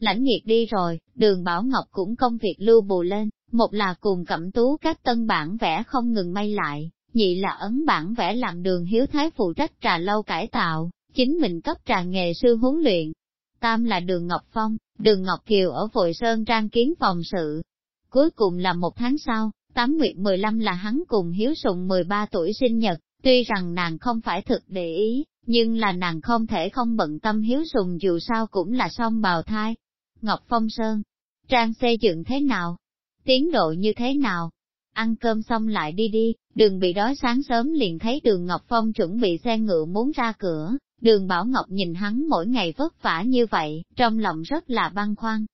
lãnh nghiệt đi rồi, đường Bảo Ngọc cũng công việc lưu bù lên, một là cùng cẩm tú các tân bản vẽ không ngừng may lại, nhị là ấn bản vẽ làm đường hiếu thái phụ trách trà lâu cải tạo, chính mình cấp trà nghề sư huấn luyện. Tam là đường Ngọc Phong, đường Ngọc Kiều ở Vội Sơn trang kiến phòng sự. Cuối cùng là một tháng sau, tám nguyệt 15 là hắn cùng hiếu sùng 13 tuổi sinh nhật, tuy rằng nàng không phải thực để ý, nhưng là nàng không thể không bận tâm hiếu sùng dù sao cũng là song bào thai. Ngọc Phong Sơn, trang xây dựng thế nào? Tiến độ như thế nào? Ăn cơm xong lại đi đi, đừng bị đói sáng sớm liền thấy đường Ngọc Phong chuẩn bị xe ngựa muốn ra cửa, đường Bảo Ngọc nhìn hắn mỗi ngày vất vả như vậy, trong lòng rất là băn khoăn.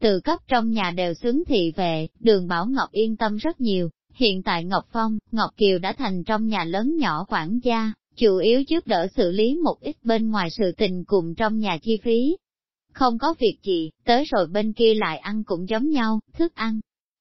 Từ cấp trong nhà đều xứng thị về, đường Bảo Ngọc yên tâm rất nhiều, hiện tại Ngọc Phong, Ngọc Kiều đã thành trong nhà lớn nhỏ quản gia, chủ yếu giúp đỡ xử lý một ít bên ngoài sự tình cùng trong nhà chi phí. Không có việc gì, tới rồi bên kia lại ăn cũng giống nhau, thức ăn.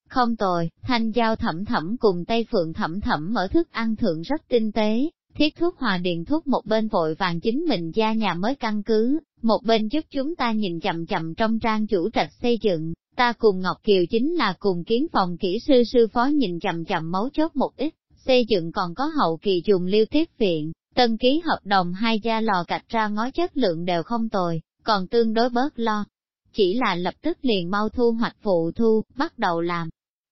Không tồi, thanh giao thẩm thẩm cùng Tây Phượng thẩm thẩm ở thức ăn thượng rất tinh tế, thiết thuốc hòa điện thuốc một bên vội vàng chính mình ra nhà mới căn cứ, một bên giúp chúng ta nhìn chậm chậm trong trang chủ trạch xây dựng, ta cùng Ngọc Kiều chính là cùng kiến phòng kỹ sư sư phó nhìn chậm chậm mấu chốt một ít, xây dựng còn có hậu kỳ dùng liêu tiếp viện, Tân ký hợp đồng hai gia lò cạch ra ngói chất lượng đều không tồi, còn tương đối bớt lo. Chỉ là lập tức liền mau thu hoạch phụ thu, bắt đầu làm.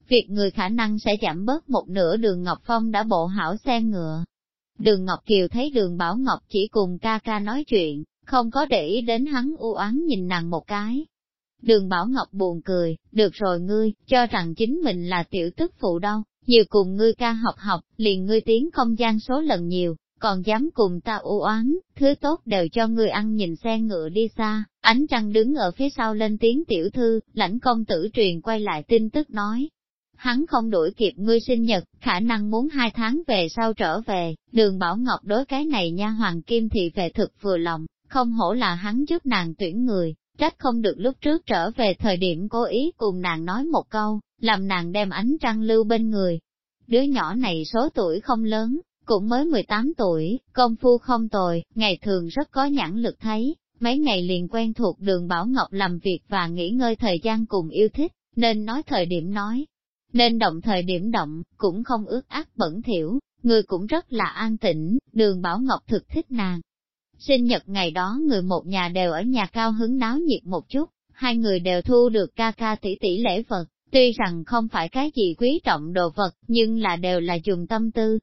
Việc người khả năng sẽ giảm bớt một nửa đường Ngọc Phong đã bộ hảo xe ngựa. Đường Ngọc Kiều thấy đường Bảo Ngọc chỉ cùng ca ca nói chuyện, không có để ý đến hắn u oán nhìn nàng một cái. Đường Bảo Ngọc buồn cười, được rồi ngươi, cho rằng chính mình là tiểu tức phụ đâu, nhiều cùng ngươi ca học học, liền ngươi tiếng không gian số lần nhiều, còn dám cùng ta u oán, thứ tốt đều cho người ăn nhìn xe ngựa đi xa, ánh trăng đứng ở phía sau lên tiếng tiểu thư, lãnh công tử truyền quay lại tin tức nói. Hắn không đuổi kịp ngươi sinh nhật, khả năng muốn hai tháng về sau trở về, đường Bảo Ngọc đối cái này nha hoàng kim thị về thực vừa lòng, không hổ là hắn giúp nàng tuyển người, trách không được lúc trước trở về thời điểm cố ý cùng nàng nói một câu, làm nàng đem ánh trăng lưu bên người. Đứa nhỏ này số tuổi không lớn, cũng mới 18 tuổi, công phu không tồi, ngày thường rất có nhãn lực thấy, mấy ngày liền quen thuộc đường Bảo Ngọc làm việc và nghỉ ngơi thời gian cùng yêu thích, nên nói thời điểm nói, nên động thời điểm động, cũng không ước ác bẩn thiểu người cũng rất là an tĩnh, đường Bảo Ngọc thực thích nàng. Sinh nhật ngày đó người một nhà đều ở nhà cao hứng náo nhiệt một chút, hai người đều thu được ca ca tỷ tỷ lễ vật, tuy rằng không phải cái gì quý trọng đồ vật, nhưng là đều là dùng tâm tư,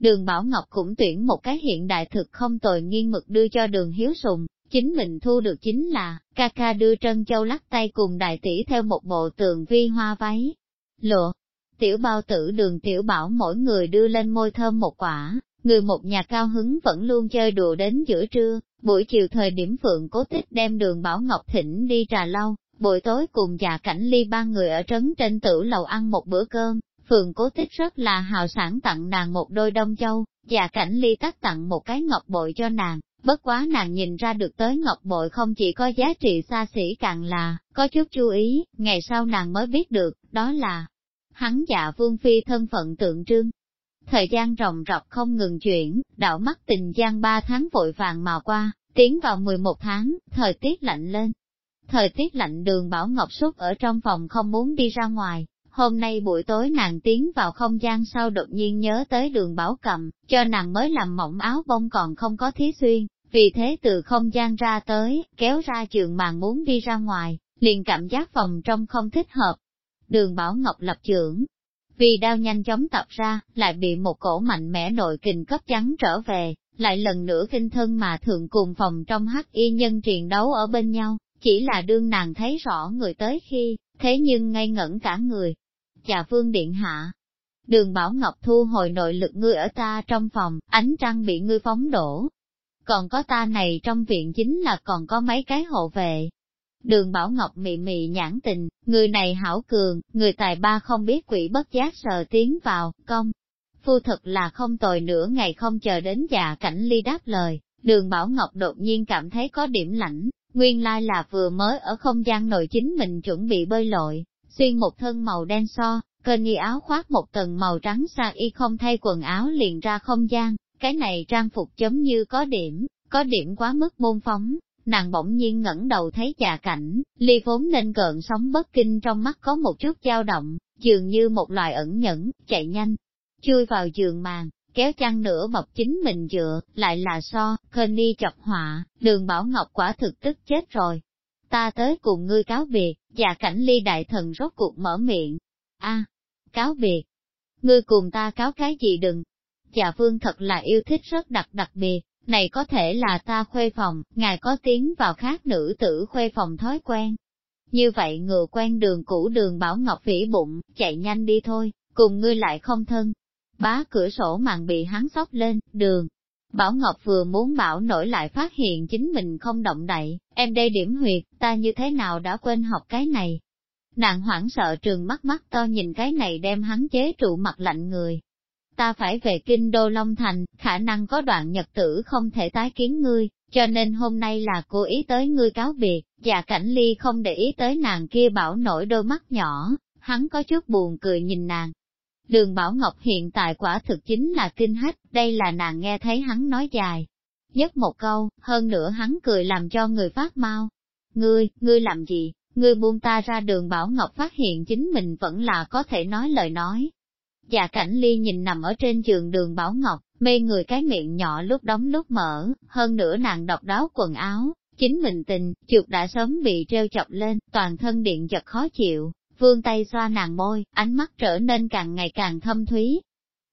Đường Bảo Ngọc cũng tuyển một cái hiện đại thực không tồi nghiên mực đưa cho đường Hiếu Sùng, chính mình thu được chính là, ca ca đưa Trân Châu lắc tay cùng đại tỷ theo một bộ tường vi hoa váy. lộ tiểu bao tử đường tiểu bảo mỗi người đưa lên môi thơm một quả, người một nhà cao hứng vẫn luôn chơi đùa đến giữa trưa, buổi chiều thời điểm phượng cố tích đem đường Bảo Ngọc thỉnh đi trà lâu, buổi tối cùng già cảnh ly ba người ở trấn trên tử lầu ăn một bữa cơm, Phượng cố tích rất là hào sản tặng nàng một đôi đông châu, và cảnh ly tắt tặng một cái ngọc bội cho nàng, bất quá nàng nhìn ra được tới ngọc bội không chỉ có giá trị xa xỉ càng là, có chút chú ý, ngày sau nàng mới biết được, đó là hắn dạ vương phi thân phận tượng trưng. Thời gian ròng rọc không ngừng chuyển, đạo mắt tình gian ba tháng vội vàng mà qua, tiến vào 11 tháng, thời tiết lạnh lên. Thời tiết lạnh đường Bảo Ngọc Xuất ở trong phòng không muốn đi ra ngoài, Hôm nay buổi tối nàng tiến vào không gian sau đột nhiên nhớ tới đường bảo cầm, cho nàng mới làm mỏng áo bông còn không có thí xuyên, vì thế từ không gian ra tới, kéo ra trường màn muốn đi ra ngoài, liền cảm giác phòng trong không thích hợp. Đường Bảo Ngọc lập trưởng, vì đau nhanh chóng tập ra, lại bị một cổ mạnh mẽ nội kình cấp trắng trở về, lại lần nữa kinh thân mà thường cùng phòng trong hắc y nhân triền đấu ở bên nhau, chỉ là đương nàng thấy rõ người tới khi, thế nhưng ngay ngẩn cả người, Dạ vương điện hạ. Đường Bảo Ngọc thu hồi nội lực ngươi ở ta trong phòng, ánh trăng bị ngươi phóng đổ. Còn có ta này trong viện chính là còn có mấy cái hộ vệ. Đường Bảo Ngọc mị mị nhãn tình, người này hảo cường, người tài ba không biết quỷ bất giác sờ tiến vào, công. Phu thật là không tồi nửa ngày không chờ đến già cảnh ly đáp lời, đường Bảo Ngọc đột nhiên cảm thấy có điểm lạnh, nguyên lai là vừa mới ở không gian nội chính mình chuẩn bị bơi lội, xuyên một thân màu đen so, cơ nghi áo khoác một tầng màu trắng xa y không thay quần áo liền ra không gian, cái này trang phục giống như có điểm, có điểm quá mức môn phóng, nàng bỗng nhiên ngẩng đầu thấy trà cảnh, ly vốn nên gợn sóng bất kinh trong mắt có một chút dao động, dường như một loài ẩn nhẫn, chạy nhanh, chui vào giường màn, kéo chăn nửa mọc chính mình dựa, lại là so, Connie chọc họa, đường Bảo Ngọc quả thực tức chết rồi. Ta tới cùng ngươi cáo biệt, dạ cảnh ly đại thần rốt cuộc mở miệng. a cáo biệt. Ngươi cùng ta cáo cái gì đừng. Dạ vương thật là yêu thích rất đặc đặc biệt, này có thể là ta khuê phòng, ngài có tiếng vào khác nữ tử khuê phòng thói quen. Như vậy ngựa quen đường cũ đường Bảo Ngọc phỉ bụng, chạy nhanh đi thôi, cùng ngươi lại không thân, Bá cửa sổ màn bị hắn sóc lên, đường. Bảo Ngọc vừa muốn bảo nổi lại phát hiện chính mình không động đậy, em đây điểm huyệt, ta như thế nào đã quên học cái này. Nàng hoảng sợ trường mắt mắt to nhìn cái này đem hắn chế trụ mặt lạnh người. Ta phải về kinh đô Long Thành, khả năng có đoạn nhật tử không thể tái kiến ngươi, cho nên hôm nay là cố ý tới ngươi cáo biệt, và cảnh ly không để ý tới nàng kia bảo nổi đôi mắt nhỏ, hắn có chút buồn cười nhìn nàng, Đường Bảo Ngọc hiện tại quả thực chính là kinh hách, đây là nàng nghe thấy hắn nói dài. Nhất một câu, hơn nữa hắn cười làm cho người phát mau. Ngươi, ngươi làm gì, ngươi buông ta ra đường Bảo Ngọc phát hiện chính mình vẫn là có thể nói lời nói. Dạ cảnh ly nhìn nằm ở trên giường đường Bảo Ngọc, mê người cái miệng nhỏ lúc đóng lúc mở, hơn nữa nàng độc đáo quần áo, chính mình tình, chuột đã sớm bị treo chọc lên, toàn thân điện giật khó chịu, vương tay xoa nàng môi, ánh mắt trở nên càng ngày càng thâm thúy.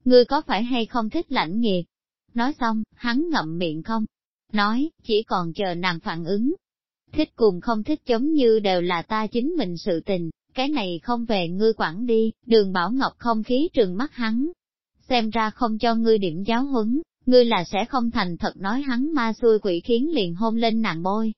Ngươi có phải hay không thích lãnh nghiệt? Nói xong, hắn ngậm miệng không? Nói, chỉ còn chờ nàng phản ứng. Thích cùng không thích giống như đều là ta chính mình sự tình, cái này không về ngươi quản đi, đường Bảo Ngọc không khí trừng mắt hắn. Xem ra không cho ngươi điểm giáo huấn, ngươi là sẽ không thành thật nói hắn ma xui quỷ khiến liền hôn lên nàng môi.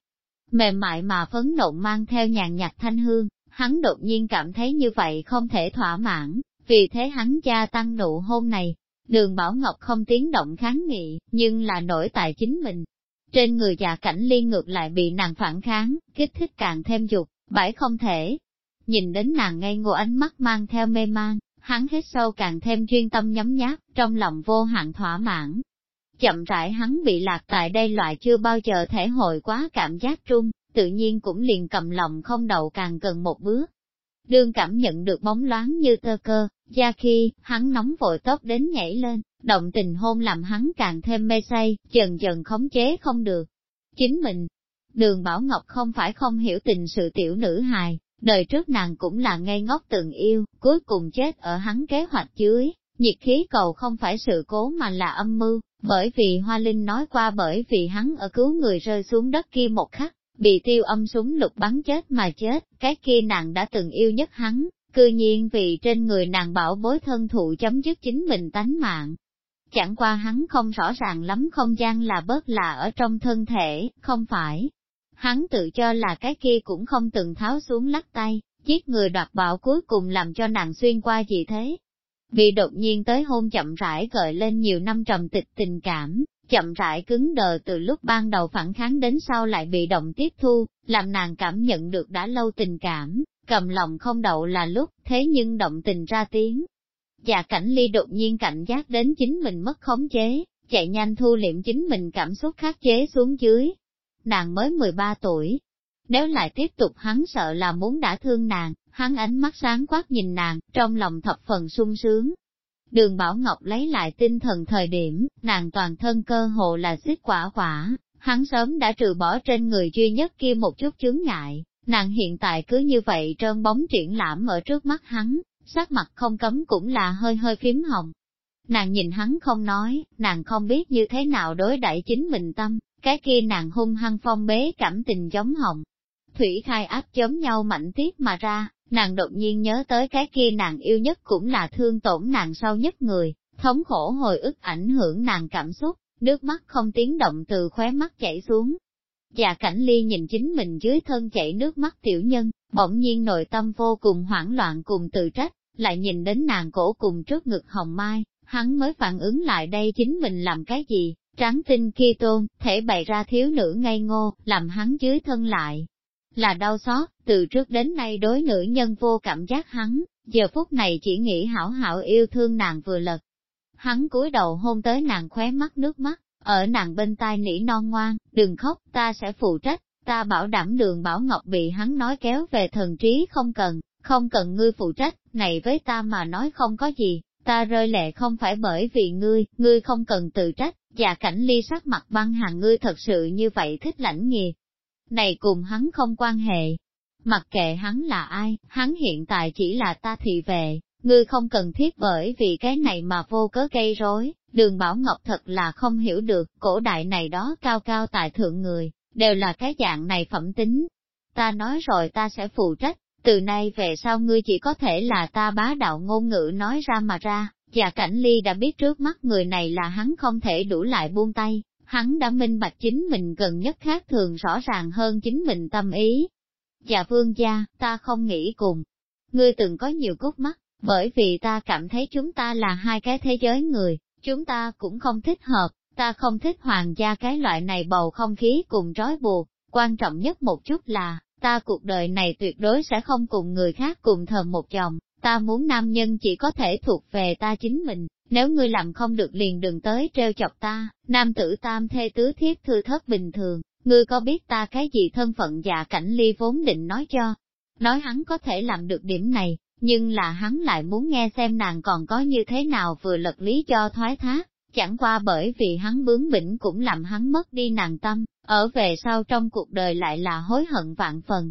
Mềm mại mà phấn nộn mang theo nhàn nhạt thanh hương, hắn đột nhiên cảm thấy như vậy không thể thỏa mãn, vì thế hắn gia tăng nụ hôn này. Đường Bảo Ngọc không tiếng động kháng nghị, nhưng là nổi tại chính mình. Trên người già cảnh liên ngược lại bị nàng phản kháng, kích thích càng thêm dục, bãi không thể. Nhìn đến nàng ngây ngô ánh mắt mang theo mê man, hắn hết sâu càng thêm chuyên tâm nhấm nháp, trong lòng vô hạn thỏa mãn. Chậm rãi hắn bị lạc tại đây loại chưa bao giờ thể hội quá cảm giác trung, tự nhiên cũng liền cầm lòng không đầu càng gần một bước. Đương cảm nhận được bóng loáng như tơ cơ, ra khi, hắn nóng vội tóc đến nhảy lên, động tình hôn làm hắn càng thêm mê say, dần dần khống chế không được. Chính mình, đường Bảo Ngọc không phải không hiểu tình sự tiểu nữ hài, đời trước nàng cũng là ngây ngốc từng yêu, cuối cùng chết ở hắn kế hoạch dưới, nhiệt khí cầu không phải sự cố mà là âm mưu, bởi vì Hoa Linh nói qua bởi vì hắn ở cứu người rơi xuống đất kia một khắc, bị tiêu âm súng lục bắn chết mà chết, cái kia nàng đã từng yêu nhất hắn, cư nhiên vì trên người nàng bảo bối thân thụ chấm dứt chính mình tánh mạng. Chẳng qua hắn không rõ ràng lắm không gian là bớt là ở trong thân thể, không phải. Hắn tự cho là cái kia cũng không từng tháo xuống lắc tay, giết người đoạt bảo cuối cùng làm cho nàng xuyên qua gì thế. Vì đột nhiên tới hôn chậm rãi gợi lên nhiều năm trầm tịch tình cảm, chậm rãi cứng đờ từ lúc ban đầu phản kháng đến sau lại bị động tiếp thu, làm nàng cảm nhận được đã lâu tình cảm, cầm lòng không đậu là lúc, thế nhưng động tình ra tiếng. Dạ cảnh ly đột nhiên cảnh giác đến chính mình mất khống chế, chạy nhanh thu liệm chính mình cảm xúc khắc chế xuống dưới. Nàng mới 13 tuổi. Nếu lại tiếp tục hắn sợ là muốn đã thương nàng, hắn ánh mắt sáng quát nhìn nàng, trong lòng thập phần sung sướng, Đường Bảo Ngọc lấy lại tinh thần thời điểm, nàng toàn thân cơ hồ là xích quả quả, hắn sớm đã trừ bỏ trên người duy nhất kia một chút chướng ngại, nàng hiện tại cứ như vậy trơn bóng triển lãm ở trước mắt hắn, sắc mặt không cấm cũng là hơi hơi phím hồng. Nàng nhìn hắn không nói, nàng không biết như thế nào đối đãi chính mình tâm, cái kia nàng hung hăng phong bế cảm tình giống hồng. Thủy khai áp chấm nhau mạnh tiết mà ra, Nàng đột nhiên nhớ tới cái kia nàng yêu nhất cũng là thương tổn nàng sâu nhất người, thống khổ hồi ức ảnh hưởng nàng cảm xúc, nước mắt không tiếng động từ khóe mắt chảy xuống. Dạ cảnh ly nhìn chính mình dưới thân chảy nước mắt tiểu nhân, bỗng nhiên nội tâm vô cùng hoảng loạn cùng tự trách, lại nhìn đến nàng cổ cùng trước ngực hồng mai, hắn mới phản ứng lại đây chính mình làm cái gì, tráng tinh kia tôn, thể bày ra thiếu nữ ngây ngô, làm hắn dưới thân lại, là đau xót, từ trước đến nay đối nữ nhân vô cảm giác hắn, giờ phút này chỉ nghĩ hảo hảo yêu thương nàng vừa lật. Hắn cúi đầu hôn tới nàng khóe mắt nước mắt, ở nàng bên tai nỉ non ngoan, đừng khóc, ta sẽ phụ trách, Ta bảo đảm đường Bảo Ngọc bị hắn nói kéo về thần trí không cần, không cần ngươi phụ trách, này với ta mà nói không có gì, ta rơi lệ không phải bởi vì ngươi, ngươi không cần tự trách, và cảnh ly sắc mặt băng hàng ngươi thật sự như vậy thích lãnh nghiệp. Này cùng hắn không quan hệ, mặc kệ hắn là ai, hắn hiện tại chỉ là ta thị vệ, ngươi không cần thiết bởi vì cái này mà vô cớ gây rối. Đường Bảo Ngọc thật là không hiểu được, cổ đại này đó cao cao tại thượng người, đều là cái dạng này phẩm tính. Ta nói rồi ta sẽ phụ trách, từ nay về sau ngươi chỉ có thể là ta bá đạo ngôn ngữ nói ra mà ra, và cảnh ly đã biết trước mắt người này là hắn không thể đủ lại buông tay, hắn đã minh bạch chính mình gần nhất khác thường rõ ràng hơn chính mình tâm ý. Dạ vương gia, ta không nghĩ cùng. Ngươi từng có nhiều cốt mắt, bởi vì ta cảm thấy chúng ta là hai cái thế giới người, chúng ta cũng không thích hợp, ta không thích hoàng gia cái loại này bầu không khí cùng trói buộc, quan trọng nhất một chút là, ta cuộc đời này tuyệt đối sẽ không cùng người khác cùng thờ một chồng, ta muốn nam nhân chỉ có thể thuộc về ta chính mình, nếu ngươi làm không được liền đừng tới treo chọc ta, nam tử tam thê tứ thiết thư thất bình thường, ngươi có biết ta cái gì thân phận dạ cảnh ly vốn định nói cho, nói hắn có thể làm được điểm này, nhưng là hắn lại muốn nghe xem nàng còn có như thế nào vừa lật lý cho thoái thác, chẳng qua bởi vì hắn bướng bỉnh cũng làm hắn mất đi nàng tâm, ở về sau trong cuộc đời lại là hối hận vạn phần.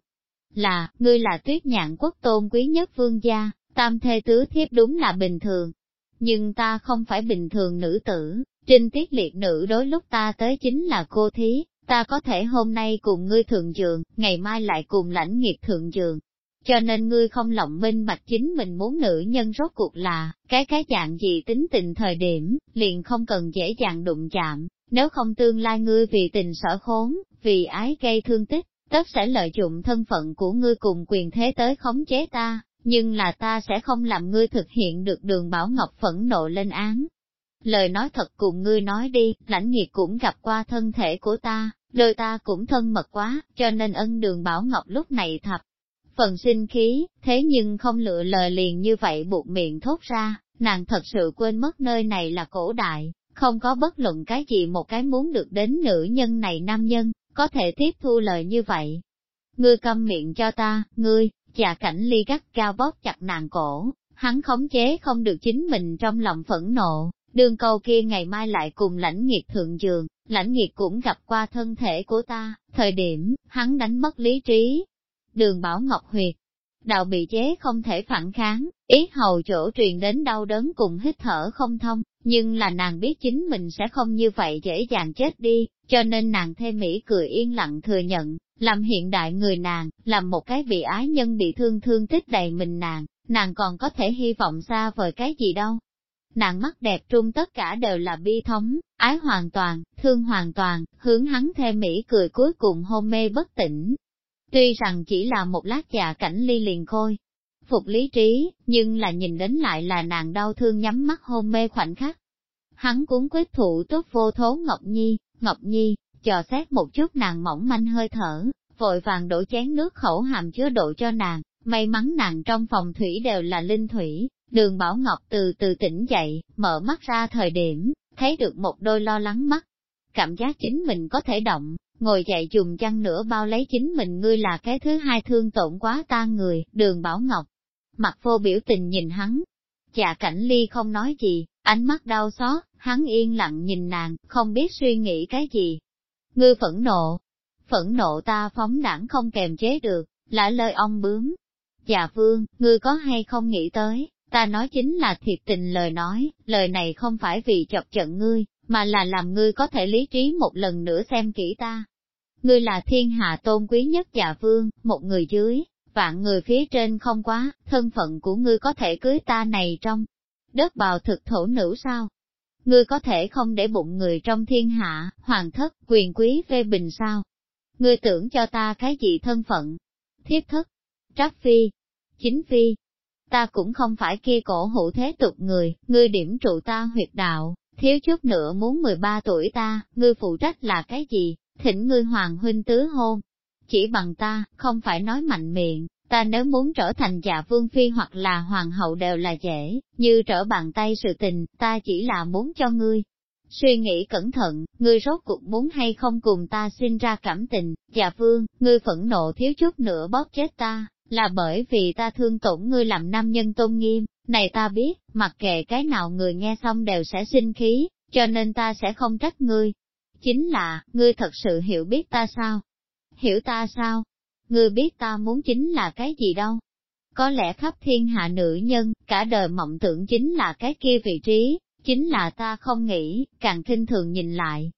Là, ngươi là tuyết nhạn quốc tôn quý nhất vương gia, tam thê tứ thiếp đúng là bình thường. Nhưng ta không phải bình thường nữ tử, trinh tiết liệt nữ đối lúc ta tới chính là cô thí, ta có thể hôm nay cùng ngươi thượng giường, ngày mai lại cùng lãnh nghiệt thượng giường. cho nên ngươi không lộng minh bạch chính mình muốn nữ nhân rốt cuộc là, cái cái dạng gì tính tình thời điểm, liền không cần dễ dàng đụng chạm, nếu không tương lai ngươi vì tình sở khốn, vì ái gây thương tích, tất sẽ lợi dụng thân phận của ngươi cùng quyền thế tới khống chế ta, nhưng là ta sẽ không làm ngươi thực hiện được đường Bảo Ngọc phẫn nộ lên án. Lời nói thật cùng ngươi nói đi, lãnh nghiệt cũng gặp qua thân thể của ta, đôi ta cũng thân mật quá, cho nên ân đường Bảo Ngọc lúc này thập phần sinh khí, thế nhưng không lựa lời liền như vậy buộc miệng thốt ra, nàng thật sự quên mất nơi này là cổ đại, không có bất luận cái gì một cái muốn được đến nữ nhân này nam nhân, có thể tiếp thu lời như vậy. Ngươi câm miệng cho ta, ngươi, chà cảnh ly gắt cao bóp chặt nàng cổ, hắn khống chế không được chính mình trong lòng phẫn nộ, đường câu kia ngày mai lại cùng lãnh nghiệt thượng giường, lãnh nghiệt cũng gặp qua thân thể của ta, thời điểm, hắn đánh mất lý trí, đường Bảo Ngọc Huyệt. Đạo bị chế không thể phản kháng, ý hầu chỗ truyền đến đau đớn cùng hít thở không thông, nhưng là nàng biết chính mình sẽ không như vậy dễ dàng chết đi, cho nên nàng thêm mỹ cười yên lặng thừa nhận, làm hiện đại người nàng, làm một cái bị ái nhân bị thương thương tích đầy mình nàng, nàng còn có thể hy vọng xa vời cái gì đâu. Nàng mắt đẹp trung tất cả đều là bi thống, ái hoàn toàn, thương hoàn toàn, hướng hắn thêm mỹ cười cuối cùng hôn mê bất tỉnh, Tuy rằng chỉ là một lát già cảnh ly liền khôi, phục lý trí, nhưng là nhìn đến lại là nàng đau thương nhắm mắt hôn mê khoảnh khắc. Hắn cuốn quyết thủ tốt vô thố Ngọc Nhi, Ngọc Nhi, dò xét một chút nàng mỏng manh hơi thở, vội vàng đổ chén nước khẩu hàm chứa độ cho nàng, may mắn nàng trong phòng thủy đều là linh thủy, đường Bảo Ngọc từ từ tỉnh dậy, mở mắt ra thời điểm, thấy được một đôi lo lắng mắt. Cảm giác chính mình có thể động, ngồi dậy dùng chăn nữa bao lấy chính mình ngươi là cái thứ hai thương tổn quá ta người, đường Bảo Ngọc. Mặt vô biểu tình nhìn hắn. Dạ cảnh ly không nói gì, ánh mắt đau xót, hắn yên lặng nhìn nàng, không biết suy nghĩ cái gì. Ngươi phẫn nộ, phẫn nộ ta phóng đảng không kềm chế được, là lời ông bướm. Dạ vương, ngươi có hay không nghĩ tới, ta nói chính là thiệt tình lời nói, lời này không phải vì chọc trận ngươi, mà là làm ngươi có thể lý trí một lần nữa xem kỹ ta. Ngươi là thiên hạ tôn quý nhất dạ vương, một người dưới, vạn người phía trên không quá, thân phận của ngươi có thể cưới ta này trong đất bào thực thổ nữ sao? Ngươi có thể không để bụng người trong thiên hạ, hoàng thất, quyền quý phê bình sao? Ngươi tưởng cho ta cái gì thân phận? Thiết thất, trắc phi, chính phi, ta cũng không phải kia cổ hữu thế tục người, ngươi điểm trụ ta huyệt đạo, thiếu chút nữa muốn 13 tuổi ta, ngươi phụ trách là cái gì, thỉnh ngươi hoàng huynh tứ hôn. Chỉ bằng ta, không phải nói mạnh miệng, ta nếu muốn trở thành dạ vương phi hoặc là hoàng hậu đều là dễ, như trở bàn tay sự tình, ta chỉ là muốn cho ngươi. Suy nghĩ cẩn thận, ngươi rốt cuộc muốn hay không cùng ta sinh ra cảm tình, dạ vương, ngươi phẫn nộ thiếu chút nữa bóp chết ta, là bởi vì ta thương tổn ngươi làm nam nhân tôn nghiêm, này ta biết, mặc kệ cái nào người nghe xong đều sẽ sinh khí, cho nên ta sẽ không trách ngươi. Chính là, ngươi thật sự hiểu biết ta sao? Hiểu ta sao? Ngươi biết ta muốn chính là cái gì đâu? Có lẽ khắp thiên hạ nữ nhân, cả đời mộng tưởng chính là cái kia vị trí, chính là ta không nghĩ, càng kinh thường nhìn lại.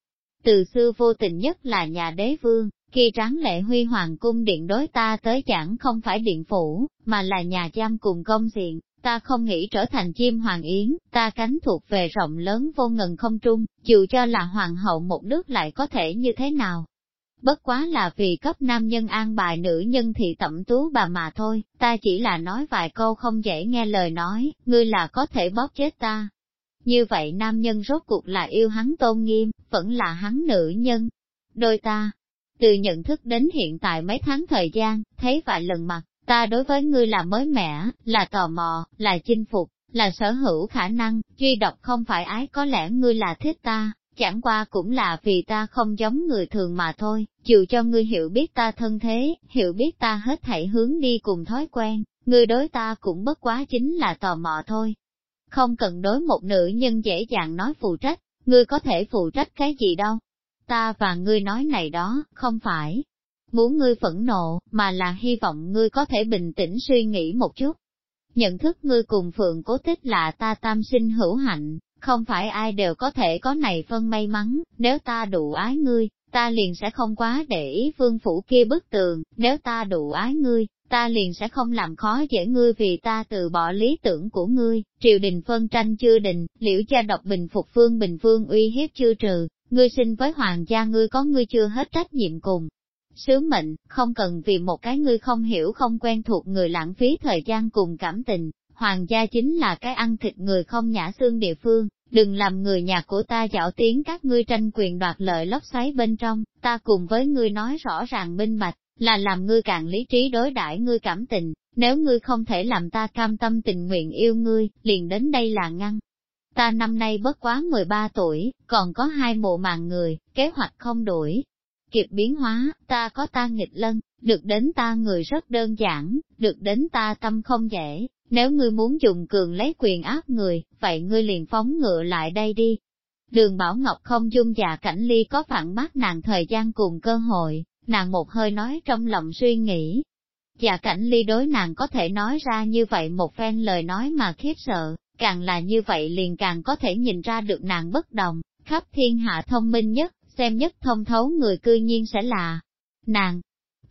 Từ xưa vô tình nhất là nhà đế vương, khi tráng lệ huy hoàng cung điện đối ta tới chẳng không phải điện phủ, mà là nhà giam cùng công diện, ta không nghĩ trở thành chim hoàng yến, ta cánh thuộc về rộng lớn vô ngần không trung, dù cho là hoàng hậu một nước lại có thể như thế nào. Bất quá là vì cấp nam nhân an bài nữ nhân thì tẩm tú bà mà thôi, ta chỉ là nói vài câu không dễ nghe lời nói, ngươi là có thể bóp chết ta. Như vậy nam nhân rốt cuộc là yêu hắn tôn nghiêm, vẫn là hắn nữ nhân. Đôi ta, từ nhận thức đến hiện tại mấy tháng thời gian, thấy vài lần mặt, ta đối với ngươi là mới mẻ, là tò mò, là chinh phục, là sở hữu khả năng, duy độc không phải ái có lẽ ngươi là thích ta, chẳng qua cũng là vì ta không giống người thường mà thôi, chịu cho ngươi hiểu biết ta thân thế, hiểu biết ta hết thảy hướng đi cùng thói quen, ngươi đối ta cũng bất quá chính là tò mò thôi. Không cần đối một nữ nhân dễ dàng nói phụ trách, ngươi có thể phụ trách cái gì đâu. Ta và ngươi nói này đó, không phải muốn ngươi phẫn nộ, mà là hy vọng ngươi có thể bình tĩnh suy nghĩ một chút. Nhận thức ngươi cùng phượng cố tích là ta tam sinh hữu hạnh, không phải ai đều có thể có này phân may mắn, nếu ta đủ ái ngươi, ta liền sẽ không quá để ý vương phủ kia bức tường, nếu ta đủ ái ngươi, ta liền sẽ không làm khó dễ ngươi vì ta từ bỏ lý tưởng của ngươi, triều đình phân tranh chưa định, liễu gia độc bình phục phương bình phương uy hiếp chưa trừ, ngươi sinh với hoàng gia ngươi có ngươi chưa hết trách nhiệm cùng. Sứ mệnh, không cần vì một cái ngươi không hiểu không quen thuộc người lãng phí thời gian cùng cảm tình, hoàng gia chính là cái ăn thịt người không nhã xương địa phương, đừng làm người nhà của ta dạo tiếng các ngươi tranh quyền đoạt lợi lốc xoáy bên trong, ta cùng với ngươi nói rõ ràng minh bạch, là làm ngươi càng lý trí đối đãi ngươi cảm tình, nếu ngươi không thể làm ta cam tâm tình nguyện yêu ngươi, liền đến đây là ngăn. Ta năm nay bất quá 13 tuổi, còn có hai mộ màng người, kế hoạch không đổi, Kịp biến hóa, ta có ta nghịch lân, được đến ta người rất đơn giản, được đến ta tâm không dễ, nếu ngươi muốn dùng cường lấy quyền áp người, vậy ngươi liền phóng ngựa lại đây đi. Đường Bảo Ngọc không dung dạ cảnh ly có phản bác nàng thời gian cùng cơ hội, nàng một hơi nói trong lòng suy nghĩ. Dạ cảnh ly đối nàng có thể nói ra như vậy một phen lời nói mà khiếp sợ, càng là như vậy liền càng có thể nhìn ra được nàng bất đồng, khắp thiên hạ thông minh nhất, xem nhất thông thấu người cư nhiên sẽ là nàng.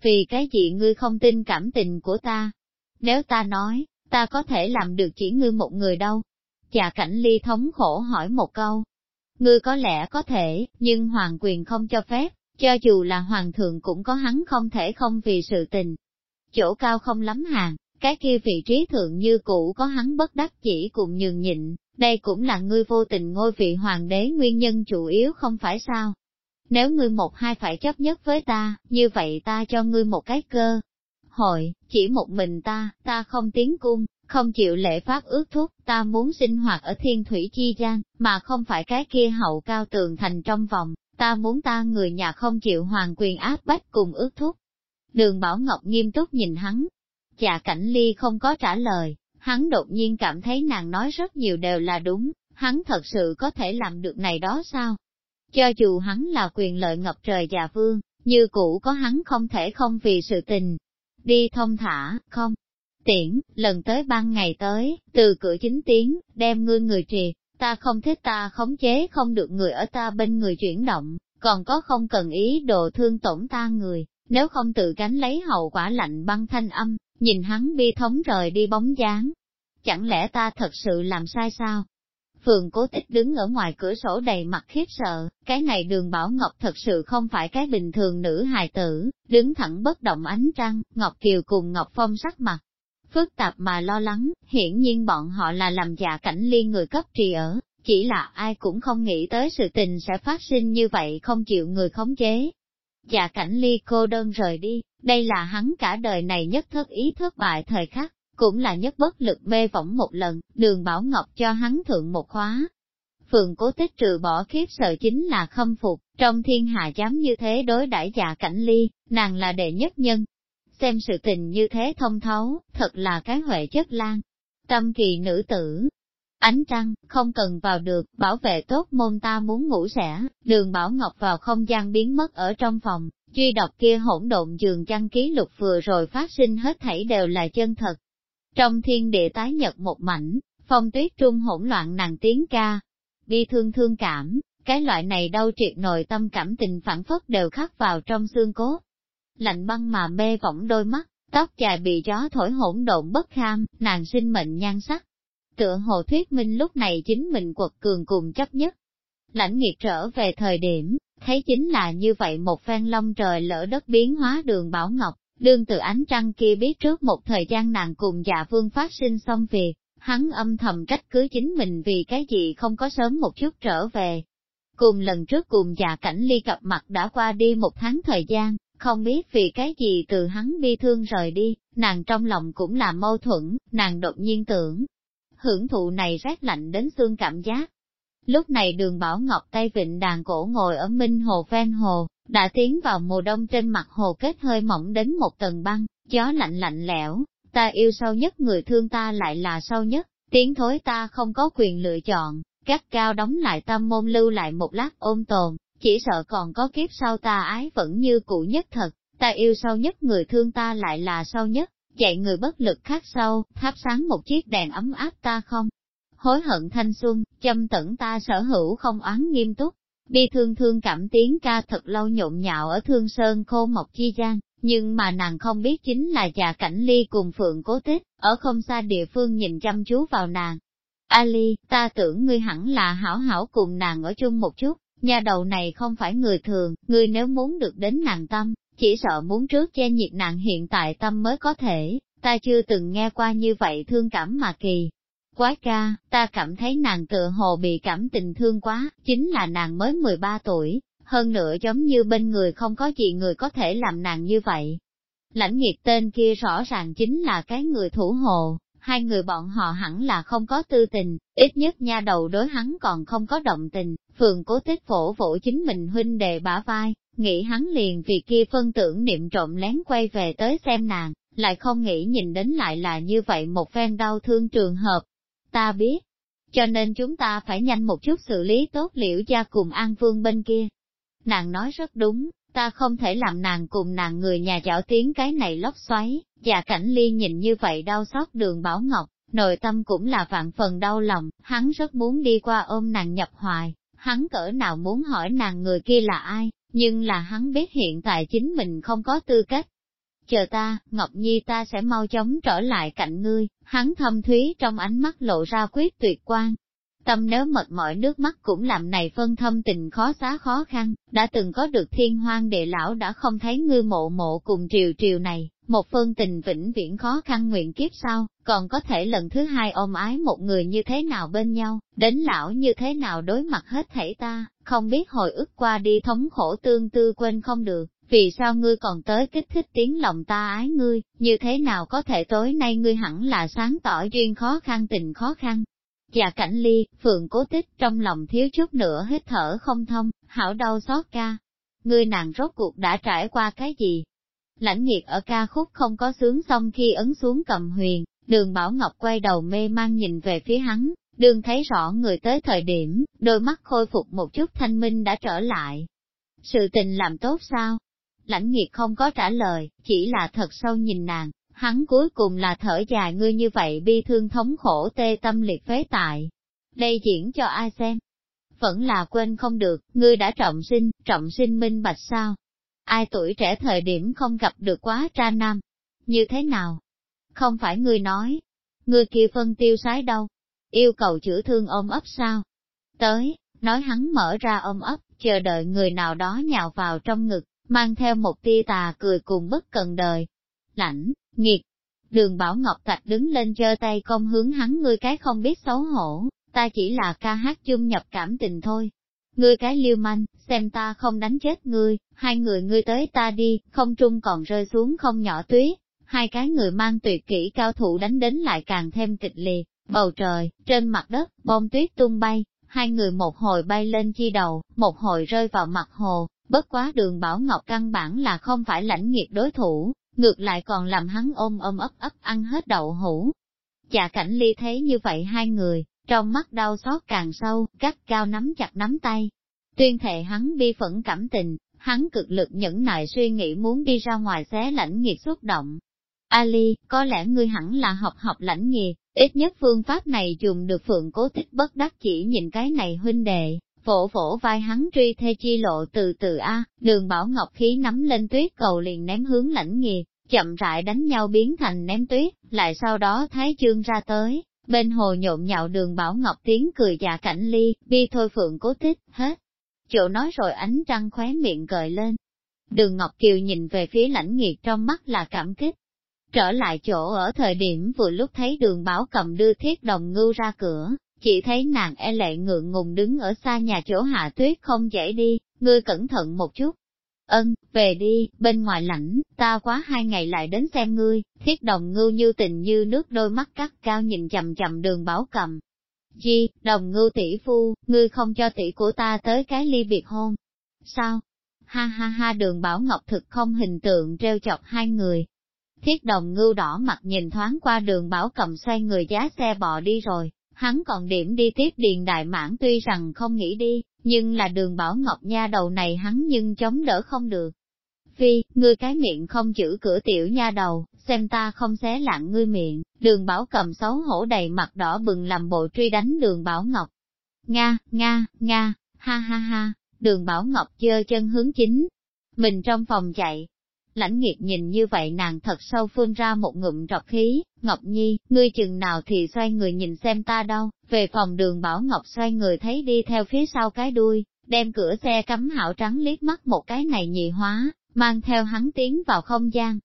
Vì cái gì ngươi không tin cảm tình của ta? Nếu ta nói, ta có thể làm được chỉ ngươi một người đâu. Chà cảnh ly thống khổ hỏi một câu. Ngươi có lẽ có thể, nhưng hoàng quyền không cho phép, cho dù là hoàng thượng cũng có hắn không thể không vì sự tình. Chỗ cao không lắm hàng, cái kia vị trí thượng như cũ có hắn bất đắc chỉ cùng nhường nhịn, đây cũng là ngươi vô tình ngôi vị hoàng đế nguyên nhân chủ yếu không phải sao. Nếu ngươi một hai phải chấp nhất với ta, như vậy ta cho ngươi một cái cơ, hội, chỉ một mình ta, ta không tiến cung, không chịu lễ pháp ước thúc, ta muốn sinh hoạt ở thiên thủy chi gian, mà không phải cái kia hậu cao tường thành trong vòng, ta muốn ta người nhà không chịu hoàng quyền áp bách cùng ước thúc. Đường Bảo Ngọc nghiêm túc nhìn hắn, chà cảnh ly không có trả lời, hắn đột nhiên cảm thấy nàng nói rất nhiều đều là đúng, hắn thật sự có thể làm được này đó sao? Cho dù hắn là quyền lợi ngập trời già vương, như cũ có hắn không thể không vì sự tình, đi thông thả, không. Tiễn, lần tới ban ngày tới, từ cửa chính tiếng, đem ngươi người trì, ta không thích ta khống chế không được người ở ta bên người chuyển động, còn có không cần ý đồ thương tổn ta người, nếu không tự gánh lấy hậu quả lạnh băng thanh âm, nhìn hắn bi thống rời đi bóng dáng. Chẳng lẽ ta thật sự làm sai sao? Phường cố tích đứng ở ngoài cửa sổ đầy mặt khiếp sợ, cái này đường Bảo Ngọc thật sự không phải cái bình thường nữ hài tử, đứng thẳng bất động ánh trăng, Ngọc Kiều cùng Ngọc Phong sắc mặt. Phức tạp mà lo lắng, hiển nhiên bọn họ là làm dạ cảnh liên người cấp trì ở, chỉ là ai cũng không nghĩ tới sự tình sẽ phát sinh như vậy không chịu người khống chế. Dạ cảnh ly cô đơn rời đi, đây là hắn cả đời này nhất thất ý thất bại thời khắc cũng là nhất bất lực mê võng một lần, đường Bảo Ngọc cho hắn thượng một khóa. Phượng cố tích trừ bỏ khiếp sợ chính là khâm phục, trong thiên hạ dám như thế đối đãi dạ cảnh ly, nàng là đệ nhất nhân. Xem sự tình như thế thông thấu, thật là cái huệ chất lan. Tâm kỳ nữ tử, Ánh trăng, không cần vào được, bảo vệ tốt môn ta muốn ngủ sẽ, đường Bảo Ngọc vào không gian biến mất ở trong phòng, truy đọc kia hỗn độn giường chăn ký lục vừa rồi phát sinh hết thảy đều là chân thật. Trong thiên địa tái nhật một mảnh, phong tuyết trung hỗn loạn nàng tiếng ca, bi thương thương cảm, cái loại này đau triệt nội tâm cảm tình phản phất đều khắc vào trong xương cốt. Lạnh băng mà mê võng đôi mắt, tóc dài bị gió thổi hỗn độn bất kham, nàng sinh mệnh nhan sắc, tựa hồ thuyết minh lúc này chính mình quật cường cùng chấp nhất. Lãnh nghiệt trở về thời điểm, thấy chính là như vậy một phen long trời lỡ đất biến hóa đường Bảo Ngọc, đương từ ánh trăng kia biết trước một thời gian nàng cùng dạ vương phát sinh xong việc, hắn âm thầm trách cứ chính mình vì cái gì không có sớm một chút trở về. Cùng lần trước cùng dạ cảnh ly cặp mặt đã qua đi một tháng thời gian, không biết vì cái gì từ hắn bi thương rời đi, nàng trong lòng cũng là mâu thuẫn, nàng đột nhiên tưởng, hưởng thụ này rét lạnh đến xương cảm giác. Lúc này đường Bảo Ngọc tay vịnh đàn cổ ngồi ở Minh Hồ ven hồ, đã tiến vào mùa đông trên mặt hồ kết hơi mỏng đến một tầng băng, gió lạnh lạnh lẽo, ta yêu sâu nhất người thương ta lại là sâu nhất, tiếng thối ta không có quyền lựa chọn, các cao đóng lại tâm môn lưu lại một lát ôm tồn, chỉ sợ còn có kiếp sau ta ái vẫn như cũ nhất thật, ta yêu sâu nhất người thương ta lại là sâu nhất, chạy người bất lực khác sâu, thắp sáng một chiếc đèn ấm áp ta không. Hối hận thanh xuân, châm tẩn ta sở hữu không oán nghiêm túc, bi thương thương cảm tiếng ca thật lâu nhộn nhạo ở thương sơn khô mộc chi gian, nhưng mà nàng không biết chính là già cảnh ly cùng phượng cố tích, ở không xa địa phương nhìn chăm chú vào nàng. Ali, ta tưởng ngươi hẳn là hảo hảo cùng nàng ở chung một chút, nhà đầu này không phải người thường, ngươi nếu muốn được đến nàng tâm, chỉ sợ muốn trước che nhiệt nạn hiện tại tâm mới có thể, ta chưa từng nghe qua như vậy thương cảm mà kỳ. Quái ca, ta cảm thấy nàng tựa hồ bị cảm tình thương quá, chính là nàng mới 13 tuổi, hơn nữa giống như bên người không có gì người có thể làm nàng như vậy. Lãnh nghiệt tên kia rõ ràng chính là cái người thủ hộ, hai người bọn họ hẳn là không có tư tình, ít nhất nha đầu đối hắn còn không có động tình, phường cố tích phổ vỗ chính mình huynh đề bả vai, nghĩ hắn liền vì kia phân tưởng niệm trộm lén quay về tới xem nàng, lại không nghĩ nhìn đến lại là như vậy một phen đau thương trường hợp. Ta biết, cho nên chúng ta phải nhanh một chút xử lý tốt liễu gia cùng An Vương bên kia. Nàng nói rất đúng, ta không thể làm nàng cùng nàng người nhà dạo tiếng cái này lóc xoáy, và cảnh ly nhìn như vậy đau xót đường Bảo Ngọc, nội tâm cũng là vạn phần đau lòng, hắn rất muốn đi qua ôm nàng nhập hoài, hắn cỡ nào muốn hỏi nàng người kia là ai, nhưng là hắn biết hiện tại chính mình không có tư cách. Chờ ta, Ngọc Nhi ta sẽ mau chóng trở lại cạnh ngươi, hắn thâm thúy trong ánh mắt lộ ra quyết tuyệt quan. Tâm nếu mật mỏi nước mắt cũng làm này phân thâm tình khó xá khó khăn, đã từng có được thiên hoang đệ lão đã không thấy ngươi mộ mộ cùng triều triều này, một phân tình vĩnh viễn khó khăn nguyện kiếp sau, còn có thể lần thứ hai ôm ái một người như thế nào bên nhau, đến lão như thế nào đối mặt hết thảy ta, không biết hồi ức qua đi thống khổ tương tư quên không được, vì sao ngươi còn tới kích thích tiếng lòng ta ái ngươi, như thế nào có thể tối nay ngươi hẳn là sáng tỏ duyên khó khăn tình khó khăn. và cảnh ly, phượng cố tích trong lòng thiếu chút nữa hít thở không thông, hảo đau xót ca. Ngươi nàng rốt cuộc đã trải qua cái gì, Lãnh nghiệt ở ca khúc không có sướng xong khi ấn xuống cầm huyền, đường Bảo Ngọc quay đầu mê mang nhìn về phía hắn, đường thấy rõ người tới thời điểm, đôi mắt khôi phục một chút thanh minh đã trở lại. Sự tình làm tốt sao? Lãnh nghiệt không có trả lời, chỉ là thật sâu nhìn nàng, hắn cuối cùng là thở dài ngươi như vậy bi thương thống khổ tê tâm liệt phế tại. Đây diễn cho ai xem? Vẫn là quên không được, ngươi đã trọng sinh, trọng sinh minh bạch sao? ai tuổi trẻ thời điểm không gặp được quá tra nam. Như thế nào? Không phải ngươi nói, ngươi kia phân tiêu sái đâu, yêu cầu chữa thương ôm ấp sao? Tới, nói hắn mở ra ôm ấp, chờ đợi người nào đó nhào vào trong ngực, mang theo một tia tà cười cùng bất cần đời. Lãnh, nghiệt, đường Bảo Ngọc Thạch đứng lên giơ tay công hướng hắn ngươi cái không biết xấu hổ, ta chỉ là ca hát chung nhập cảm tình thôi, ngươi cái liêu manh, xem ta không đánh chết ngươi, hai người ngươi tới ta đi, không trung còn rơi xuống không nhỏ tuyết, hai cái người mang tuyệt kỹ cao thủ đánh đến lại càng thêm kịch liệt, bầu trời, trên mặt đất, bông tuyết tung bay, hai người một hồi bay lên chi đầu, một hồi rơi vào mặt hồ, bất quá đường Bảo Ngọc căn bản là không phải lãnh nghiệt đối thủ, ngược lại còn làm hắn ôm ôm ấp ấp ăn hết đậu hũ. Chà cảnh ly thấy như vậy hai người, trong mắt đau xót càng sâu, gắt cao nắm chặt nắm tay. Tuyên thệ hắn bi phẫn cảm tình, hắn cực lực nhẫn nại suy nghĩ muốn đi ra ngoài xé lãnh nghiệt xúc động. Ali, có lẽ ngươi hẳn là học học lãnh nghiệt, ít nhất phương pháp này dùng được phượng cố tích bất đắc chỉ nhìn cái này huynh đệ, vỗ vỗ vai hắn truy thê chi lộ từ từ A, đường bảo ngọc khí nắm lên tuyết cầu liền ném hướng lãnh nghiệt, chậm rãi đánh nhau biến thành ném tuyết, lại sau đó thái chương ra tới, bên hồ nhộn nhạo đường bảo ngọc tiếng cười già cảnh ly, bi thôi phượng cố tích, hết. Chỗ nói rồi ánh trăng khóe miệng gợi lên. Đường Ngọc Kiều nhìn về phía lãnh nghiệt trong mắt là cảm kích. Trở lại chỗ ở thời điểm vừa lúc thấy đường bảo cầm đưa thiết đồng ngưu ra cửa, chỉ thấy nàng e lệ ngượng ngùng đứng ở xa nhà chỗ hạ tuyết không dễ đi, ngươi cẩn thận một chút. Ân, về đi, bên ngoài lạnh, ta quá hai ngày lại đến xem ngươi, thiết đồng ngưu như tình như nước đôi mắt cắt cao nhìn chầm chầm đường bảo cầm. Chi, đồng ngưu tỷ phu, ngươi không cho tỷ của ta tới cái ly biệt hôn. Sao? Ha ha ha đường bảo ngọc thực không hình tượng treo chọc hai người. Thiết đồng ngưu đỏ mặt nhìn thoáng qua đường bảo cầm xoay người giá xe bò đi rồi, hắn còn điểm đi tiếp điền đại mãn tuy rằng không nghĩ đi, nhưng là đường bảo ngọc nha đầu này hắn nhưng chống đỡ không được. Phi, ngươi cái miệng không giữ cửa tiểu nha đầu, xem ta không xé lạng ngươi miệng, đường bảo cầm xấu hổ đầy mặt đỏ bừng làm bộ truy đánh đường bảo ngọc. Nga, Nga, Nga, ha ha ha, đường bảo ngọc chơ chân hướng chính. Mình trong phòng chạy, Lãnh nghiệt nhìn như vậy nàng thật sâu phun ra một ngụm trọc khí, Ngọc Nhi, ngươi chừng nào thì xoay người nhìn xem ta đâu, về phòng đường Bảo Ngọc xoay người thấy đi theo phía sau cái đuôi, đem cửa xe cắm hảo trắng liếc mắt một cái này nhị hóa, mang theo hắn tiến vào không gian.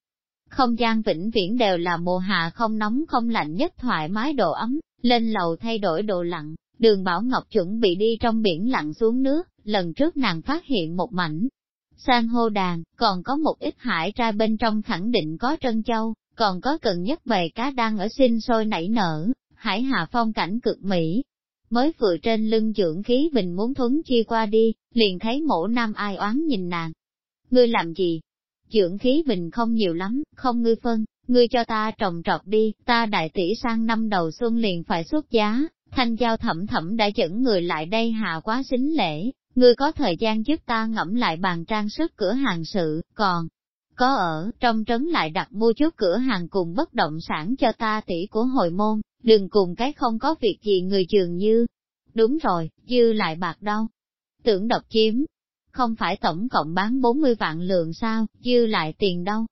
Không gian vĩnh viễn đều là mùa hạ không nóng không lạnh nhất thoải mái độ ấm, lên lầu thay đổi độ lặng, đường Bảo Ngọc chuẩn bị đi trong biển lặn xuống nước, lần trước nàng phát hiện một mảnh, san hô đàn, còn có một ít hải ra bên trong khẳng định có trân châu, còn có cần nhất bầy cá đang ở sinh sôi nảy nở, hải hà phong cảnh cực mỹ. Mới vừa trên lưng dưỡng khí bình muốn thuấn chi qua đi, liền thấy mổ nam ai oán nhìn nàng. Ngươi làm gì? Dưỡng khí bình không nhiều lắm, không ngươi phân, ngươi cho ta trồng trọt đi, ta đại tỷ sang năm đầu xuân liền phải xuất giá, thanh giao thẩm thẩm đã dẫn người lại đây hạ quá xính lễ, ngươi có thời gian giúp ta ngẫm lại bàn trang sức cửa hàng sự, còn có ở trong trấn lại đặt mua chút cửa hàng cùng bất động sản cho ta tỷ của hồi môn, đừng cùng cái không có việc gì người trường như. Đúng rồi, dư lại bạc đâu? Tưởng độc chiếm, không phải tổng cộng bán 40 vạn lượng sao, dư lại tiền đâu?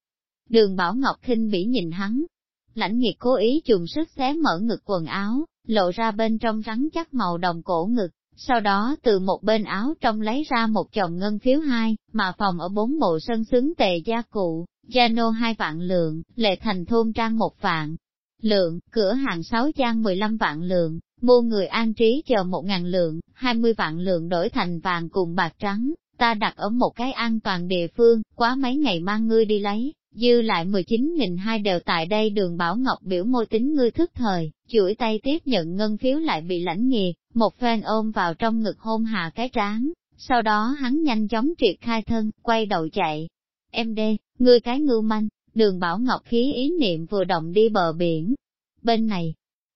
Đường Bảo Ngọc khinh bỉ nhìn hắn, lãnh nghiệt cố ý dùng sức xé mở ngực quần áo, lộ ra bên trong rắn chắc màu đồng cổ ngực, sau đó từ một bên áo trong lấy ra một chồng ngân phiếu hai, mà phòng ở bốn bộ sân xứng tề gia cụ, gia nô hai vạn lượng, lệ thành thôn trang một vạn lượng, cửa hàng sáu trang 15 vạn lượng, mua người an trí chờ một ngàn lượng, 20 vạn lượng đổi thành vàng cùng bạc trắng, ta đặt ở một cái an toàn địa phương, quá mấy ngày mang ngươi đi lấy, dư lại 19.000 hai đều tại đây đường Bảo Ngọc biểu môi tính ngươi thức thời, chuỗi tay tiếp nhận ngân phiếu lại bị lãnh nghiệt, một phen ôm vào trong ngực hôn hạ cái trán, sau đó hắn nhanh chóng triệt khai thân, quay đầu chạy. Em đê, ngươi cái ngưu manh, đường Bảo Ngọc khí ý niệm vừa động đi bờ biển. Bên này,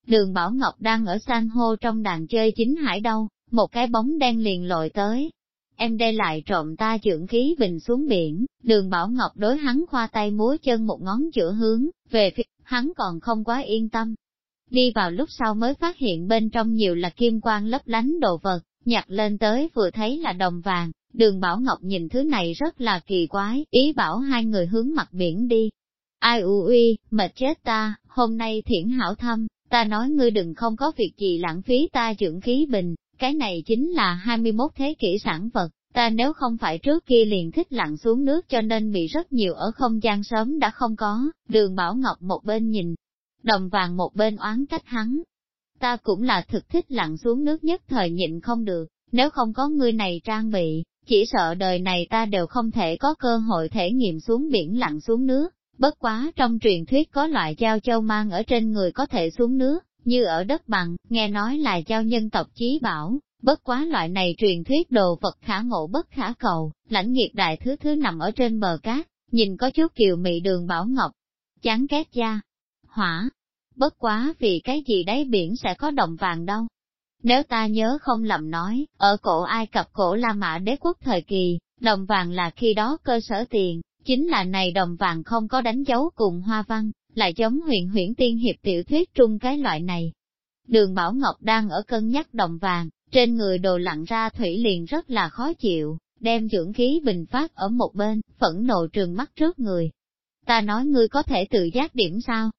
đường Bảo Ngọc đang ở san hô trong đàn chơi chính hải đâu, một cái bóng đen liền lội tới, em đê lại trộm ta trưởng khí bình xuống biển, đường Bảo Ngọc đối hắn khoa tay múa chân một ngón chữa hướng, về phía hắn còn không quá yên tâm. Đi vào lúc sau mới phát hiện bên trong nhiều là kim quang lấp lánh đồ vật, nhặt lên tới vừa thấy là đồng vàng, đường Bảo Ngọc nhìn thứ này rất là kỳ quái, ý bảo hai người hướng mặt biển đi. Ai u uy, mệt chết ta, hôm nay thiển hảo thăm ta nói ngươi đừng không có việc gì lãng phí ta dưỡng khí bình, cái này chính là 21 thế kỷ sản vật, ta nếu không phải trước kia liền thích lặn xuống nước cho nên bị rất nhiều ở không gian sớm đã không có, đường Bảo Ngọc một bên nhìn, đồng vàng một bên oán trách hắn. Ta cũng là thực thích lặn xuống nước nhất thời nhịn không được, nếu không có ngươi này trang bị, chỉ sợ đời này ta đều không thể có cơ hội thể nghiệm xuống biển lặn xuống nước. Bất quá trong truyền thuyết có loại giao châu mang ở trên người có thể xuống nước, như ở đất bằng, nghe nói là giao nhân tộc chí bảo, Bất quá loại này truyền thuyết đồ vật khả ngộ bất khả cầu, lãnh nghiệp đại thứ thứ nằm ở trên bờ cát, nhìn có chút kiều mị đường bảo ngọc. Chán ghét da. Hỏa. Bất quá vì cái gì đáy biển sẽ có đồng vàng đâu. Nếu ta nhớ không lầm nói, ở cổ Ai Cập cổ La Mã đế quốc thời kỳ, đồng vàng là khi đó cơ sở tiền, chính là này đồng vàng không có đánh dấu cùng hoa văn, lại giống huyền huyển tiên hiệp tiểu thuyết trung cái loại này. Đường Bảo Ngọc đang ở cân nhắc đồng vàng, trên người đồ lặn ra thủy liền rất là khó chịu, đem dưỡng khí bình phát ở một bên, phẫn nộ trường mắt trước người. Ta nói ngươi có thể tự giác điểm sao?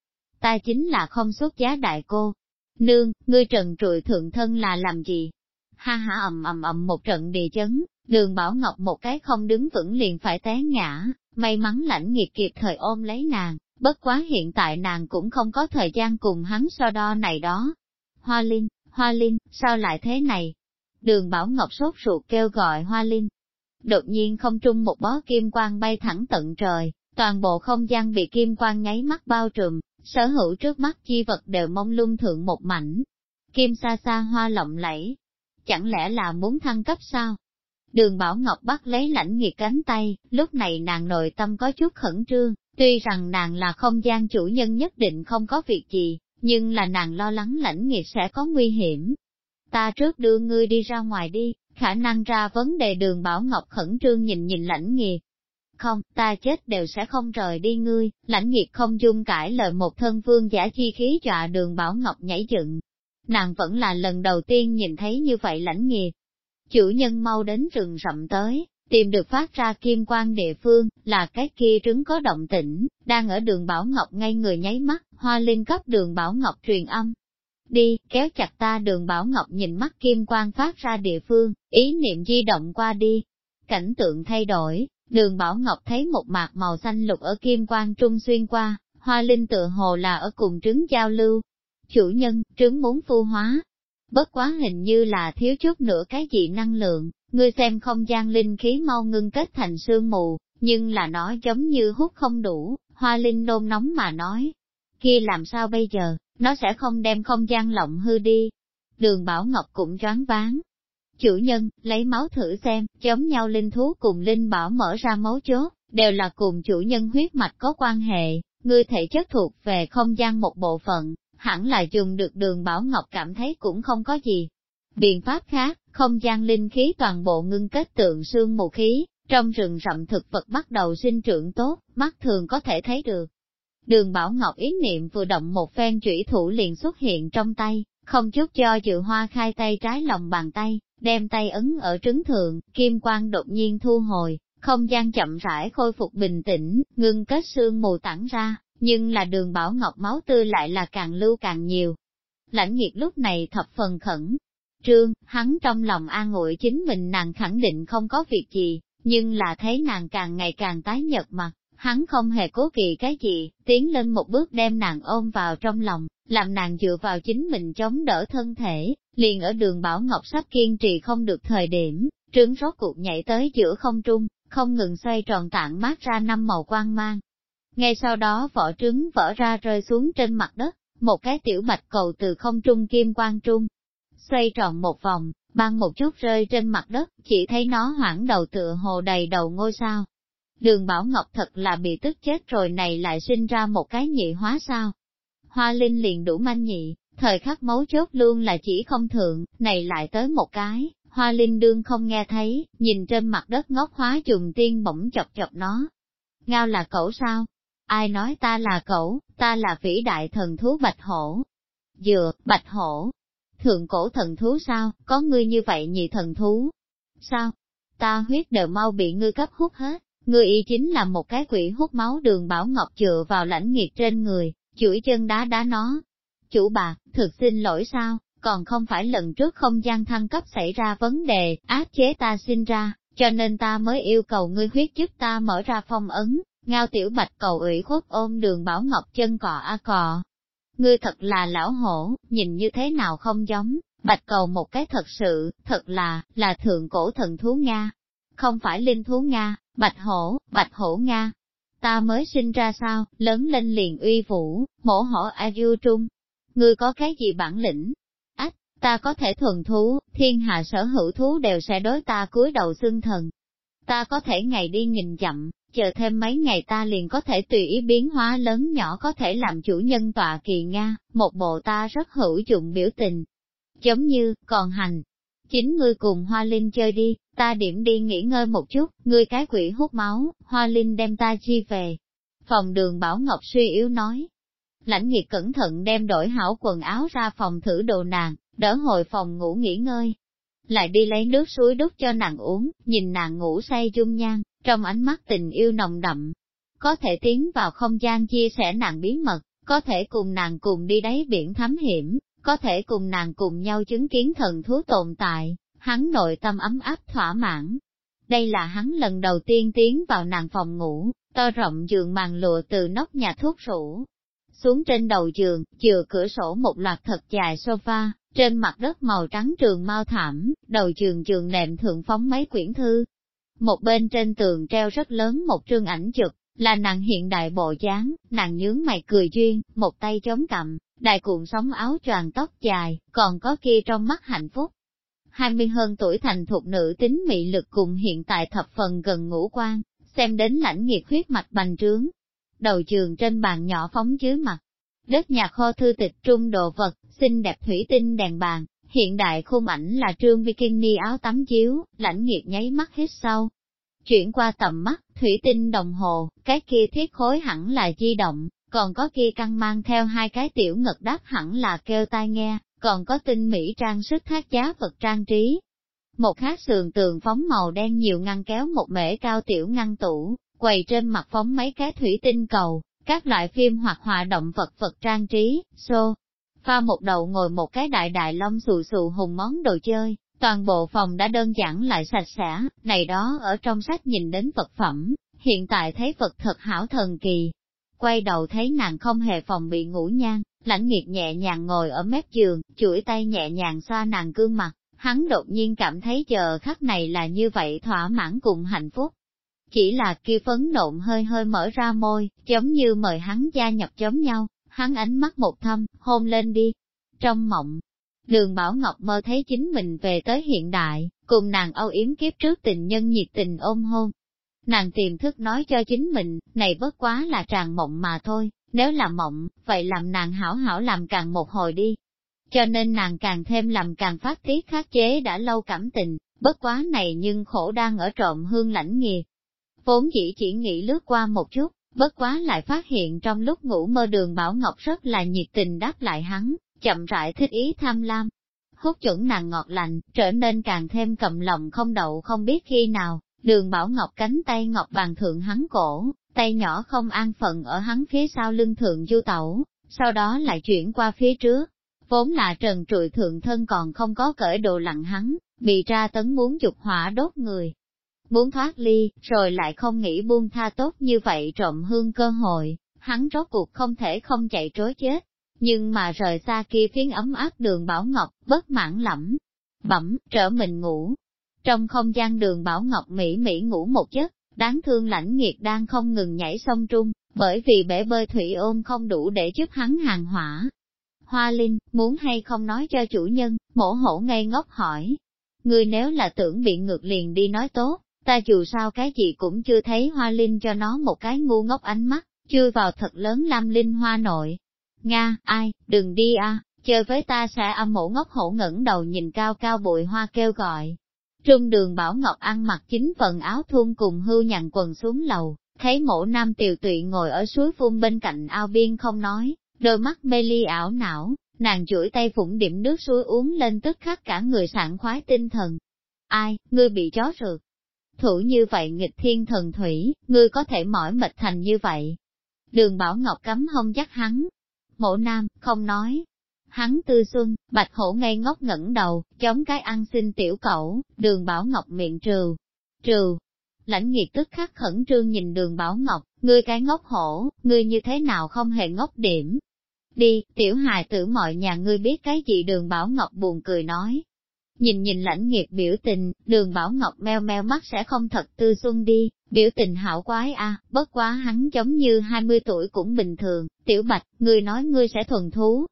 Ta chính là không xuất giá đại cô. Nương, ngươi trần trụi thượng thân là làm gì? Ha ha ầm ầm ầm một trận địa chấn, đường Bảo Ngọc một cái không đứng vững liền phải té ngã, may mắn lãnh nghiệt kịp thời ôm lấy nàng, bất quá hiện tại nàng cũng không có thời gian cùng hắn so đo này đó. Hoa Linh, Hoa Linh, sao lại thế này? Đường Bảo Ngọc sốt ruột kêu gọi Hoa Linh. Đột nhiên không trung một bó kim quang bay thẳng tận trời, toàn bộ không gian bị kim quang nháy mắt bao trùm, sở hữu trước mắt chi vật đều mông lung thượng một mảnh. Kim xa xa hoa lộng lẫy. Chẳng lẽ là muốn thăng cấp sao? Đường Bảo Ngọc bắt lấy lãnh nghiệt cánh tay, lúc này nàng nội tâm có chút khẩn trương, tuy rằng nàng là không gian chủ nhân nhất định không có việc gì, nhưng là nàng lo lắng lãnh nghiệt sẽ có nguy hiểm. Ta trước đưa ngươi đi ra ngoài đi, khả năng ra vấn đề đường Bảo Ngọc khẩn trương nhìn nhìn lãnh nghiệt. Không, ta chết đều sẽ không rời đi ngươi, lãnh nghiệt không dung cãi lời một thân vương giả chi khí dọa đường Bảo Ngọc nhảy dựng. Nàng vẫn là lần đầu tiên nhìn thấy như vậy lãnh nghiệt. Chủ nhân mau đến rừng rậm tới, tìm được phát ra kim quan địa phương, là cái kia trứng có động tĩnh, đang ở đường Bảo Ngọc ngay người nháy mắt, hoa linh cấp đường Bảo Ngọc truyền âm. Đi, kéo chặt ta đường Bảo Ngọc nhìn mắt kim quan phát ra địa phương, ý niệm di động qua đi. Cảnh tượng thay đổi, đường Bảo Ngọc thấy một mạc màu xanh lục ở kim quang trung xuyên qua, hoa linh tựa hồ là ở cùng trứng giao lưu. Chủ nhân, trứng muốn phu hóa. Bất quá hình như là thiếu chút nữa cái gì năng lượng, Ngươi xem không gian linh khí mau ngưng kết thành sương mù, nhưng là nó giống như hút không đủ, hoa linh nôn nóng mà nói. Kia làm sao bây giờ, nó sẽ không đem không gian lộng hư đi. Đường Bảo Ngọc cũng choáng váng. Chủ nhân, lấy máu thử xem, giống nhau linh thú cùng linh bảo mở ra máu chốt, đều là cùng chủ nhân huyết mạch có quan hệ, ngươi thể chất thuộc về không gian một bộ phận, hẳn là dùng được đường Bảo Ngọc cảm thấy cũng không có gì. Biện pháp khác, không gian linh khí toàn bộ ngưng kết tượng xương mù khí, trong rừng rậm thực vật bắt đầu sinh trưởng tốt, mắt thường có thể thấy được. Đường Bảo Ngọc ý niệm vừa động một phen chủy thủ liền xuất hiện trong tay, không chút cho dự hoa khai tay trái lòng bàn tay, đem tay ấn ở trứng thượng, kim quang đột nhiên thu hồi, không gian chậm rãi khôi phục bình tĩnh, ngưng kết xương mù tản ra, nhưng là đường Bảo Ngọc máu tươi lại là càng lưu càng nhiều. Lãnh nghiệt lúc này thập phần khẩn, trương, hắn trong lòng an ủi chính mình nàng khẳng định không có việc gì, nhưng là thấy nàng càng ngày càng tái nhợt mặt, hắn không hề cố kỵ cái gì, tiến lên một bước đem nàng ôm vào trong lòng, làm nàng dựa vào chính mình chống đỡ thân thể, liền ở đường Bảo Ngọc sắp kiên trì không được thời điểm, trứng rốt cuộc nhảy tới giữa không trung, không ngừng xoay tròn tạng mát ra năm màu quang mang. Ngay sau đó vỏ trứng vỡ ra rơi xuống trên mặt đất, một cái tiểu bạch cầu từ không trung kim quang trung, xoay tròn một vòng, băng một chút rơi trên mặt đất, chỉ thấy nó hoảng đầu tựa hồ đầy đầu ngôi sao. Đường Bảo Ngọc thật là bị tức chết rồi này lại sinh ra một cái nhị hóa sao. Hoa Linh liền đủ manh nhị, thời khắc mấu chốt luôn là chỉ không thượng, này lại tới một cái, Hoa Linh đương không nghe thấy, nhìn trên mặt đất ngốc hóa trùng tiên bỗng chọc chọc nó. Ngao là cậu sao? Ai nói ta là cậu, ta là vĩ đại thần thú bạch hổ. Dừa, bạch hổ, thượng cổ thần thú sao, có ngươi như vậy nhị thần thú. Sao? Ta huyết đều mau bị ngươi cấp hút hết, ngươi y chính là một cái quỷ hút máu đường bảo ngọc chừa vào lãnh nghiệt trên người, chuỗi chân đá đá nó. Chủ bạc, thực xin lỗi sao, còn không phải lần trước không gian thăng cấp xảy ra vấn đề, áp chế ta sinh ra, cho nên ta mới yêu cầu ngươi huyết giúp ta mở ra phong ấn, ngao tiểu bạch cầu ủy khuất ôm đường bảo ngọc chân cọ a cọ, Ngươi thật là lão hổ, nhìn như thế nào không giống, bạch cầu một cái thật sự, thật là, là thượng cổ thần thú Nga. Không phải linh thú Nga, bạch hổ, bạch hổ Nga. Ta mới sinh ra sao, lớn lên liền uy vũ, mổ hổ a du trung. Ngươi có cái gì bản lĩnh? Ách, Ta có thể thuần thú, thiên hạ sở hữu thú đều sẽ đối ta cúi đầu xương thần. Ta có thể ngày đi nghìn chậm, chờ thêm mấy ngày ta liền có thể tùy ý biến hóa lớn nhỏ có thể làm chủ nhân tọa kỳ Nga, một bộ ta rất hữu dụng biểu tình. Giống như, còn hành, chính ngươi cùng Hoa Linh chơi đi, ta điểm đi nghỉ ngơi một chút, ngươi cái quỷ hút máu, Hoa Linh đem ta chi về. Phòng đường Bảo Ngọc suy yếu nói. Lãnh nghiệt cẩn thận đem đổi hảo quần áo ra phòng thử đồ nàng, đỡ hồi phòng ngủ nghỉ ngơi. Lại đi lấy nước suối đút cho nàng uống, nhìn nàng ngủ say dung nhan, trong ánh mắt tình yêu nồng đậm. Có thể tiến vào không gian chia sẻ nàng bí mật, có thể cùng nàng cùng đi đáy biển thám hiểm, có thể cùng nàng cùng nhau chứng kiến thần thú tồn tại, hắn nội tâm ấm áp thỏa mãn. Đây là hắn lần đầu tiên tiến vào nàng phòng ngủ, to rộng giường màn lụa từ nóc nhà thuốc rủ. Xuống trên đầu giường, chừa cửa sổ một loạt thật dài sofa, trên mặt đất màu trắng trường mau thảm, đầu giường giường nệm thượng phóng mấy quyển thư. Một bên trên tường treo rất lớn một trương ảnh chụp, là nàng hiện đại bộ dáng, nàng nhướng mày cười duyên, một tay chống cằm đại cuộn sóng áo choàng tóc dài, còn có kia trong mắt hạnh phúc. Hai mươi hơn tuổi thành thục nữ tính mị lực cùng hiện tại thập phần gần ngũ quan, xem đến lãnh nghiệt huyết mạch bành trướng. Đầu trường trên bàn nhỏ phóng dưới mặt, đất nhà kho thư tịch trung đồ vật, xinh đẹp thủy tinh đèn bàn, hiện đại khung ảnh là trương bikini áo tắm chiếu, lãnh nghiệt nháy mắt hết sau. Chuyển qua tầm mắt, thủy tinh đồng hồ, cái kia thiết khối hẳn là di động, còn có kia căng mang theo hai cái tiểu ngật đáp hẳn là kêu tai nghe, còn có tinh mỹ trang sức thác giá vật trang trí. Một khác sườn tường phóng màu đen nhiều ngăn kéo một mễ cao tiểu ngăn tủ, quầy trên mặt phóng mấy cái thủy tinh cầu, các loại phim hoặc họa động vật vật trang trí, xô. Pha một đầu ngồi một cái đại đại lông xù xù hùng món đồ chơi, toàn bộ phòng đã đơn giản lại sạch sẽ, này đó ở trong sách nhìn đến vật phẩm, hiện tại thấy vật thật hảo thần kỳ, quay đầu thấy nàng không hề phòng bị ngủ nhan, lãnh nghiệt nhẹ nhàng ngồi ở mép giường, chuỗi tay nhẹ nhàng xoa nàng gương mặt, hắn đột nhiên cảm thấy giờ khắc này là như vậy thỏa mãn cùng hạnh phúc. Chỉ là kia phấn nộn hơi hơi mở ra môi, giống như mời hắn gia nhập giống nhau, hắn ánh mắt một thâm, hôn lên đi. Trong mộng, đường Bảo Ngọc mơ thấy chính mình về tới hiện đại, cùng nàng âu yếm kiếp trước tình nhân nhiệt tình ôm hôn, Nàng tiềm thức nói cho chính mình, này bất quá là tràn mộng mà thôi, nếu là mộng, vậy làm nàng hảo hảo làm càng một hồi đi. Cho nên nàng càng thêm làm càng phát tiết khắc chế đã lâu cảm tình, bất quá này nhưng khổ đang ở trộm hương lãnh nghiệt. Vốn chỉ chỉ nghĩ lướt qua một chút, bất quá lại phát hiện trong lúc ngủ mơ đường Bảo Ngọc rất là nhiệt tình đáp lại hắn, chậm rãi thích ý tham lam. Hút chuẩn nàng ngọt lạnh trở nên càng thêm cầm lòng không đậu không biết khi nào, Đường Bảo Ngọc cánh tay ngọc bàn thượng hắn cổ, tay nhỏ không an phận ở hắn phía sau lưng thượng du tẩu, sau đó lại chuyển qua phía trước. Vốn là trần trụi thượng thân còn không có cởi đồ lặng hắn, bị tra tấn muốn dục hỏa đốt người. Muốn thoát ly, rồi lại không nghĩ buông tha tốt như vậy trộm hương cơ hội, hắn rốt cuộc không thể không chạy trối chết. Nhưng mà rời xa kia phiến ấm áp đường Bảo Ngọc, bất mãn lẫm, bẩm, trở mình ngủ, trong không gian đường Bảo Ngọc Mỹ Mỹ ngủ một giấc, đáng thương lãnh nghiệt đang không ngừng nhảy sông trung, bởi vì bể bơi thủy ôm không đủ để giúp hắn hàng hỏa. Hoa Linh, muốn hay không nói cho chủ nhân, mổ hổ ngây ngốc hỏi. Người nếu là tưởng bị ngược liền đi nói tốt, ta dù sao cái gì cũng chưa thấy Hoa Linh cho nó một cái ngu ngốc ánh mắt, chui vào thật lớn Lam Linh Hoa nội. Nga, ai, đừng đi a, chơi với ta sẽ âm mổ ngốc hổ ngẩng đầu nhìn cao cao bụi hoa kêu gọi. Trung đường Bảo Ngọc ăn mặc chính phần áo thun cùng hưu nhằn quần xuống lầu, thấy mộ nam tiều tụy ngồi ở suối phun bên cạnh ao biên không nói, đôi mắt mê ly ảo não, nàng chuỗi tay phụng điểm nước suối uống lên tức khắc cả người sảng khoái tinh thần. Ai, ngươi bị chó rượt? Thủ như vậy nghịch thiên thần thủy, ngươi có thể mỏi mệt thành như vậy. Đường Bảo Ngọc cấm hông dắt hắn. Mộ nam, không nói, Hắn tư xuân, bạch hổ ngây ngốc ngẩng đầu, chống cái ăn xin tiểu cẩu, đường Bảo Ngọc miệng trừ. Trừ. Lãnh nghiệt tức khắc khẩn trương nhìn đường Bảo Ngọc, ngươi cái ngốc hổ, ngươi như thế nào không hề ngốc điểm. Đi, tiểu hài tử mọi nhà ngươi biết cái gì đường Bảo Ngọc buồn cười nói. Nhìn nhìn lãnh nghiệt biểu tình, đường Bảo Ngọc meo meo mắt sẽ không thật tư xuân đi, biểu tình hảo quái a bất quá hắn giống như 20 tuổi cũng bình thường, tiểu bạch, ngươi nói ngươi sẽ thuần thú,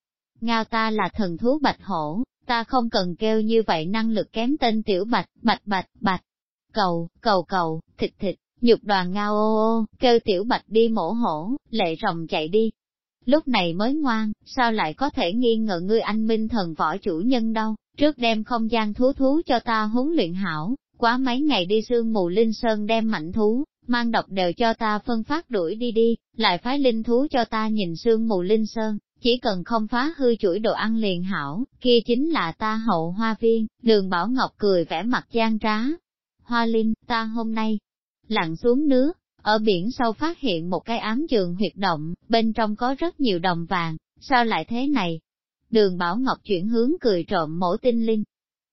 ngao ta là thần thú bạch hổ, ta không cần kêu như vậy năng lực kém tên tiểu bạch, bạch bạch bạch, cầu, cầu cầu, thịt thịt, nhục đoàn ngao ô ô, kêu tiểu bạch đi mổ hổ, lệ rồng chạy đi. Lúc này mới ngoan, sao lại có thể nghi ngờ ngươi anh minh thần võ chủ nhân đâu, trước đem không gian thú thú cho ta huấn luyện hảo, quá mấy ngày đi sương mù linh sơn đem mạnh thú, mang độc đều cho ta phân phát đuổi đi đi, lại phái linh thú cho ta nhìn sương mù linh sơn, chỉ cần không phá hư chuỗi đồ ăn liền hảo, kia chính là ta hậu hoa viên, đường Bảo Ngọc cười vẻ mặt gian trá. Hoa Linh, ta hôm nay, lặn xuống nước, ở biển sâu phát hiện một cái ám trường huyệt động, bên trong có rất nhiều đồng vàng, sao lại thế này? Đường Bảo Ngọc chuyển hướng cười trộm mổ tinh linh.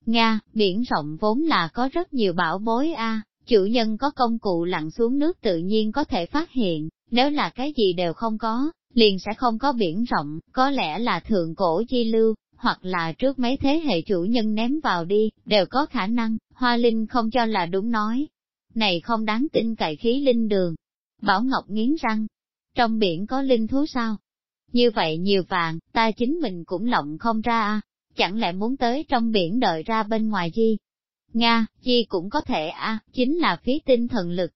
Nga, biển rộng vốn là có rất nhiều bảo bối a, chủ nhân có công cụ lặn xuống nước tự nhiên có thể phát hiện, nếu là cái gì đều không có, liền sẽ không có biển rộng, có lẽ là thượng cổ chi lưu, hoặc là trước mấy thế hệ chủ nhân ném vào đi, đều có khả năng, Hoa Linh không cho là đúng nói. Này không đáng tin cậy khí linh đường. Bảo Ngọc nghiến răng, trong biển có linh thú sao? Như vậy nhiều vàng, ta chính mình cũng lộng không ra à, chẳng lẽ muốn tới trong biển đợi ra bên ngoài chi? Nga, chi cũng có thể à, chính là phí tinh thần lực,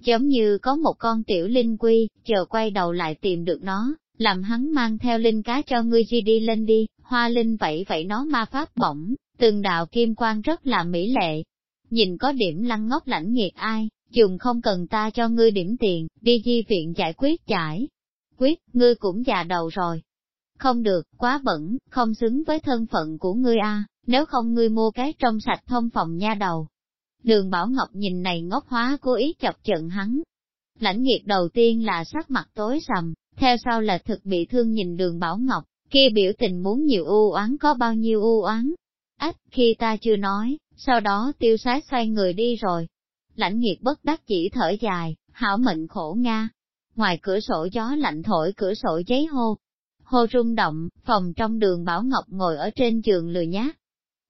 Giống như có một con tiểu linh quy, chờ quay đầu lại tìm được nó, làm hắn mang theo linh cá cho ngươi di đi lên đi, hoa linh vậy vậy nó ma pháp bổng, từng đạo kim quang rất là mỹ lệ. Nhìn có điểm lăng ngốc lãnh nghiệt ai, dùng không cần ta cho ngươi điểm tiền, đi di viện giải quyết giải. Quyết, ngươi cũng già đầu rồi. Không được, quá bẩn, không xứng với thân phận của ngươi a. nếu không ngươi mua cái trong sạch thông phòng nha đầu, Đường Bảo Ngọc nhìn này ngốc hóa cố ý chọc trận hắn. Lãnh nghiệt đầu tiên là sắc mặt tối sầm, theo sau là thực bị thương nhìn đường Bảo Ngọc, kia biểu tình muốn nhiều u oán có bao nhiêu u oán. Ách, khi ta chưa nói, sau đó tiêu sái xoay người đi rồi. Lãnh nghiệt bất đắc chỉ thở dài, hảo mệnh khổ Nga. Ngoài cửa sổ gió lạnh thổi cửa sổ giấy hô. Hô rung động, phòng trong đường Bảo Ngọc ngồi ở trên giường lười nhát.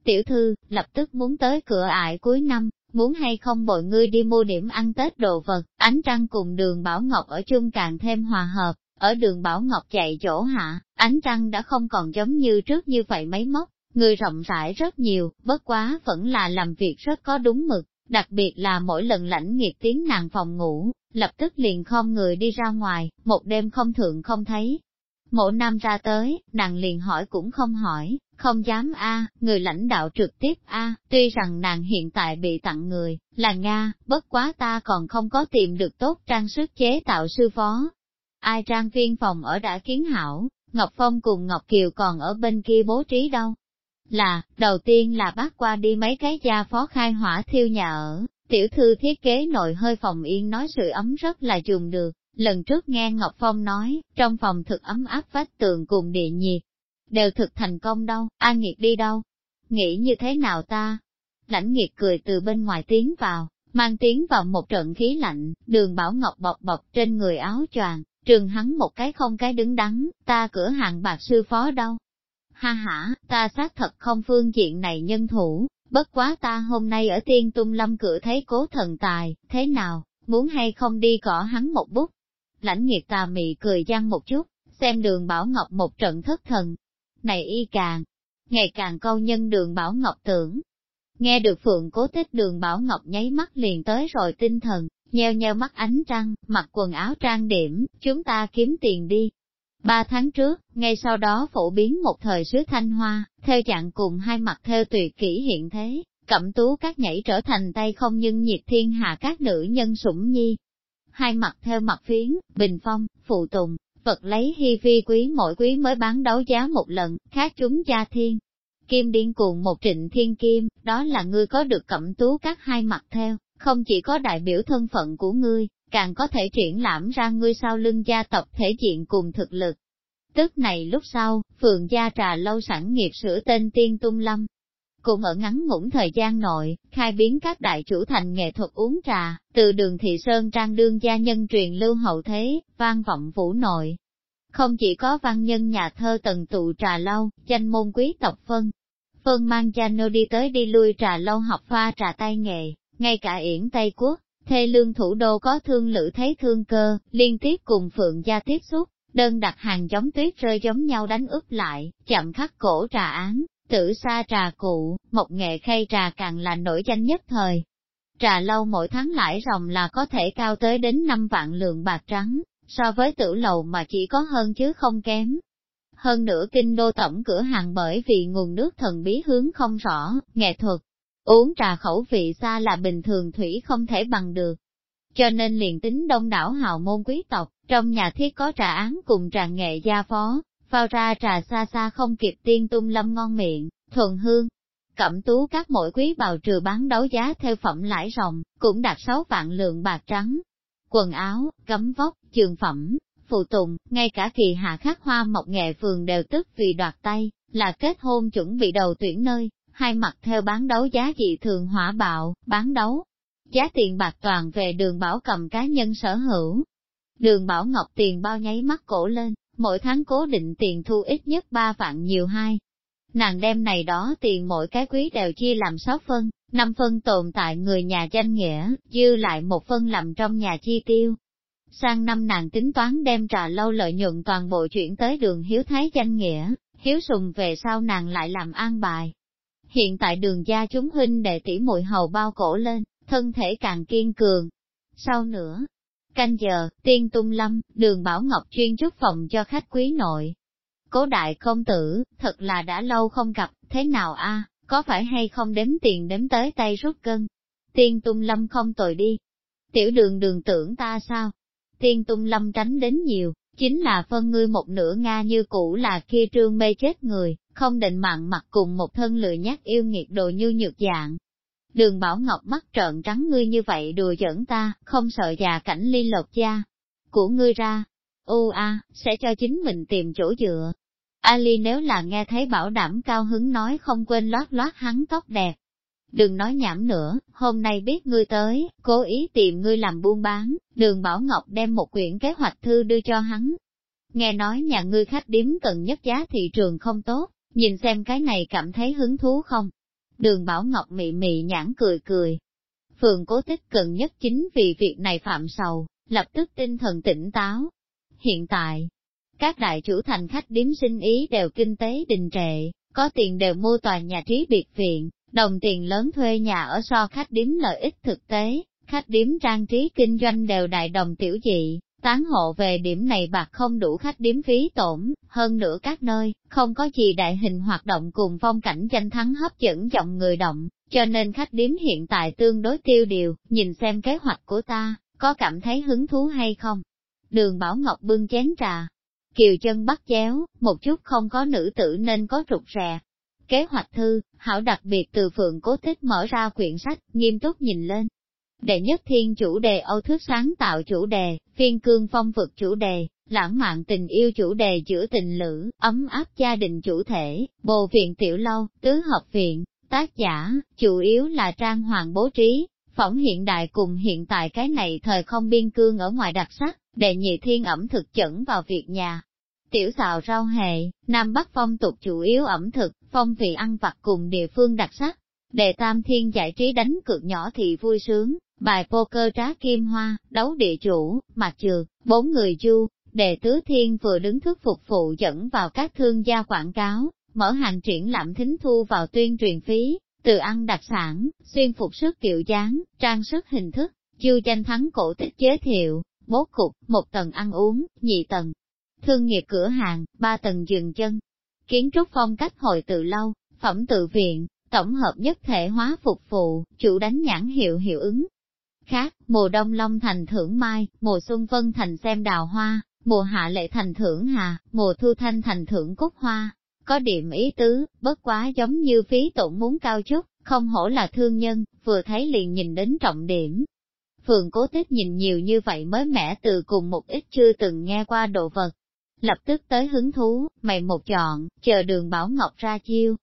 Tiểu thư, lập tức muốn tới cửa ải cuối năm, muốn hay không bội ngươi đi mua điểm ăn Tết đồ vật, ánh trăng cùng đường Bảo Ngọc ở chung càng thêm hòa hợp, ở đường Bảo Ngọc chạy chỗ hạ, ánh trăng đã không còn giống như trước như vậy mấy mốc, người rộng rãi rất nhiều, bất quá vẫn là làm việc rất có đúng mực, đặc biệt là mỗi lần lãnh nghiệt tiếng nàng phòng ngủ, lập tức liền khom người đi ra ngoài, một đêm không thượng không thấy. Mộ nam ra tới, nàng liền hỏi cũng không hỏi, không dám a, người lãnh đạo trực tiếp a, tuy rằng nàng hiện tại bị tặng người, là Nga, bất quá ta còn không có tìm được tốt trang sức chế tạo sư phó. Ai trang viên phòng ở đã kiến hảo, Ngọc Phong cùng Ngọc Kiều còn ở bên kia bố trí đâu. Là, đầu tiên là bác qua đi mấy cái gia phó khai hỏa thiêu nhà ở, tiểu thư thiết kế nội hơi phòng yên nói sự ấm rất là dùng được. Lần trước nghe Ngọc Phong nói, trong phòng thực ấm áp vách tường cùng địa nhiệt, đều thực thành công đâu, A Nghiệt đi đâu? Nghĩ như thế nào ta? Lãnh Nghiệt cười từ bên ngoài tiến vào, mang tiến vào một trận khí lạnh, đường Bảo Ngọc bọc bọc trên người áo choàng, trường hắn một cái không cái đứng đắn, ta cửa hàng bạc sư phó đâu. Ha ha, ta xác thật không phương diện này nhân thủ, bất quá ta hôm nay ở tiên tung lâm cửa thấy cố thần tài, thế nào, muốn hay không đi cỏ hắn một bút. Lãnh nghiệt tà mị cười gian một chút, xem đường Bảo Ngọc một trận thất thần, này y càng, ngày càng câu nhân đường Bảo Ngọc tưởng. Nghe được Phượng cố thích đường Bảo Ngọc nháy mắt liền tới rồi tinh thần, nheo nheo mắt ánh trăng, mặc quần áo trang điểm, chúng ta kiếm tiền đi. Ba tháng trước, ngay sau đó phổ biến một thời sứ thanh hoa, theo chặn cùng hai mặt theo tuyệt kỹ hiện thế, cẩm tú các nhảy trở thành tay không nhưng nhiệt thiên hạ các nữ nhân sủng nhi. Hai mặt theo mặt phiến, bình phong, phụ tùng, vật lấy hy vi quý mỗi quý mới bán đấu giá một lần, khác chúng gia thiên. Kim điên cuồng một trịnh thiên kim, đó là ngươi có được cẩm tú các hai mặt theo, không chỉ có đại biểu thân phận của ngươi, càng có thể triển lãm ra ngươi sau lưng gia tộc thể diện cùng thực lực. Tức này lúc sau, phường gia trà lâu sẵn nghiệp sửa tên Tiên Tung Lâm. Cũng ở ngắn ngủn thời gian nội, khai biến các đại chủ thành nghệ thuật uống trà, từ đường Thị Sơn trang đương gia nhân truyền lưu hậu thế, vang vọng vũ nội. Không chỉ có văn nhân nhà thơ tần tụ trà lâu, danh môn quý tộc phân. Phân mang Chano đi tới đi lui trà lâu học pha trà tay nghề, ngay cả yển Tây Quốc, thê lương thủ đô có thương lữ thấy thương cơ, liên tiếp cùng phượng gia tiếp xúc, đơn đặt hàng giống tuyết rơi giống nhau đánh úp lại, chậm khắc cổ trà án, tử sa trà cụ, mộc nghệ khay trà càng là nổi danh nhất thời. Trà lâu mỗi tháng lãi ròng là có thể cao tới đến 5 vạn lượng bạc trắng, so với tử lầu mà chỉ có hơn chứ không kém. Hơn nữa kinh đô tổng cửa hàng bởi vì nguồn nước thần bí hướng không rõ, nghệ thuật, uống trà khẩu vị xa là bình thường thủy không thể bằng được. Cho nên liền tính đông đảo hào môn quý tộc, trong nhà thiết có trà án cùng trà nghệ gia phó, phao ra trà xa xa không kịp tiên tung lâm ngon miệng, thuần hương. Cẩm tú các mỗi quý bào trừ bán đấu giá theo phẩm lãi ròng, cũng đạt 6 vạn lượng bạc trắng. Quần áo, cấm vóc, trường phẩm, phụ tùng, ngay cả kỳ hạ khắc hoa mộc nghệ phường đều tức vì đoạt tay, là kết hôn chuẩn bị đầu tuyển nơi, hai mặt theo bán đấu giá dị thường hỏa bạo, bán đấu. Giá tiền bạc toàn về đường bảo cầm cá nhân sở hữu. Đường bảo ngọc tiền bao nháy mắt cổ lên, mỗi tháng cố định tiền thu ít nhất 3 vạn nhiều hai. Nàng đem này đó tiền mỗi cái quý đều chia làm 6 phân, 5 phân tồn tại người nhà danh nghĩa, dư lại một phân làm trong nhà chi tiêu. Sang năm nàng tính toán đem trà lâu lợi nhuận toàn bộ chuyển tới đường hiếu thái danh nghĩa, hiếu sùng về sau nàng lại làm an bài. Hiện tại đường gia chúng huynh đệ tỷ muội hầu bao cổ lên, thân thể càng kiên cường. Sau nữa, Canh giờ, tiên tung lâm, đường Bảo Ngọc chuyên trúc phòng cho khách quý nội. Cố đại công tử, thật là đã lâu không gặp, thế nào a có phải hay không đếm tiền đếm tới tay rút cân? Tiên tung lâm không tồi đi. Tiểu đường đường tưởng ta sao? Tiên tung lâm tránh đến nhiều, chính là phân ngươi một nửa Nga như cũ là kia trương mê chết người, không định mạng mặt cùng một thân lười nhát yêu nghiệt đồ như nhược dạng, Đường Bảo Ngọc mắt trợn trắng ngươi như vậy đùa giỡn ta, không sợ già cảnh ly lột da của ngươi ra. U a, sẽ cho chính mình tìm chỗ dựa. Ali nếu là nghe thấy bảo đảm cao hứng nói không quên lót lót hắn tóc đẹp. Đừng nói nhảm nữa, hôm nay biết ngươi tới, cố ý tìm ngươi làm buôn bán, đường Bảo Ngọc đem một quyển kế hoạch thư đưa cho hắn. Nghe nói nhà ngươi khách điếm cần nhất giá thị trường không tốt, nhìn xem cái này cảm thấy hứng thú không? Đường Bảo Ngọc mị mị nhãn cười cười. Phường cố tích cần nhất chính vì việc này phạm sầu, lập tức tinh thần tỉnh táo. Hiện tại, các đại chủ thành khách điếm sinh ý đều kinh tế đình trệ, có tiền đều mua tòa nhà trí biệt viện, đồng tiền lớn thuê nhà ở so khách điếm lợi ích thực tế, khách điếm trang trí kinh doanh đều đại đồng tiểu dị, Tán hộ về điểm này bạc không đủ khách điếm phí tổn, hơn nữa các nơi, không có gì đại hình hoạt động cùng phong cảnh danh thắng hấp dẫn dòng người động, cho nên khách điếm hiện tại tương đối tiêu điều, nhìn xem kế hoạch của ta, có cảm thấy hứng thú hay không? Đường Bảo Ngọc bưng chén trà, kiều chân bắt chéo, một chút không có nữ tử nên có trục rè. Kế hoạch thư, hảo đặc biệt từ phượng cố tích mở ra quyển sách, nghiêm túc nhìn lên, Đệ nhất thiên chủ đề Âu thức sáng tạo chủ đề, phiên cương phong vực chủ đề, lãng mạn tình yêu chủ đề giữa tình lữ, ấm áp gia đình chủ thể, bồ viện tiểu lâu, tứ hợp viện, tác giả, chủ yếu là trang hoàng bố trí, phỏng hiện đại cùng hiện tại cái này thời không biên cương ở ngoài đặc sắc, đệ nhị thiên ẩm thực chẩn vào việc nhà. Tiểu xào rau hề, Nam Bắc phong tục chủ yếu ẩm thực, phong vị ăn vặt cùng địa phương đặc sắc. Đệ tam thiên giải trí đánh cược nhỏ thì vui sướng, bài poker trá kim hoa, đấu địa chủ, mặt trừ, bốn người du, đề tứ thiên vừa đứng thuyết phục phụ dẫn vào các thương gia quảng cáo, mở hàng triển lãm thính thu vào tuyên truyền phí, từ ăn đặc sản, xuyên phục sức kiểu dáng, trang sức hình thức, chiêu tranh thắng cổ tích giới thiệu, bố cục, một tầng ăn uống, nhị tầng, thương nghiệp cửa hàng, ba tầng dừng chân, kiến trúc phong cách hồi tự lâu, phẩm tự viện, tổng hợp nhất thể hóa phục vụ, chủ đánh nhãn hiệu hiệu ứng, Khác, mùa đông long thành thưởng mai, mùa xuân vân thành xem đào hoa, mùa hạ lệ thành thưởng hà, mùa thu thanh thành thưởng cúc hoa. Có điểm ý tứ, bất quá giống như phí tổn muốn cao chút, không hổ là thương nhân, vừa thấy liền nhìn đến trọng điểm. Phường cố tích nhìn nhiều như vậy mới mẻ từ cùng một ít chưa từng nghe qua đồ vật. Lập tức tới hứng thú, mày một chọn, chờ đường Bảo Ngọc ra chiêu.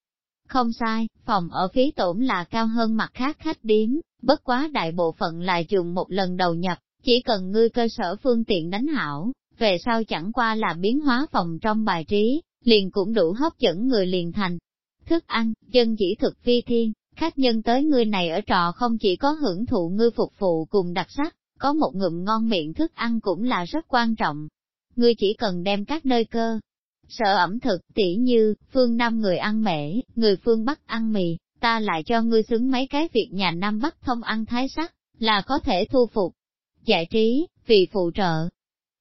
Không sai, phòng ở phí tổn là cao hơn mặt khác khách điếm, bất quá đại bộ phận lại dùng một lần đầu nhập, chỉ cần ngươi cơ sở phương tiện đánh hảo, về sau chẳng qua là biến hóa phòng trong bài trí, liền cũng đủ hấp dẫn người liền thành. Thức ăn, dân chỉ thực phi thiên, khách nhân tới ngươi này ở trọ không chỉ có hưởng thụ ngươi phục vụ cùng đặc sắc, có một ngụm ngon miệng thức ăn cũng là rất quan trọng. Ngươi chỉ cần đem các nơi cơ, Sợ ẩm thực tỉ như, phương Nam người ăn mễ, người phương Bắc ăn mì, ta lại cho ngươi xứng mấy cái việc nhà Nam Bắc thông ăn thái sắc, là có thể thu phục. Giải trí, vì phụ trợ.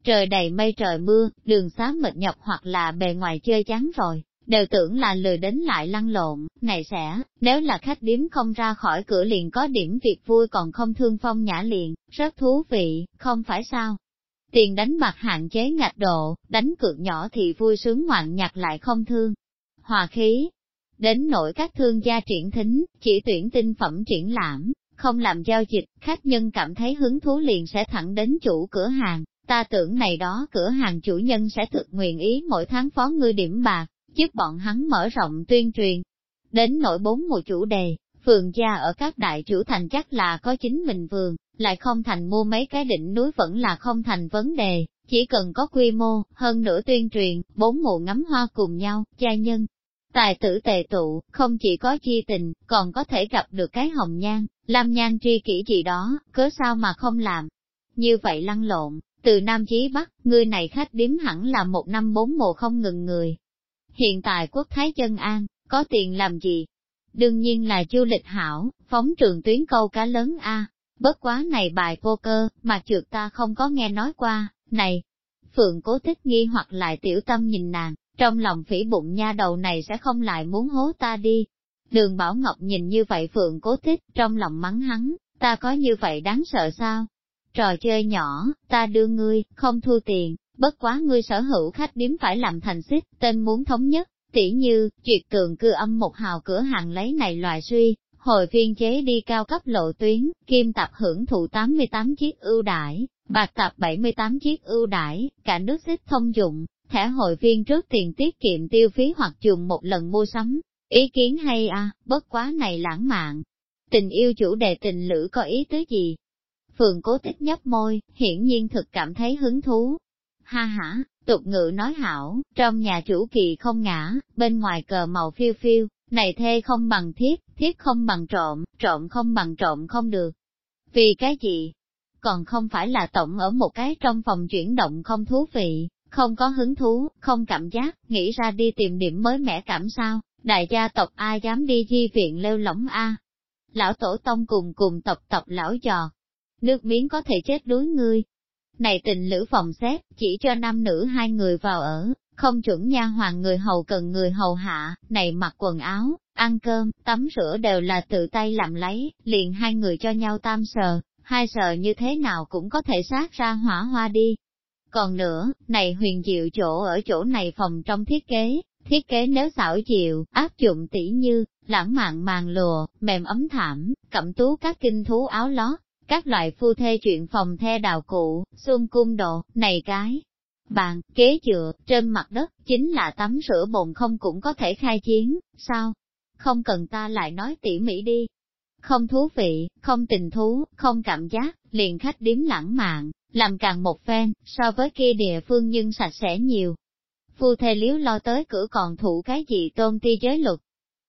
Trời đầy mây trời mưa, đường xá mệt nhọc hoặc là bề ngoài chơi chán rồi, đều tưởng là lười đến lại lăn lộn, này sẽ, nếu là khách điếm không ra khỏi cửa liền có điểm việc vui còn không thương phong nhã liền, rất thú vị, không phải sao? Tiền đánh bạc hạn chế ngạch độ, đánh cược nhỏ thì vui sướng ngoạn nhặt lại không thương. Hòa khí, đến nỗi các thương gia triển thính, chỉ tuyển tinh phẩm triển lãm, không làm giao dịch, khách nhân cảm thấy hứng thú liền sẽ thẳng đến chủ cửa hàng, ta tưởng này đó cửa hàng chủ nhân sẽ thực nguyện ý mỗi tháng phó ngươi điểm bạc, giúp bọn hắn mở rộng tuyên truyền. Đến nỗi bốn mùa chủ đề, phường gia ở các đại chủ thành chắc là có chính mình vườn, lại không thành mua mấy cái đỉnh núi vẫn là không thành vấn đề, chỉ cần có quy mô, hơn nữa tuyên truyền, bốn mùa ngắm hoa cùng nhau, gia nhân. Tài tử tề tụ, không chỉ có chi tình, còn có thể gặp được cái hồng nhan, làm nhan tri kỷ gì đó, cớ sao mà không làm. Như vậy lăn lộn, từ Nam Chí Bắc, người này khách điếm hẳn là một năm bốn mùa không ngừng người, Hiện tại quốc thái chân an, có tiền làm gì? Đương nhiên là du lịch hảo, phóng trường tuyến câu cá lớn A. Bất quá này bài poker, mà trượt ta không có nghe nói qua, này. Phượng cố tích nghi hoặc lại tiểu tâm nhìn nàng, trong lòng phỉ bụng nha đầu này sẽ không lại muốn hố ta đi. Đường Bảo Ngọc nhìn như vậy Phượng cố tích, trong lòng mắng hắn, ta có như vậy đáng sợ sao? Trò chơi nhỏ, ta đưa ngươi, không thu tiền, bất quá ngươi sở hữu khách điếm phải làm thành xích, tên muốn thống nhất, tỉ như, triệt tường cư âm một hào cửa hàng lấy này loại suy, hồi phiên chế đi cao cấp lộ tuyến, kim tập hưởng thụ 88 chiếc ưu đãi, bạc tập 78 chiếc ưu đãi, cả nước xích thông dụng, thẻ hội viên trước tiền tiết kiệm tiêu phí hoặc dùng một lần mua sắm. Ý kiến hay à, bất quá này lãng mạn. Tình yêu chủ đề tình lữ có ý tứ gì? Phường cố tích nhấp môi, hiển nhiên thực cảm thấy hứng thú, ha hả, tục ngữ nói hảo, trong nhà chủ kỳ không ngã, bên ngoài cờ màu phiêu phiêu, này thê không bằng thiết, thiết không bằng trộm, trộm không bằng trộm không được. Vì cái gì? Còn không phải là tổng ở một cái trong phòng chuyển động không thú vị, không có hứng thú, không cảm giác, nghĩ ra đi tìm điểm mới mẻ cảm sao, đại gia tộc ai dám đi di viện lêu lỏng a Lão tổ tông cùng cùng tộc tộc lão trò, nước miếng có thể chết đuối ngươi, này tình lữ phòng xếp, chỉ cho nam nữ hai người vào ở, không chuẩn nha hoàng người hầu cần người hầu hạ, này mặc quần áo, ăn cơm, tắm rửa đều là tự tay làm lấy, liền hai người cho nhau tam sờ, hai sờ như thế nào cũng có thể sát ra hỏa hoa đi. Còn nữa, này huyền diệu chỗ ở chỗ này phòng trong thiết kế, thiết kế nếu xảo diệu, áp dụng tỉ như, lãng mạn màn lùa, mềm ấm thảm, cẩm tú các kinh thú áo lót, các loại phu thê chuyện phòng the đào cụ, xuân cung độ, này cái. Bàn, kế dựa, trên mặt đất, chính là tắm rửa bồn không cũng có thể khai chiến, sao? Không cần ta lại nói tỉ mỉ đi. Không thú vị, không tình thú, không cảm giác, liền khách điếm lãng mạn, làm càng một phen, so với kia địa phương nhưng sạch sẽ nhiều. Phu thê liếu lo tới cửa còn thủ cái gì tôn ti giới luật.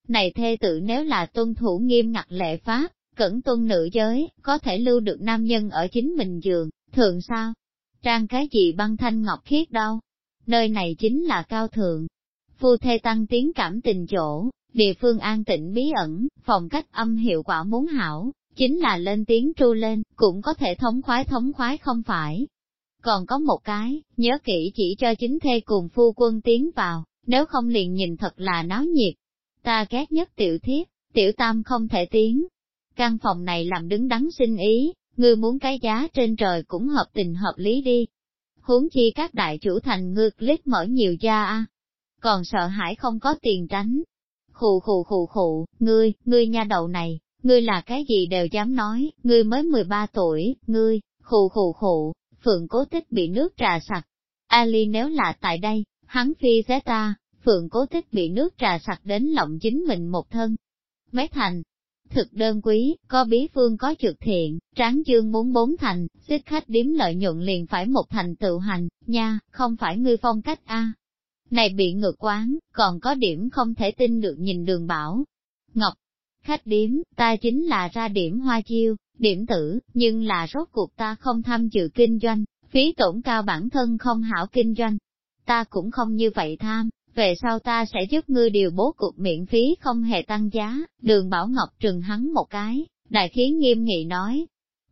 Này thê tự nếu là tuân thủ nghiêm ngặt lệ pháp, cẩn tuân nữ giới, có thể lưu được nam nhân ở chính mình giường, thường sao? Trang cái gì băng thanh ngọc khiết đâu? Nơi này chính là cao thượng. Phu thê tăng tiến cảm tình chỗ, địa phương an tịnh bí ẩn, phòng cách âm hiệu quả muốn hảo, chính là lên tiếng tru lên, cũng có thể thống khoái thống khoái không phải. Còn có một cái, nhớ kỹ chỉ cho chính thê cùng phu quân tiến vào, nếu không liền nhìn thật là náo nhiệt. Ta ghét nhất tiểu thiết, tiểu tam không thể tiến, căn phòng này làm đứng đắn sinh ý, ngươi muốn cái giá trên trời cũng hợp tình hợp lý đi. Huống chi các đại chủ thành ngược lít mở nhiều gia a, còn sợ hãi không có tiền tránh. Khù khù khù khù, ngươi, ngươi nha đầu này, ngươi là cái gì đều dám nói, ngươi mới 13 tuổi, ngươi, khù khù khù, phượng cố tích bị nước trà sặc. Ali nếu là tại đây, hắn phi xé ta, phượng cố tích bị nước trà sặc đến lộng chính mình một thân. Mấy thành, thực đơn quý, có bí phương có trực thiện, tráng dương muốn bốn thành, xích khách điếm lợi nhuận liền phải một thành tự hành, nha, không phải ngươi phong cách a. Này bị ngược quán, còn có điểm không thể tin được nhìn đường bảo. Ngọc, khách điếm, ta chính là ra điểm hoa chiêu, điểm tử, nhưng là rốt cuộc ta không tham dự kinh doanh, phí tổn cao bản thân không hảo kinh doanh. ta cũng không như vậy tham, về sau ta sẽ giúp ngươi điều bố cục miễn phí không hề tăng giá, đường Bảo Ngọc trừng hắn một cái, đại khí nghiêm nghị nói,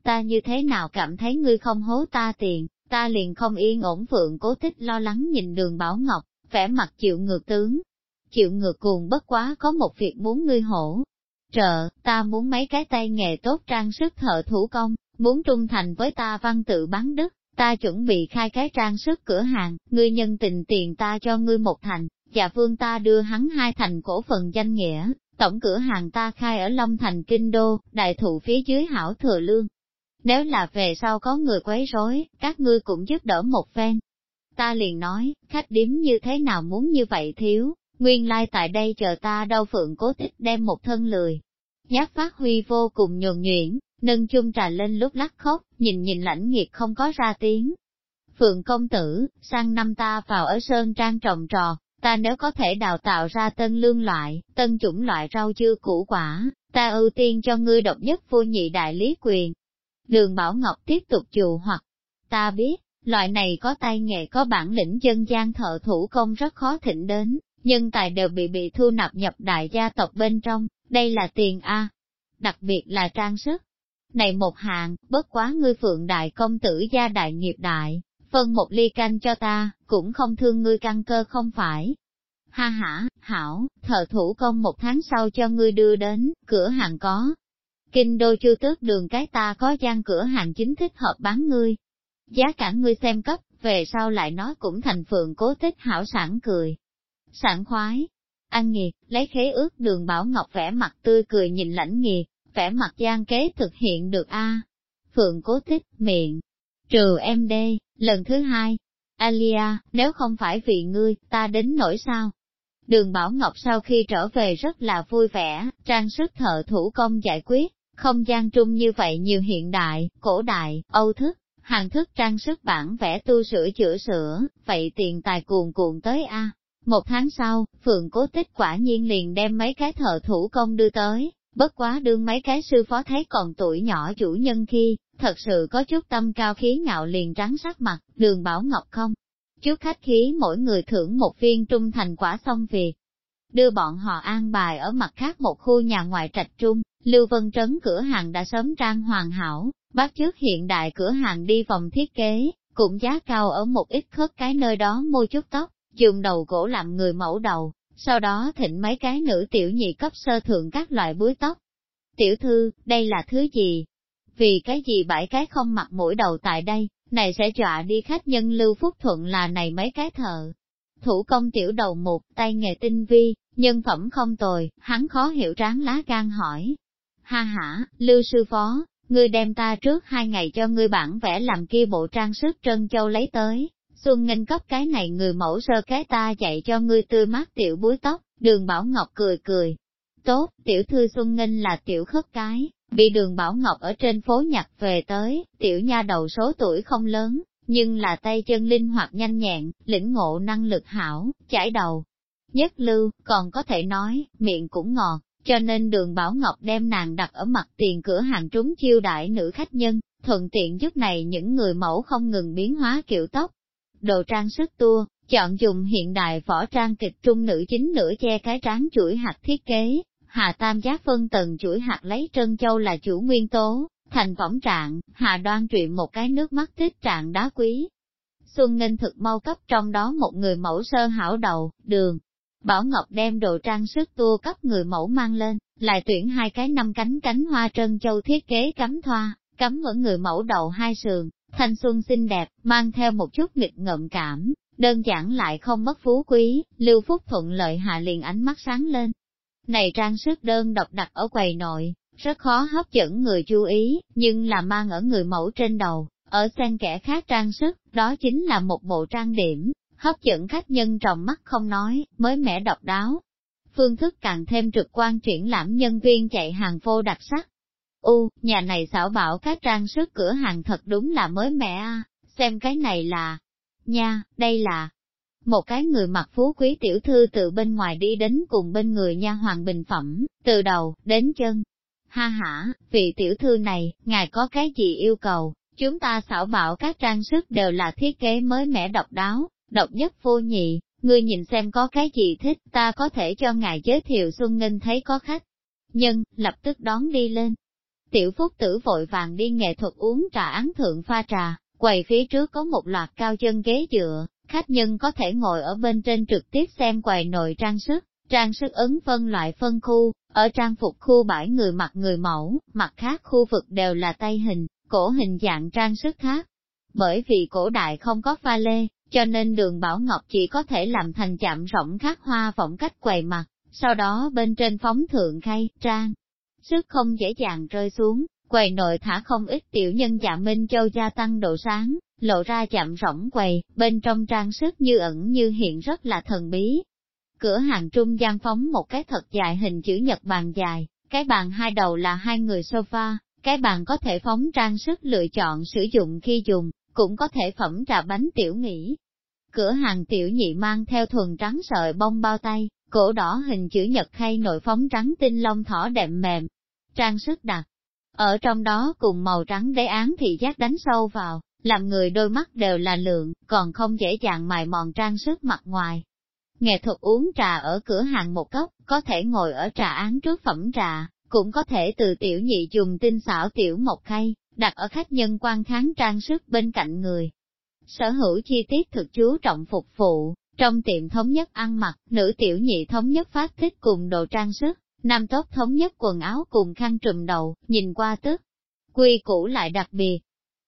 ta như thế nào cảm thấy ngươi không hố ta tiền, ta liền không yên ổn phượng cố tích lo lắng nhìn đường Bảo Ngọc, vẻ mặt chịu ngược tướng. Chịu ngược cuồng bất quá có một việc muốn ngươi hổ. Trợ, ta muốn mấy cái tay nghề tốt trang sức thợ thủ công, muốn trung thành với ta văn tự bán đức, ta chuẩn bị khai cái trang sức cửa hàng, ngươi nhân tình tiền ta cho ngươi một thành, dạ vương ta đưa hắn hai thành cổ phần danh nghĩa, tổng cửa hàng ta khai ở Long Thành Kinh Đô, đại thụ phía dưới hảo thừa lương. Nếu là về sau có người quấy rối, các ngươi cũng giúp đỡ một phen. Ta liền nói, khách điếm như thế nào muốn như vậy thiếu, nguyên lai like tại đây chờ ta đau phượng cố tích đem một thân lười. Nhát phát huy vô cùng nhuần nhuyễn, nâng chung trà lên lúc lắc khóc, nhìn nhìn lãnh nghiệt không có ra tiếng. Phượng công tử, sang năm ta vào ở Sơn Trang trồng trò, ta nếu có thể đào tạo ra tân lương loại, tân chủng loại rau dưa củ quả, ta ưu tiên cho ngươi độc nhất vô nhị đại lý quyền. Đường Bảo Ngọc tiếp tục chù hoặc, ta biết, loại này có tay nghề có bản lĩnh dân gian thợ thủ công rất khó thịnh đến, nhân tài đều bị bị thu nạp nhập đại gia tộc bên trong, đây là tiền A. Đặc biệt là trang sức, này một hạng, bất quá ngươi phượng đại công tử gia đại nghiệp đại, phân một ly canh cho ta, cũng không thương ngươi căn cơ không phải. Ha ha, hảo, thợ thủ công một tháng sau cho ngươi đưa đến, cửa hàng có. Kinh đô chu tước đường cái ta có gian cửa hàng chính thích hợp bán ngươi. Giá cả ngươi xem cấp, về sau lại nói cũng thành phượng cố tích hảo sản cười. Sản khoái. Ăn nghiệt, lấy khế ước đường Bảo Ngọc vẻ mặt tươi cười nhìn lãnh nghiệt, vẻ mặt gian kế thực hiện được a Phượng cố tích, miệng, trừ em đê, lần thứ hai. Alia, nếu không phải vì ngươi, ta đến nổi sao? Đường Bảo Ngọc sau khi trở về rất là vui vẻ, trang sức thợ thủ công giải quyết, không gian trung như vậy nhiều hiện đại, cổ đại, âu thức, hàng thức trang sức bản vẽ tu sửa chữa sửa, vậy tiền tài cuồn cuộn tới a. Một tháng sau, Phượng Cố Tích quả nhiên liền đem mấy cái thợ thủ công đưa tới, Bất quá đương mấy cái sư phó thấy còn tuổi nhỏ chủ nhân khi, thật sự có chút tâm cao khí ngạo liền trắng sắc mặt, đường bảo ngọc không. Chút khách khí mỗi người thưởng một viên trung thành quả xong việc. Đưa bọn họ an bài ở mặt khác một khu nhà ngoài trạch trung, Lưu Vân Trấn cửa hàng đã sớm trang hoàn hảo, bắt trước hiện đại cửa hàng đi vòng thiết kế, cũng giá cao ở một ít khớp cái nơi đó mua chút tóc, dùng đầu gỗ làm người mẫu đầu, sau đó thịnh mấy cái nữ tiểu nhị cấp sơ thượng các loại búi tóc. Tiểu thư, đây là thứ gì? Vì cái gì bảy cái không mặc mũi đầu tại đây, này sẽ dọa đi khách nhân lưu phúc thuận là này mấy cái thợ. Thủ công tiểu đầu một, tay nghề tinh vi, nhân phẩm không tồi, hắn khó hiểu tráng lá gan hỏi. Ha ha, lưu sư phó, ngươi đem ta trước hai ngày cho ngươi bản vẽ làm kia bộ trang sức trân châu lấy tới, Xuân Nghênh cấp cái này người mẫu sơ cái ta chạy cho ngươi tươi mát tiểu búi tóc, đường Bảo Ngọc cười cười. Tốt, tiểu thư Xuân Nghênh là tiểu khất cái, bị đường Bảo Ngọc ở trên phố nhặt về tới, tiểu nha đầu số tuổi không lớn, nhưng là tay chân linh hoạt nhanh nhẹn, lĩnh ngộ năng lực hảo, chải đầu. Nhất lưu, còn có thể nói, miệng cũng ngọt, cho nên đường Bảo Ngọc đem nàng đặt ở mặt tiền cửa hàng trúng chiêu đại nữ khách nhân, thuận tiện giúp này những người mẫu không ngừng biến hóa kiểu tóc, đồ trang sức tua, chọn dùng hiện đại võ trang kịch trung nữ chính nửa che cái trán chuỗi hạt thiết kế, hạ tam giác phân tầng chuỗi hạt lấy trân châu là chủ nguyên tố, thành võng trạng, hạ đoan truyện một cái nước mắt thích trạng đá quý. Xuân Ninh thực mau cấp trong đó một người mẫu sơ hảo đầu, đường. Bảo Ngọc đem đồ trang sức tua cấp người mẫu mang lên, lại tuyển hai cái năm cánh cánh hoa trân châu thiết kế cắm thoa, cắm ở người mẫu đầu hai sườn, thanh xuân xinh đẹp, mang theo một chút nghịch ngợm cảm, đơn giản lại không mất phú quý, Lưu Phúc thuận lợi hạ liền ánh mắt sáng lên. Này trang sức đơn độc đặt ở quầy nội, rất khó hấp dẫn người chú ý, nhưng là mang ở người mẫu trên đầu, ở xen kẻ khác trang sức, đó chính là một bộ trang điểm, hấp dẫn khách nhân trong mắt không nói, mới mẻ độc đáo. Phương thức càng thêm trực quan triển lãm nhân viên chạy hàng phô đặc sắc, U, nhà này xảo bảo các trang sức cửa hàng thật đúng là mới mẻ a xem cái này là... Nha, đây là... Một cái người mặc phú quý tiểu thư từ bên ngoài đi đến cùng bên người nha hoàng bình phẩm, từ đầu, đến chân. Ha ha, vị tiểu thư này, ngài có cái gì yêu cầu, chúng ta xảo bảo các trang sức đều là thiết kế mới mẻ độc đáo, độc nhất vô nhị, ngươi nhìn xem có cái gì thích, ta có thể cho ngài giới thiệu Xuân Nghinh thấy có khách. Nhân, lập tức đón đi lên. Tiểu Phúc Tử vội vàng đi nghệ thuật uống trà án thượng pha trà, quầy phía trước có một loạt cao chân ghế dựa, khách nhân có thể ngồi ở bên trên trực tiếp xem quầy nội trang sức, trang sức ấn phân loại phân khu, ở trang phục khu bãi người mặc người mẫu, mặt khác khu vực đều là tay hình, cổ hình dạng trang sức khác. Bởi vì cổ đại không có pha lê, cho nên đường Bảo Ngọc chỉ có thể làm thành chạm rộng khắc hoa vọng cách quầy mặt, sau đó bên trên phóng thượng khay, trang. Sức không dễ dàng rơi xuống, quầy nội thả không ít tiểu nhân dạ Minh Châu gia tăng độ sáng, lộ ra chạm rỗng quầy, bên trong trang sức như ẩn như hiện rất là thần bí. Cửa hàng trung gian phóng một cái thật dài hình chữ nhật bàn dài, cái bàn hai đầu là hai người sofa, cái bàn có thể phóng trang sức lựa chọn sử dụng khi dùng, cũng có thể phẩm trà bánh tiểu nghỉ. Cửa hàng tiểu nhị mang theo thuần trắng sợi bông bao tay, cổ đỏ hình chữ nhật khay nội phóng trắng tinh long thỏ đệm mềm. Trang sức đặc, ở trong đó cùng màu trắng đế án thị giác đánh sâu vào, làm người đôi mắt đều là lượng, còn không dễ dàng mài mòn trang sức mặt ngoài. Nghệ thuật uống trà ở cửa hàng một cốc, có thể ngồi ở trà án trước phẩm trà, cũng có thể từ tiểu nhị dùng tinh xảo tiểu một khay, đặt ở khách nhân quan kháng trang sức bên cạnh người. Sở hữu chi tiết thực chú trọng phục vụ, trong tiệm thống nhất ăn mặc, nữ tiểu nhị thống nhất phát thích cùng đồ trang sức, nam tốt thống nhất quần áo cùng khăn trùm đầu, nhìn qua tức. Quy củ lại đặc biệt.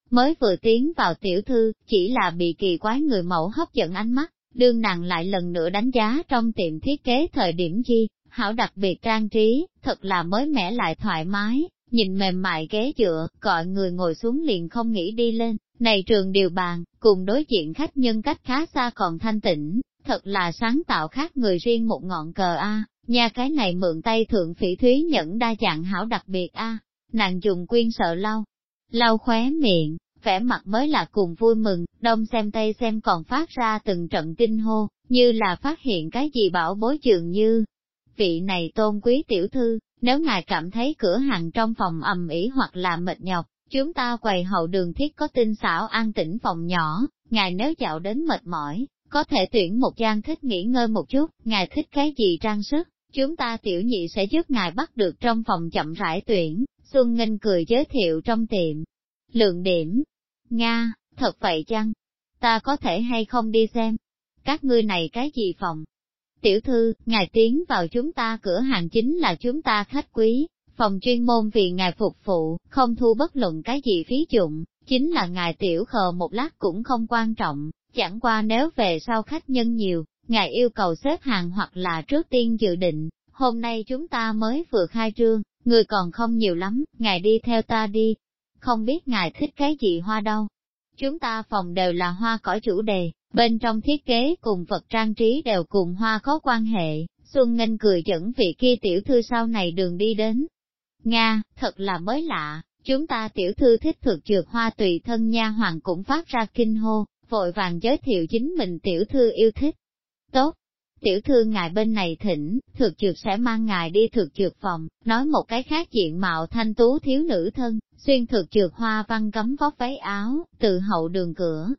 Mới vừa tiến vào tiểu thư, chỉ là bị kỳ quái người mẫu hấp dẫn ánh mắt, đương nàng lại lần nữa đánh giá trong tiệm thiết kế thời điểm chi, hảo đặc biệt trang trí, thật là mới mẻ lại thoải mái, nhìn mềm mại ghế dựa, gọi người ngồi xuống liền không nghĩ đi lên, này trường điều bàn, cùng đối diện khách nhân cách khá xa còn thanh tĩnh, thật là sáng tạo khác người riêng một ngọn cờ A, nha cái này mượn tay thượng phỉ thúy nhẫn đa dạng hảo đặc biệt A, nàng dùng quyên sợ lau, lau khóe miệng, vẻ mặt mới là cùng vui mừng, đông xem tây xem còn phát ra từng trận kinh hô, như là phát hiện cái gì bảo bối trường như. Vị này tôn quý tiểu thư, nếu ngài cảm thấy cửa hàng trong phòng ầm ĩ hoặc là mệt nhọc, chúng ta quầy hậu đường thiết có tinh xảo an tĩnh phòng nhỏ, ngài nếu dạo đến mệt mỏi, có thể tuyển một gian thích nghỉ ngơi một chút, ngài thích cái gì trang sức, chúng ta tiểu nhị sẽ giúp ngài bắt được trong phòng chậm rãi tuyển, Xuân Nghinh cười giới thiệu trong tiệm. Lượng điểm, Nga, thật vậy chăng? Ta có thể hay không đi xem? Các ngươi này cái gì phòng? Tiểu thư, ngài tiến vào chúng ta cửa hàng chính là chúng ta khách quý, phòng chuyên môn vì ngài phục vụ, không thu bất luận cái gì phí dụng, chính là ngài tiểu khờ một lát cũng không quan trọng, chẳng qua nếu về sau khách nhân nhiều, ngài yêu cầu xếp hàng hoặc là trước tiên dự định, hôm nay chúng ta mới vừa khai trương, người còn không nhiều lắm, ngài đi theo ta đi. Không biết ngài thích cái gì hoa đâu. Chúng ta phòng đều là hoa cỏ chủ đề, bên trong thiết kế cùng vật trang trí đều cùng hoa có quan hệ, Xuân Nghênh cười dẫn vị kia tiểu thư sau này đường đi đến. Nga, thật là mới lạ, chúng ta tiểu thư thích thực dược hoa tùy thân nha hoàng cũng phát ra kinh hô, vội vàng giới thiệu chính mình tiểu thư yêu thích. Tốt, tiểu thư ngài bên này thỉnh, thực dược sẽ mang ngài đi thực dược phòng, nói một cái khác diện mạo thanh tú thiếu nữ thân, xuyên thực trượt hoa văn cấm vóc váy áo, từ hậu đường cửa.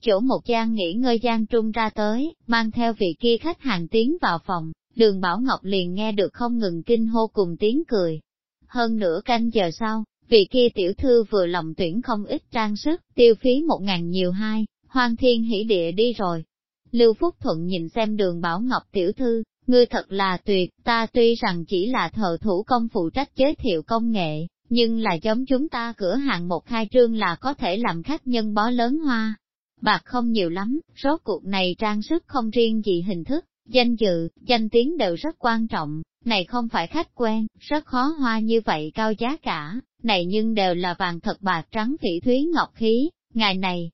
Chỗ một gian nghỉ ngơi gian trung ra tới, mang theo vị kia khách hàng tiến vào phòng, đường Bảo Ngọc liền nghe được không ngừng kinh hô cùng tiếng cười. Hơn nửa canh giờ sau, vị kia tiểu thư vừa lòng tuyển không ít trang sức, tiêu phí một ngàn nhiều hai, hoang thiên hỷ địa đi rồi. Lưu Phúc Thuận nhìn xem đường Bảo Ngọc tiểu thư, ngươi thật là tuyệt, ta tuy rằng chỉ là thợ thủ công phụ trách giới thiệu công nghệ, nhưng là giống chúng ta cửa hàng một hai trương là có thể làm khách nhân bó lớn hoa. Bạc không nhiều lắm, rốt cuộc này trang sức không riêng gì hình thức, danh dự, danh tiếng đều rất quan trọng, này không phải khách quen, rất khó hoa như vậy cao giá cả, này nhưng đều là vàng thật bạc trắng phỉ thúy ngọc khí, ngày này,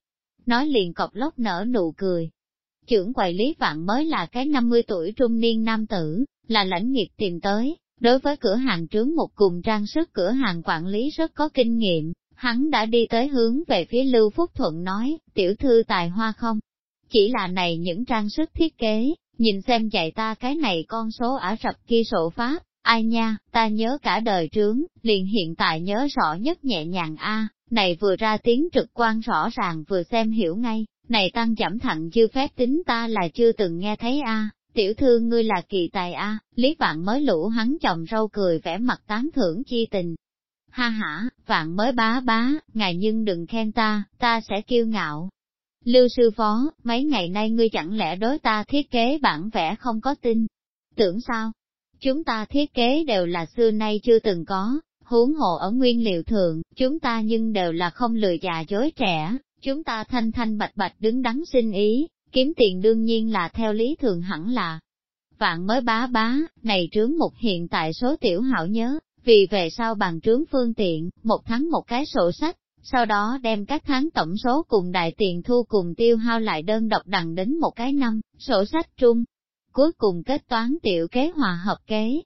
nói liền cọc lốc nở nụ cười. Trưởng quầy Lý Vạn mới là cái 50 tuổi trung niên nam tử, là lãnh nghiệp tìm tới, đối với cửa hàng trướng một cùng trang sức cửa hàng quản lý rất có kinh nghiệm, hắn đã đi tới hướng về phía Lưu Phúc Thuận nói, tiểu thư tài hoa không? Chỉ là này những trang sức thiết kế, nhìn xem dạy ta cái này con số Ả Rập kia sổ pháp, ai nha, ta nhớ cả đời trướng, liền hiện tại nhớ rõ nhất nhẹ nhàng a. Này vừa ra tiếng trực quan rõ ràng vừa xem hiểu ngay, Này tăng giảm thẳng chưa phép tính ta là chưa từng nghe thấy a tiểu thư ngươi là kỳ tài a lý vạn mới lũ hắn chồng râu cười vẻ mặt tán thưởng chi tình. Ha ha, vạn mới bá bá, ngài nhưng đừng khen ta, ta sẽ kiêu ngạo. Lưu sư phó, mấy ngày nay ngươi chẳng lẽ đối ta thiết kế bản vẽ không có tin? Tưởng sao? Chúng ta thiết kế đều là xưa nay chưa từng có, huống hộ ở nguyên liệu thường, chúng ta nhưng đều là không lừa già dối trẻ, chúng ta thanh thanh bạch bạch đứng đắn sinh ý, kiếm tiền đương nhiên là theo lý thường hẳn là. Vạn mới bá bá, này trướng một hiện tại số tiểu hảo nhớ, vì về sau bằng trướng phương tiện, một tháng một cái sổ sách, sau đó đem các tháng tổng số cùng đại tiền thu cùng tiêu hao lại đơn độc đằng đến một cái năm, sổ sách trung. Cuối cùng kết toán tiểu kế hòa hợp kế.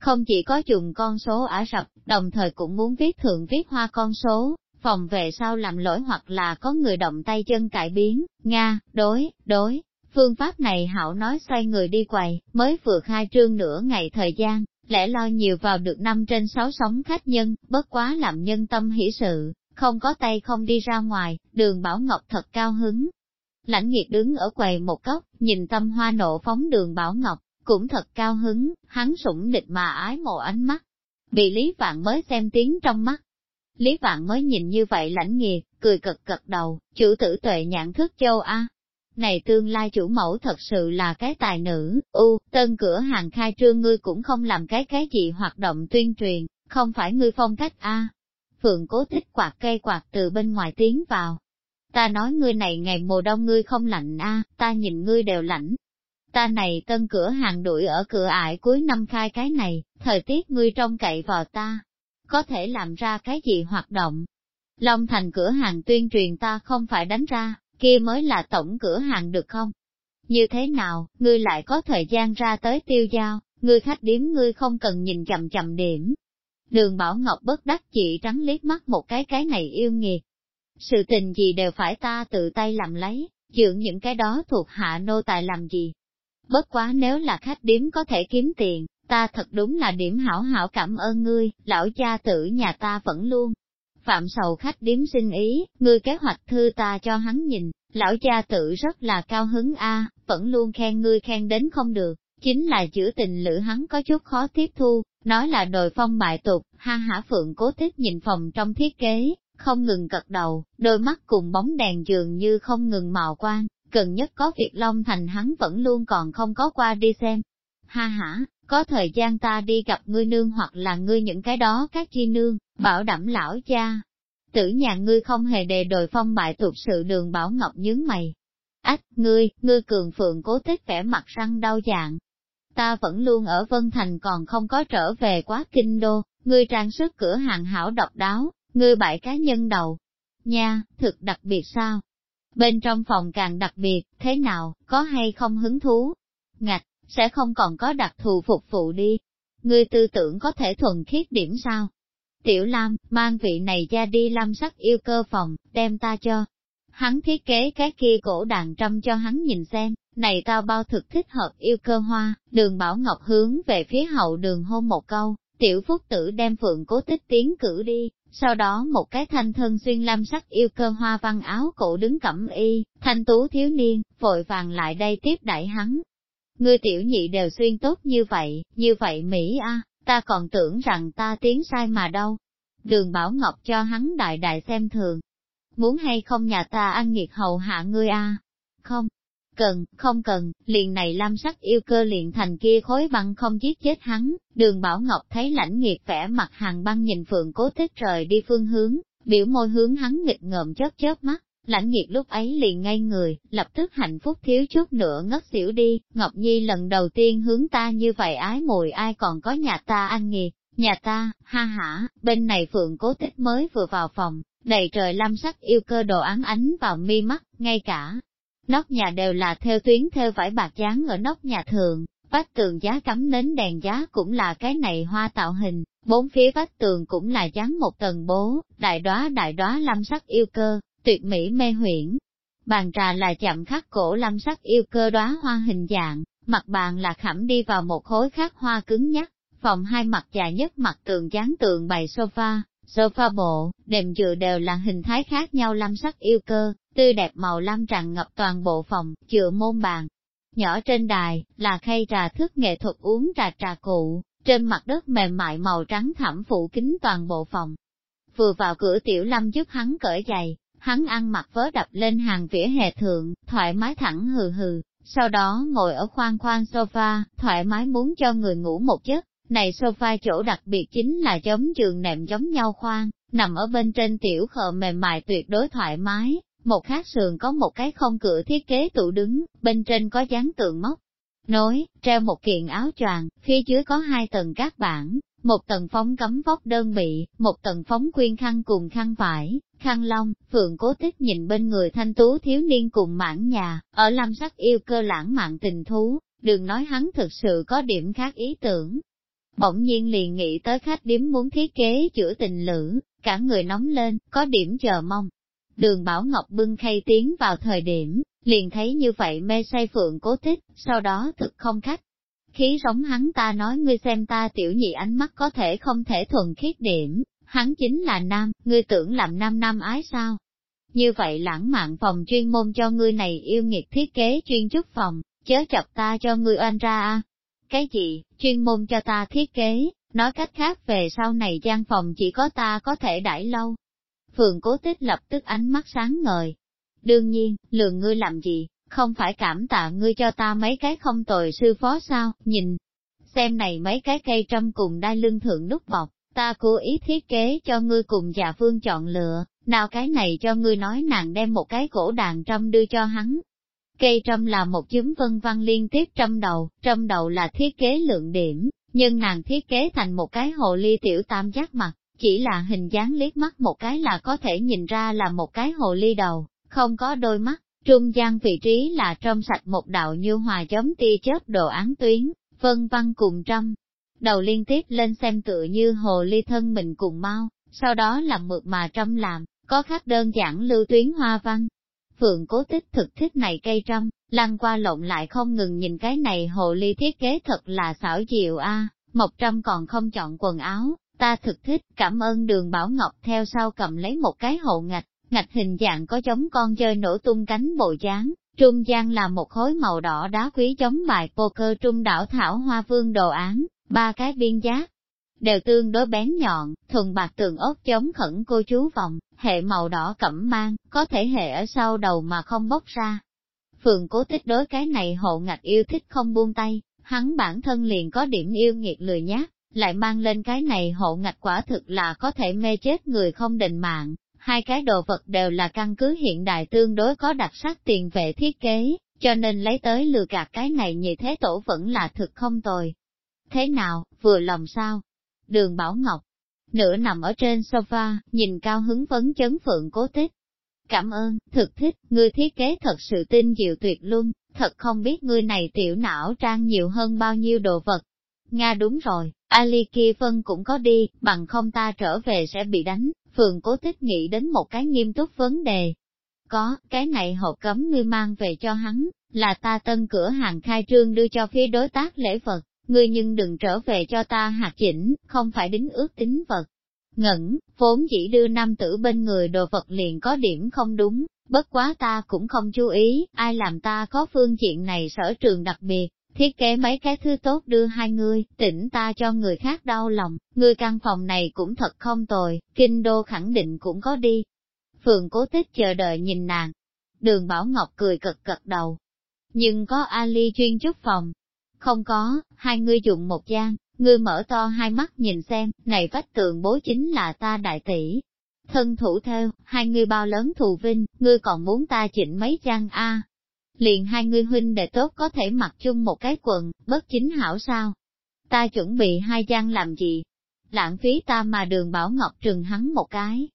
Không chỉ có dùng con số Ả Rập, đồng thời cũng muốn viết thượng viết hoa con số, phòng về sau làm lỗi hoặc là có người động tay chân cải biến, Nga, đối, đối. Phương pháp này hảo nói xoay người đi quầy, mới vừa khai trương nửa ngày thời gian, lẽ lo nhiều vào được năm trên sáu sống khách nhân, bất quá làm nhân tâm hỷ sự, không có tay không đi ra ngoài, đường Bảo Ngọc thật cao hứng. Lãnh nghiệt đứng ở quầy một góc, nhìn tâm hoa nộ phóng đường Bảo Ngọc, cũng thật cao hứng, hắn sủng địch mà ái mộ ánh mắt. Bị Lý Vạn mới xem tiếng trong mắt. Lý Vạn mới nhìn như vậy lãnh nghiệt, cười cực cực đầu, chủ tử tuệ nhãn thức châu A. Này tương lai chủ mẫu thật sự là cái tài nữ, u, tân cửa hàng khai trương ngươi cũng không làm cái cái gì hoạt động tuyên truyền, không phải ngươi phong cách A, Phượng cố thích quạt cây quạt từ bên ngoài tiến vào. Ta nói ngươi này ngày mùa đông ngươi không lạnh a, ta nhìn ngươi đều lạnh. Ta này tân cửa hàng đuổi ở cửa ải cuối năm khai cái này, thời tiết ngươi trông cậy vào ta. Có thể làm ra cái gì hoạt động? Long thành cửa hàng tuyên truyền ta không phải đánh ra, kia mới là tổng cửa hàng được không? Như thế nào, ngươi lại có thời gian ra tới tiêu giao, ngươi khách điếm ngươi không cần nhìn chậm chậm điểm, Đường Bảo Ngọc bất đắc chỉ trắng liếc mắt một cái cái này yêu nghiệt. Sự tình gì đều phải ta tự tay làm lấy, dưỡng những cái đó thuộc hạ nô tài làm gì. Bất quá nếu là khách điếm có thể kiếm tiền, ta thật đúng là điểm hảo hảo cảm ơn ngươi, lão cha tử nhà ta vẫn luôn. Phạm sầu khách điếm xin ý, ngươi kế hoạch thư ta cho hắn nhìn, lão cha tử rất là cao hứng a, vẫn luôn khen ngươi khen đến không được, chính là chữ tình lữ hắn có chút khó tiếp thu, Nói là đồi phong bại tục, ha hả phượng cố thích nhìn phòng trong thiết kế, không ngừng cật đầu, đôi mắt cùng bóng đèn dường như không ngừng màu quang, gần nhất có việc Long Thành hắn vẫn luôn còn không có qua đi xem. Ha hả, có thời gian ta đi gặp ngươi nương hoặc là ngươi những cái đó các chi nương, bảo đảm lão cha. Tử nhà ngươi không hề đề đồi phong bại thuộc sự đường bảo ngọc nhướng mày. Ách, ngươi, ngươi cường phượng cố tích vẻ mặt răng đau dạng, ta vẫn luôn ở Vân Thành còn không có trở về quá kinh đô, ngươi trang sức cửa hàng hảo độc đáo, ngươi bại cá nhân đầu. Nha, thực đặc biệt sao? Bên trong phòng càng đặc biệt, thế nào, có hay không hứng thú? Ngạch, sẽ không còn có đặc thù phục vụ đi. Ngươi tư tưởng có thể thuần khiết điểm sao? Tiểu Lam, mang vị này ra đi lam sắc yêu cơ phòng, đem ta cho. Hắn thiết kế cái kia cổ đàn trăm cho hắn nhìn xem. Này tao bao thực thích hợp yêu cơ hoa, đường Bảo Ngọc hướng về phía hậu đường hôn một câu, tiểu phúc tử đem phượng cố tích tiến cử đi, sau đó một cái thanh thân xuyên lam sắc yêu cơ hoa văn áo cổ đứng cẩm y, thanh tú thiếu niên, vội vàng lại đây tiếp đại hắn. Ngươi tiểu nhị đều xuyên tốt như vậy, như vậy Mỹ a, ta còn tưởng rằng ta tiến sai mà đâu. Đường Bảo Ngọc cho hắn đại đại xem thường. Muốn hay không nhà ta ăn nghiệt hầu hạ ngươi a? Không, Cần, không cần, liền này lam sắc yêu cơ liền thành kia khối băng không giết chết hắn, đường Bảo Ngọc thấy lãnh nghiệt vẻ mặt hàng băng nhìn phượng cố tích rời đi phương hướng, biểu môi hướng hắn nghịch ngợm chớp chớp mắt, lãnh nghiệt lúc ấy liền ngay người, lập tức hạnh phúc thiếu chút nữa ngất xỉu đi, Ngọc Nhi lần đầu tiên hướng ta như vậy ái mùi ai còn có nhà ta ăn nghiệt, nhà ta, ha hả, bên này phượng cố tích mới vừa vào phòng, đầy trời lam sắc yêu cơ đồ án ánh vào mi mắt, ngay cả Nóc nhà đều là theo tuyến theo vải bạc dán ở nóc nhà thường, vách tường giá cắm nến đèn giá cũng là cái này hoa tạo hình, bốn phía vách tường cũng là dán một tầng bố, đại đóa đại đóa lâm sắc yêu cơ, tuyệt mỹ mê huyễn. Bàn trà là chậm khắc cổ lâm sắc yêu cơ đóa hoa hình dạng, mặt bàn là khảm đi vào một khối khắc hoa cứng nhắc, phòng hai mặt dài nhất mặt tường dán tường bày sofa, sofa bộ, đệm dựa đều là hình thái khác nhau lâm sắc yêu cơ, tươi đẹp màu lam tràn ngập toàn bộ phòng, chữa môn bàn. Nhỏ trên đài, là khay trà thức nghệ thuật uống trà trà cụ, trên mặt đất mềm mại màu trắng thẳm phủ kính toàn bộ phòng. Vừa vào cửa tiểu lâm giúp hắn cởi giày, hắn ăn mặc vớ đập lên hàng vỉa hè thượng, thoải mái thẳng hừ hừ, sau đó ngồi ở khoan khoan sofa, thoải mái muốn cho người ngủ một giấc. Này sofa chỗ đặc biệt chính là giống giường nệm giống nhau khoan, nằm ở bên trên tiểu khờ mềm mại tuyệt đối thoải mái, một khác sườn có một cái không cửa thiết kế tủ đứng, bên trên có dán tượng móc. Nối, treo một kiện áo choàng, phía dưới có hai tầng các bản, một tầng phóng cấm vóc đơn bị, một tầng phóng quyên khăn cùng khăn vải, khăn long, phượng cố tích nhìn bên người thanh tú thiếu niên cùng mãn nhà, ở lâm sắc yêu cơ lãng mạn tình thú, đừng nói hắn thực sự có điểm khác ý tưởng. Bỗng nhiên liền nghĩ tới khách điếm muốn thiết kế chữa tình lữ, cả người nóng lên, có điểm chờ mong. Đường Bảo Ngọc bưng khay tiến vào thời điểm, liền thấy như vậy mê say phượng cố tích, sau đó thực không khách. Khí sống hắn ta nói ngươi xem ta tiểu nhị ánh mắt có thể không thể thuần khiết điểm, hắn chính là nam, ngươi tưởng làm nam nam ái sao? Như vậy lãng mạn phòng chuyên môn cho ngươi này yêu nghiệt thiết kế chuyên chức phòng, chớ chọc ta cho ngươi oan ra a. Cái gì, chuyên môn cho ta thiết kế, nói cách khác về sau này gian phòng chỉ có ta có thể đãi lâu. Phường cố tích lập tức ánh mắt sáng ngời. Đương nhiên, lường ngươi làm gì, không phải cảm tạ ngươi cho ta mấy cái không tồi sư phó sao, nhìn, xem này mấy cái cây trăm cùng đai lưng thượng nút bọc, ta cố ý thiết kế cho ngươi cùng già phương chọn lựa, nào cái này cho ngươi nói nàng đem một cái cổ đàn trăm đưa cho hắn. Cây trăm là một chấm vân văn liên tiếp trăm đầu, trăm đầu là thiết kế lượng điểm, nhưng nàng thiết kế thành một cái hồ ly tiểu tam giác mặt, chỉ là hình dáng liếc mắt một cái là có thể nhìn ra là một cái hồ ly đầu, không có đôi mắt, trung gian vị trí là trong sạch một đạo như hòa giống tia chớp đồ án tuyến, vân văn cùng trăm. Đầu liên tiếp lên xem tựa như hồ ly thân mình cùng mau, sau đó làm mượt mà trăm làm, có khác đơn giản lưu tuyến hoa văn. Phượng cố tích thực thích này cây trăm, lăn qua lộn lại không ngừng nhìn cái này hồ ly thiết kế thật là xảo diệu a Mộc trăm còn không chọn quần áo, ta thực thích, cảm ơn đường Bảo Ngọc theo sau cầm lấy một cái hộ ngạch, ngạch hình dạng có giống con chơi nổ tung cánh bộ dáng, trung gian là một khối màu đỏ đá quý giống bài poker trung đảo thảo hoa vương đồ án, ba cái biên giác, đều tương đối bén nhọn, thuần bạc tường ốt chống khẩn cô chú vòng, hệ màu đỏ cẩm mang, có thể hệ ở sau đầu mà không bốc ra. Phường cố tích đối cái này hộ ngạch yêu thích không buông tay, hắn bản thân liền có điểm yêu nghiệt lười nhát, lại mang lên cái này hộ ngạch quả thực là có thể mê chết người không định mạng. Hai cái đồ vật đều là căn cứ hiện đại tương đối có đặc sắc tiền vệ thiết kế, cho nên lấy tới lừa gạt cái này như thế tổ vẫn là thực không tồi. Thế nào, vừa lòng sao? Đường Bảo Ngọc, nửa nằm ở trên sofa, nhìn cao hứng vấn chấn phượng cố tích. Cảm ơn, thực thích, ngươi thiết kế thật sự tinh diệu tuyệt luôn, thật không biết ngươi này tiểu não trang nhiều hơn bao nhiêu đồ vật. Nga đúng rồi, Ali kia phân cũng có đi, bằng không ta trở về sẽ bị đánh, Phượng cố tích nghĩ đến một cái nghiêm túc vấn đề. Có, cái này hộp cấm ngươi mang về cho hắn, là ta tân cửa hàng khai trương đưa cho phía đối tác lễ vật, ngươi nhưng đừng trở về cho ta hạt chỉnh, không phải đính ước tính vật. Ngẩn, vốn chỉ đưa nam tử bên người đồ vật liền có điểm không đúng, bất quá ta cũng không chú ý, ai làm ta có phương diện này sở trường đặc biệt, thiết kế mấy cái thứ tốt đưa hai người tỉnh ta cho người khác đau lòng, người căn phòng này cũng thật không tồi, kinh đô khẳng định cũng có đi. Phường cố tích chờ đợi nhìn nàng. Đường Bảo Ngọc cười cật cật đầu. Nhưng có Ali chuyên trúc phòng. Không có, hai ngươi dùng một gian, ngươi mở to hai mắt nhìn xem, này vách tường bố chính là ta đại tỷ. Thân thủ theo, hai ngươi bao lớn thù vinh, ngươi còn muốn ta chỉnh mấy trang A, liền hai ngươi huynh đệ tốt có thể mặc chung một cái quần, bất chính hảo sao? Ta chuẩn bị hai gian làm gì? Lãng phí ta mà đường Bảo Ngọc trừng hắn một cái.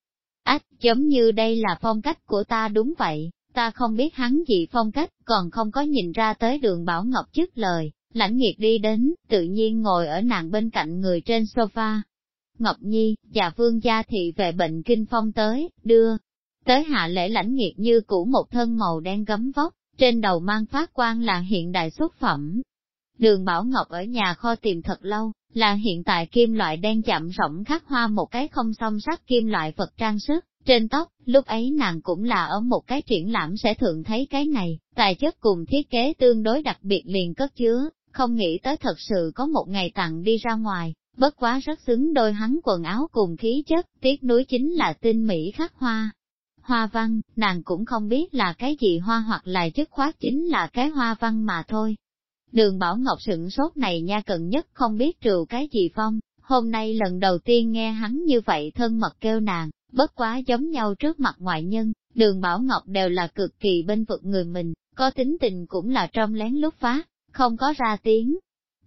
Ách, giống như đây là phong cách của ta đúng vậy, ta không biết hắn gì phong cách, còn không có nhìn ra tới đường Bảo Ngọc trước lời, lãnh nghiệt đi đến, tự nhiên ngồi ở nàng bên cạnh người trên sofa. Ngọc Nhi, và vương gia thị về bệnh kinh phong tới, đưa, tới hạ lễ lãnh nghiệt như cũ một thân màu đen gấm vóc, trên đầu mang phát quan là hiện đại xuất phẩm. Đường Bảo Ngọc ở nhà kho tìm thật lâu, là hiện tại kim loại đen chậm rộng khắc hoa một cái không song sắc kim loại vật trang sức, trên tóc, lúc ấy nàng cũng là ở một cái triển lãm sẽ thường thấy cái này, tài chất cùng thiết kế tương đối đặc biệt liền cất chứa, không nghĩ tới thật sự có một ngày tặng đi ra ngoài, bất quá rất xứng đôi hắn quần áo cùng khí chất, tiếc núi chính là tinh mỹ khắc hoa. Hoa văn, nàng cũng không biết là cái gì hoa hoặc là chức khoát chính là cái hoa văn mà thôi. Đường Bảo Ngọc sửng sốt này nha cần nhất không biết trừ cái gì phong, hôm nay lần đầu tiên nghe hắn như vậy thân mật kêu nàng, bất quá giống nhau trước mặt ngoại nhân, đường Bảo Ngọc đều là cực kỳ bên vực người mình, có tính tình cũng là trong lén lúc phá, không có ra tiếng.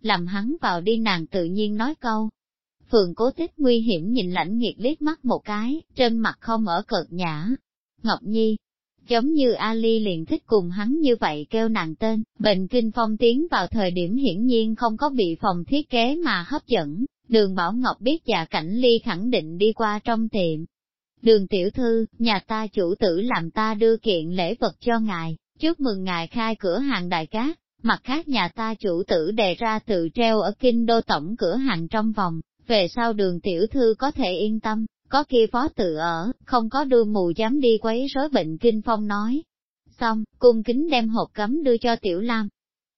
Làm hắn vào đi nàng tự nhiên nói câu. Phường cố tích nguy hiểm nhìn lãnh nghiệt liếc mắt một cái, trên mặt không ở cợt nhã. Ngọc Nhi, giống như Ali liền thích cùng hắn như vậy kêu nàng tên, bệnh kinh phong tiến vào thời điểm hiển nhiên không có bị phòng thiết kế mà hấp dẫn, đường Bảo Ngọc biết già cảnh ly khẳng định đi qua trong tiệm. Đường tiểu thư, nhà ta chủ tử làm ta đưa kiện lễ vật cho ngài, chúc mừng ngài khai cửa hàng đại cát, mặt khác nhà ta chủ tử đề ra tự treo ở kinh đô tổng cửa hàng trong vòng, về sau đường tiểu thư có thể yên tâm, có kia phó tự ở, không có đưa mù dám đi quấy rối bệnh kinh phong nói. Xong, cung kính đem hộp cấm đưa cho Tiểu Lam.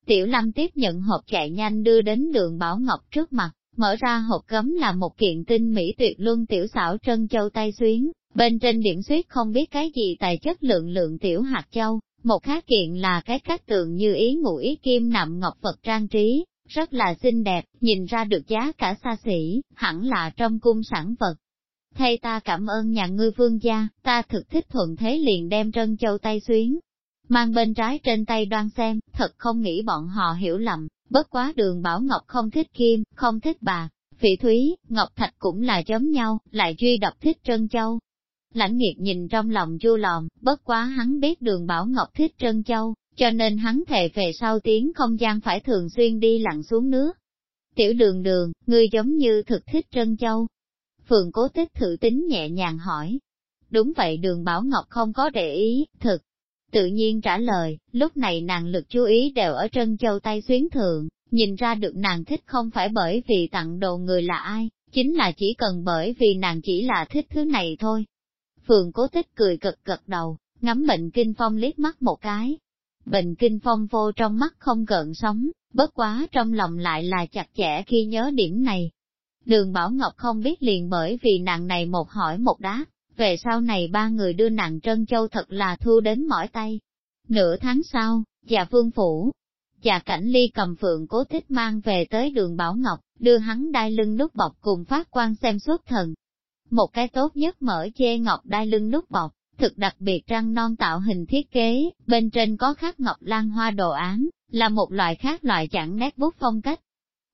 Tiểu Lam tiếp nhận hộp chạy nhanh đưa đến đường Bảo Ngọc trước mặt, mở ra hộp cấm là một kiện tinh mỹ tuyệt luân tiểu xảo trân châu tay xuyến, bên trên điểm xuyết không biết cái gì tài chất lượng lượng tiểu hạt châu, một khác kiện là cái cát tượng như ý ngụ ý kim nạm ngọc Phật trang trí, rất là xinh đẹp, nhìn ra được giá cả xa xỉ, hẳn là trong cung sản vật. Thay ta cảm ơn nhà ngươi vương gia, ta thực thích thuận thế liền đem trân châu tay xuyến. Mang bên trái trên tay đoan xem, thật không nghĩ bọn họ hiểu lầm, bất quá đường Bảo Ngọc không thích kim, không thích bạc, phỉ thúy, Ngọc Thạch cũng là giống nhau, lại duy độc thích trân châu, Lãnh nghiệt nhìn trong lòng chua lòm, bất quá hắn biết đường Bảo Ngọc thích Trân Châu, cho nên hắn thề về sau tiếng không gian phải thường xuyên đi lặn xuống nước. Tiểu đường đường, ngươi giống như thực thích Trân Châu. Phượng cố tích thử tính nhẹ nhàng hỏi. Đúng vậy đường Bảo Ngọc không có để ý, thực. Tự nhiên trả lời, lúc này nàng lực chú ý đều ở Trân Châu tay xuyến thượng, nhìn ra được nàng thích không phải bởi vì tặng đồ người là ai, chính là chỉ cần bởi vì nàng chỉ là thích thứ này thôi. Phượng cố tích cười cực cực đầu, ngắm bệnh kinh phong liếc mắt một cái. Bệnh kinh phong vô trong mắt không gợn sóng, bất quá trong lòng lại là chặt chẽ khi nhớ điểm này. Đường Bảo Ngọc không biết liền bởi vì nàng này một hỏi một đáp, về sau này ba người đưa nàng Trân Châu thật là thu đến mỏi tay. Nửa tháng sau, già vương phủ, già cảnh ly cầm phượng cố tích mang về tới đường Bảo Ngọc, đưa hắn đai lưng nút bọc cùng phát quan xem suốt thần, một cái tốt nhất mở chê ngọc đai lưng nút bọc, thực đặc biệt răng non tạo hình thiết kế, bên trên có khắc ngọc lan hoa đồ án, là một loại khác loại chẳng nét bút phong cách.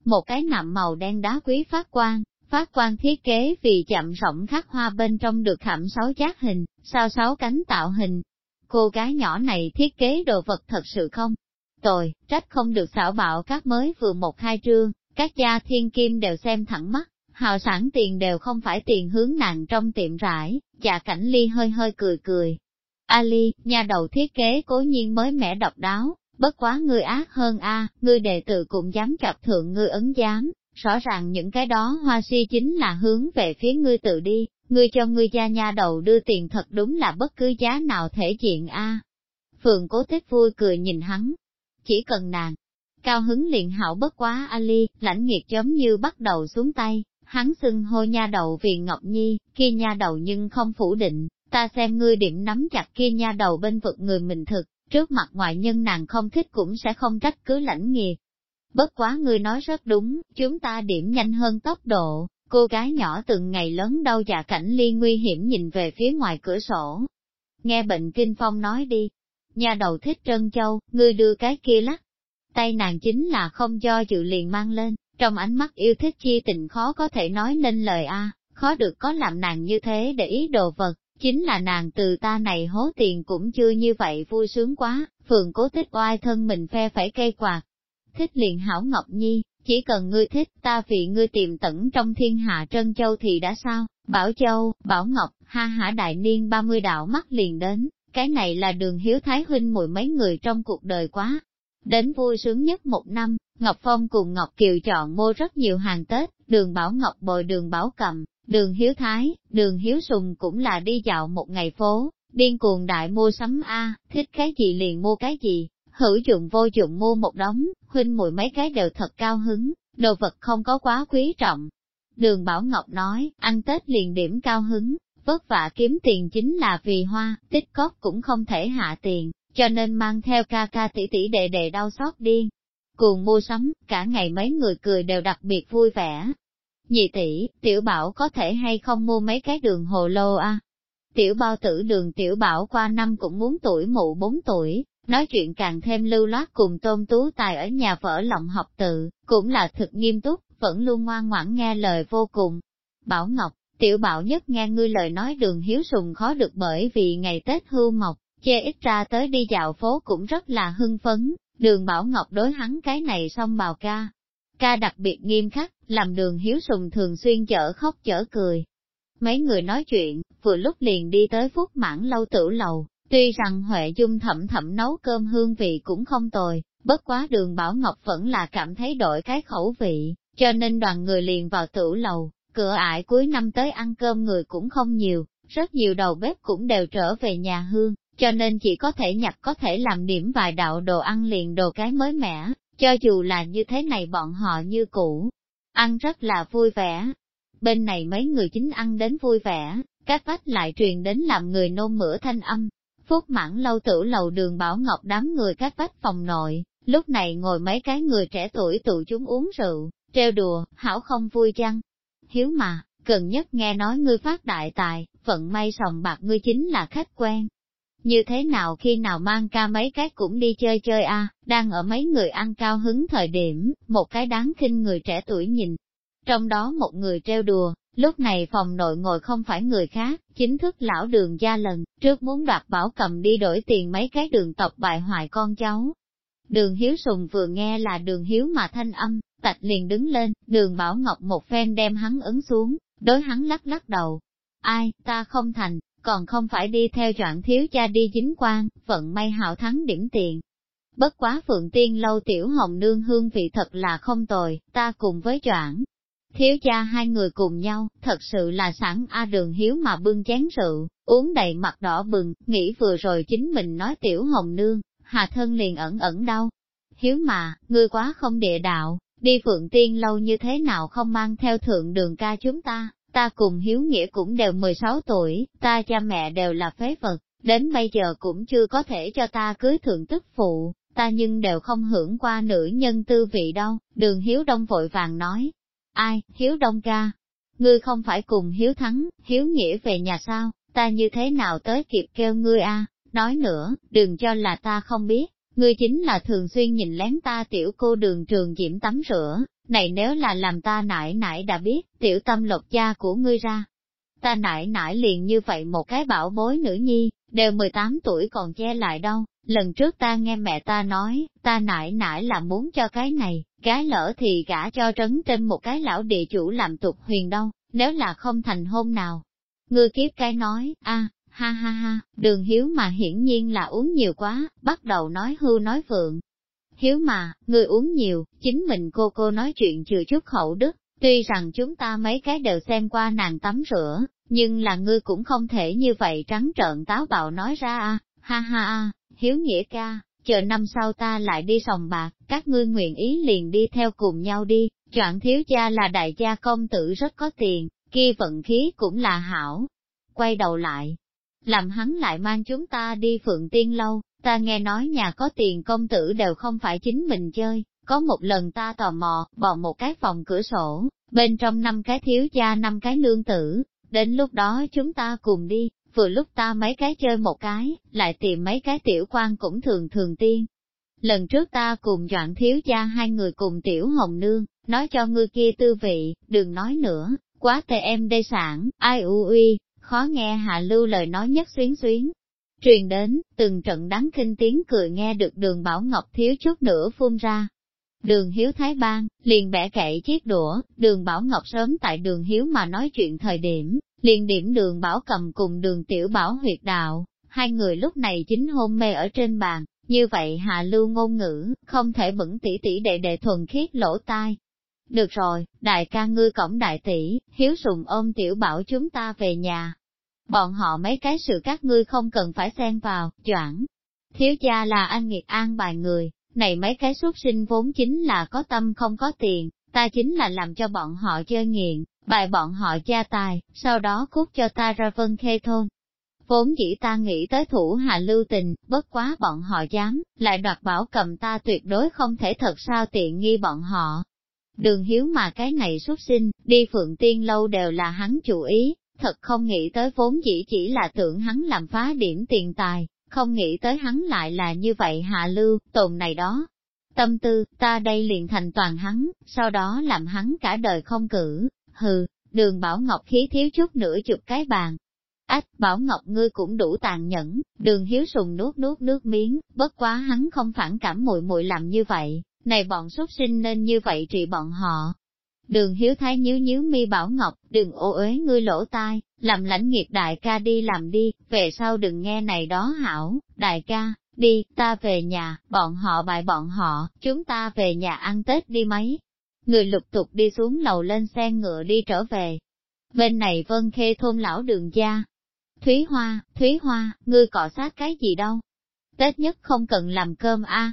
Một cái nạm màu đen đá quý phát quang, phát quang thiết kế vì chậm rộng khắc hoa bên trong được khảm sáu giác hình, sao sáu cánh tạo hình. Cô gái nhỏ này thiết kế đồ vật thật sự không? Tồi, trách không được xảo bạo các mới vừa một hai trương, các gia thiên kim đều xem thẳng mắt, hào sản tiền đều không phải tiền hướng nàng trong tiệm rải, dạ cảnh ly hơi hơi cười cười. Ali, nhà đầu thiết kế cố nhiên mới mẻ độc đáo, bất quá ngươi ác hơn a, ngươi đệ tử cũng dám cặp thượng ngươi ấn giám, rõ ràng những cái đó hoa si chính là hướng về phía ngươi tự đi, ngươi cho ngươi gia nha đầu đưa tiền thật đúng là bất cứ giá nào thể diện a. Phượng cố tích vui cười nhìn hắn, chỉ cần nàng, cao hứng liền hảo bất quá Ali, lãnh nghiệt giống như bắt đầu xuống tay, hắn xưng hô nha đầu vì Ngọc Nhi, kia nha đầu nhưng không phủ định, ta xem ngươi điểm nắm chặt kia nha đầu bên vực người mình thực, trước mặt ngoại nhân nàng không thích cũng sẽ không trách cứ lãnh nghiệt. Bất quá ngươi nói rất đúng, chúng ta điểm nhanh hơn tốc độ, cô gái nhỏ từng ngày lớn đau dạ cảnh ly nguy hiểm nhìn về phía ngoài cửa sổ. Nghe bệnh kinh phong nói đi, nhà đầu thích trân châu, ngươi đưa cái kia lắc. Tay nàng chính là không do dự liền mang lên, trong ánh mắt yêu thích chi tình khó có thể nói nên lời a, khó được có làm nàng như thế để ý đồ vật, chính là nàng từ ta này hố tiền cũng chưa như vậy vui sướng quá, phường cố tích oai thân mình phe phải cây quạt. Thích liền hảo Ngọc Nhi, chỉ cần ngươi thích ta vì ngươi tìm tẩn trong thiên hạ Trân Châu thì đã sao, Bảo Châu, Bảo Ngọc, ha hả đại niên 30 đạo mắt liền đến, cái này là đường hiếu thái huynh mùi mấy người trong cuộc đời quá. Đến vui sướng nhất một năm, Ngọc Phong cùng Ngọc Kiều chọn mua rất nhiều hàng Tết, đường Bảo Ngọc bồi đường Bảo cầm, Đường Hiếu Thái, đường Hiếu Sùng cũng là đi dạo một ngày phố, điên cuồng đại mua sắm A, thích cái gì liền mua cái gì, hữu dụng vô dụng mua một đống, huynh mùi mấy cái đều thật cao hứng, đồ vật không có quá quý trọng. Đường Bảo Ngọc nói, ăn Tết liền điểm cao hứng, vất vả kiếm tiền chính là vì hoa, tích cóp cũng không thể hạ tiền, cho nên mang theo ca ca tỷ tỷ đệ đệ đau xót điên. Cùng mua sắm, cả ngày mấy người cười đều đặc biệt vui vẻ. Nhị tỷ, tiểu bảo có thể hay không mua mấy cái đường hồ lô a? Tiểu bao tử đường tiểu bảo qua năm cũng muốn tuổi mụ bốn tuổi, nói chuyện càng thêm lưu loát cùng tôn tú tài ở nhà vỡ lòng học tự, cũng là thực nghiêm túc, vẫn luôn ngoan ngoãn nghe lời vô cùng. Bảo Ngọc, tiểu bảo nhất nghe ngươi lời nói đường hiếu sùng khó được bởi vì ngày Tết hưu mộc, chê ít ra tới đi dạo phố cũng rất là hưng phấn, đường Bảo Ngọc đối hắn cái này xong bào ca. Ca đặc biệt nghiêm khắc, làm đường hiếu sùng thường xuyên chở khóc chở cười. Mấy người nói chuyện, vừa lúc liền đi tới phút mãn lâu tử lầu, tuy rằng Huệ Dung thẩm thẩm nấu cơm hương vị cũng không tồi, bất quá đường Bảo Ngọc vẫn là cảm thấy đổi cái khẩu vị, cho nên đoàn người liền vào tử lầu, cửa ải cuối năm tới ăn cơm người cũng không nhiều, rất nhiều đầu bếp cũng đều trở về nhà hương, cho nên chỉ có thể nhặt có thể làm điểm vài đạo đồ ăn liền đồ cái mới mẻ, cho dù là như thế này bọn họ như cũ, ăn rất là vui vẻ. Bên này mấy người chính ăn đến vui vẻ, các vách lại truyền đến làm người nôn mửa thanh âm. Phúc mãn lâu tử lầu đường Bảo Ngọc đám người các vách phòng nội, lúc này ngồi mấy cái người trẻ tuổi tụ chúng uống rượu, treo đùa, hảo không vui chăng? Hiếu mà, gần nhất nghe nói ngươi phát đại tài, vận may sòng bạc ngươi chính là khách quen, như thế nào khi nào mang ca mấy cái cũng đi chơi chơi a đang ở mấy người ăn cao hứng thời điểm, một cái đáng khinh người trẻ tuổi nhìn. Trong đó một người treo đùa, lúc này phòng nội ngồi không phải người khác, chính thức lão đường gia lần, trước muốn đoạt bảo cầm đi đổi tiền mấy cái đường tộc bại hoại con cháu. Đường Hiếu Sùng vừa nghe là đường Hiếu mà thanh âm, tạch liền đứng lên, đường Bảo Ngọc một phen đem hắn ấn xuống, đối hắn lắc lắc đầu. Ai, ta không thành, còn không phải đi theo chọn thiếu cha đi dính quan, vận may hảo thắng điểm tiền. Bất quá Phượng Tiên lâu tiểu hồng nương hương vị thật là không tồi, ta cùng với chọn. Thiếu cha hai người cùng nhau, thật sự là sẵn A đường hiếu mà bưng chén rượu, uống đầy mặt đỏ bừng, nghĩ vừa rồi chính mình nói tiểu hồng nương, hà thân liền ẩn ẩn đau. Hiếu mà, ngươi quá không địa đạo, đi Phượng Tiên lâu như thế nào không mang theo thượng đường ca chúng ta, ta cùng Hiếu Nghĩa cũng đều 16 tuổi, ta cha mẹ đều là phế vật, đến bây giờ cũng chưa có thể cho ta cưới thượng tức phụ, ta nhưng đều không hưởng qua nữ nhân tư vị đâu, đường Hiếu Đông vội vàng nói. Ai, Hiếu Đông ca? Ngươi không phải cùng Hiếu Thắng, Hiếu Nghĩa về nhà sao, ta như thế nào tới kịp kêu ngươi a? nói nữa, đừng cho là ta không biết, ngươi chính là thường xuyên nhìn lén ta tiểu cô đường trường diễm tắm rửa, này nếu là làm ta nải nải đã biết, tiểu tâm lột da của ngươi ra. Ta nải nải liền như vậy một cái bảo bối nữ nhi, đều 18 tuổi còn che lại đâu, lần trước ta nghe mẹ ta nói, ta nải nải là muốn cho cái này, cái lỡ thì gả cho trấn trên một cái lão địa chủ làm tục huyền đâu, nếu là không thành hôn nào. Ngươi kiếp cái nói, a ha ha ha, đường hiếu mà hiển nhiên là uống nhiều quá, bắt đầu nói hưu nói vượng, Hiếu mà, người uống nhiều, chính mình cô cô nói chuyện chừa chút khẩu đức, tuy rằng chúng ta mấy cái đều xem qua nàng tắm rửa, nhưng là ngươi cũng không thể như vậy trắng trợn táo bạo nói ra a ha ha a hiếu nghĩa ca, chờ năm sau ta lại đi sòng bạc, các ngươi nguyện ý liền đi theo cùng nhau đi, chọn thiếu gia là đại gia công tử rất có tiền, kia vận khí cũng là hảo. Quay đầu lại, làm hắn lại mang chúng ta đi phượng tiên lâu, Ta nghe nói nhà có tiền công tử đều không phải chính mình chơi, có một lần ta tò mò, bỏ một cái phòng cửa sổ, bên trong năm cái thiếu gia năm cái nương tử, đến lúc đó chúng ta cùng đi, vừa lúc ta mấy cái chơi một cái, lại tìm mấy cái tiểu quan cũng thường thường tiên. Lần trước ta cùng dọn thiếu gia hai người cùng tiểu hồng nương, nói cho ngươi kia tư vị, đừng nói nữa, quá tệ em đê sản, ai u uy, khó nghe hạ lưu lời nói nhất xuyến xuyến, Truyền đến, từng trận đáng kinh tiếng cười nghe được đường Bảo Ngọc thiếu chút nữa phun ra. Đường Hiếu Thái Bang, liền bẻ cậy chiếc đũa, đường Bảo Ngọc sớm tại đường Hiếu mà nói chuyện thời điểm, liền điểm đường Bảo cầm cùng đường Tiểu Bảo huyệt đạo, hai người lúc này chính hôn mê ở trên bàn, như vậy hạ lưu ngôn ngữ, không thể bẩn tỉ tỉ đệ đệ thuần khiết lỗ tai. Được rồi, đại ca ngươi cổng đại tỷ, hiếu sùng ôm tiểu bảo chúng ta về nhà. Bọn họ mấy cái sự các ngươi không cần phải xen vào, choảng. Thiếu gia là anh nghiệt an bài người, này mấy cái xuất sinh vốn chính là có tâm không có tiền, ta chính là làm cho bọn họ chơi nghiện, bài bọn họ gia tài, sau đó cút cho ta ra vân khê thôn. Vốn dĩ ta nghĩ tới thủ hạ lưu tình, bất quá bọn họ dám, lại đoạt bảo cầm ta tuyệt đối không thể thật sao tiện nghi bọn họ. Đường hiếu mà cái này xuất sinh, đi phượng tiên lâu đều là hắn chủ ý, thật không nghĩ tới vốn dĩ chỉ là tưởng hắn làm phá điểm tiền tài, không nghĩ tới hắn lại là như vậy hạ lưu, tồn này đó. Tâm tư, ta đây liền thành toàn hắn, sau đó làm hắn cả đời không cử, hừ, đường Bảo Ngọc khí thiếu chút nữa chụp cái bàn. Ách, Bảo Ngọc ngươi cũng đủ tàn nhẫn, đường hiếu sùng nuốt nuốt nước miếng, bất quá hắn không phản cảm muội muội làm như vậy, này bọn xuất sinh nên như vậy trị bọn họ. Đường hiếu thái nhíu nhíu mi Bảo Ngọc, đừng ô uế ngươi lỗ tai, làm lãnh nghiệp đại ca đi làm đi, về sau đừng nghe này đó hảo, đại ca, đi, ta về nhà, bọn họ bại bọn họ, chúng ta về nhà ăn Tết đi mấy. Người lục tục đi xuống lầu lên xe ngựa đi trở về. Bên này vân khê thôn lão đường gia. Thúy Hoa, Thúy Hoa, ngươi cọ sát cái gì đâu? Tết nhất không cần làm cơm a.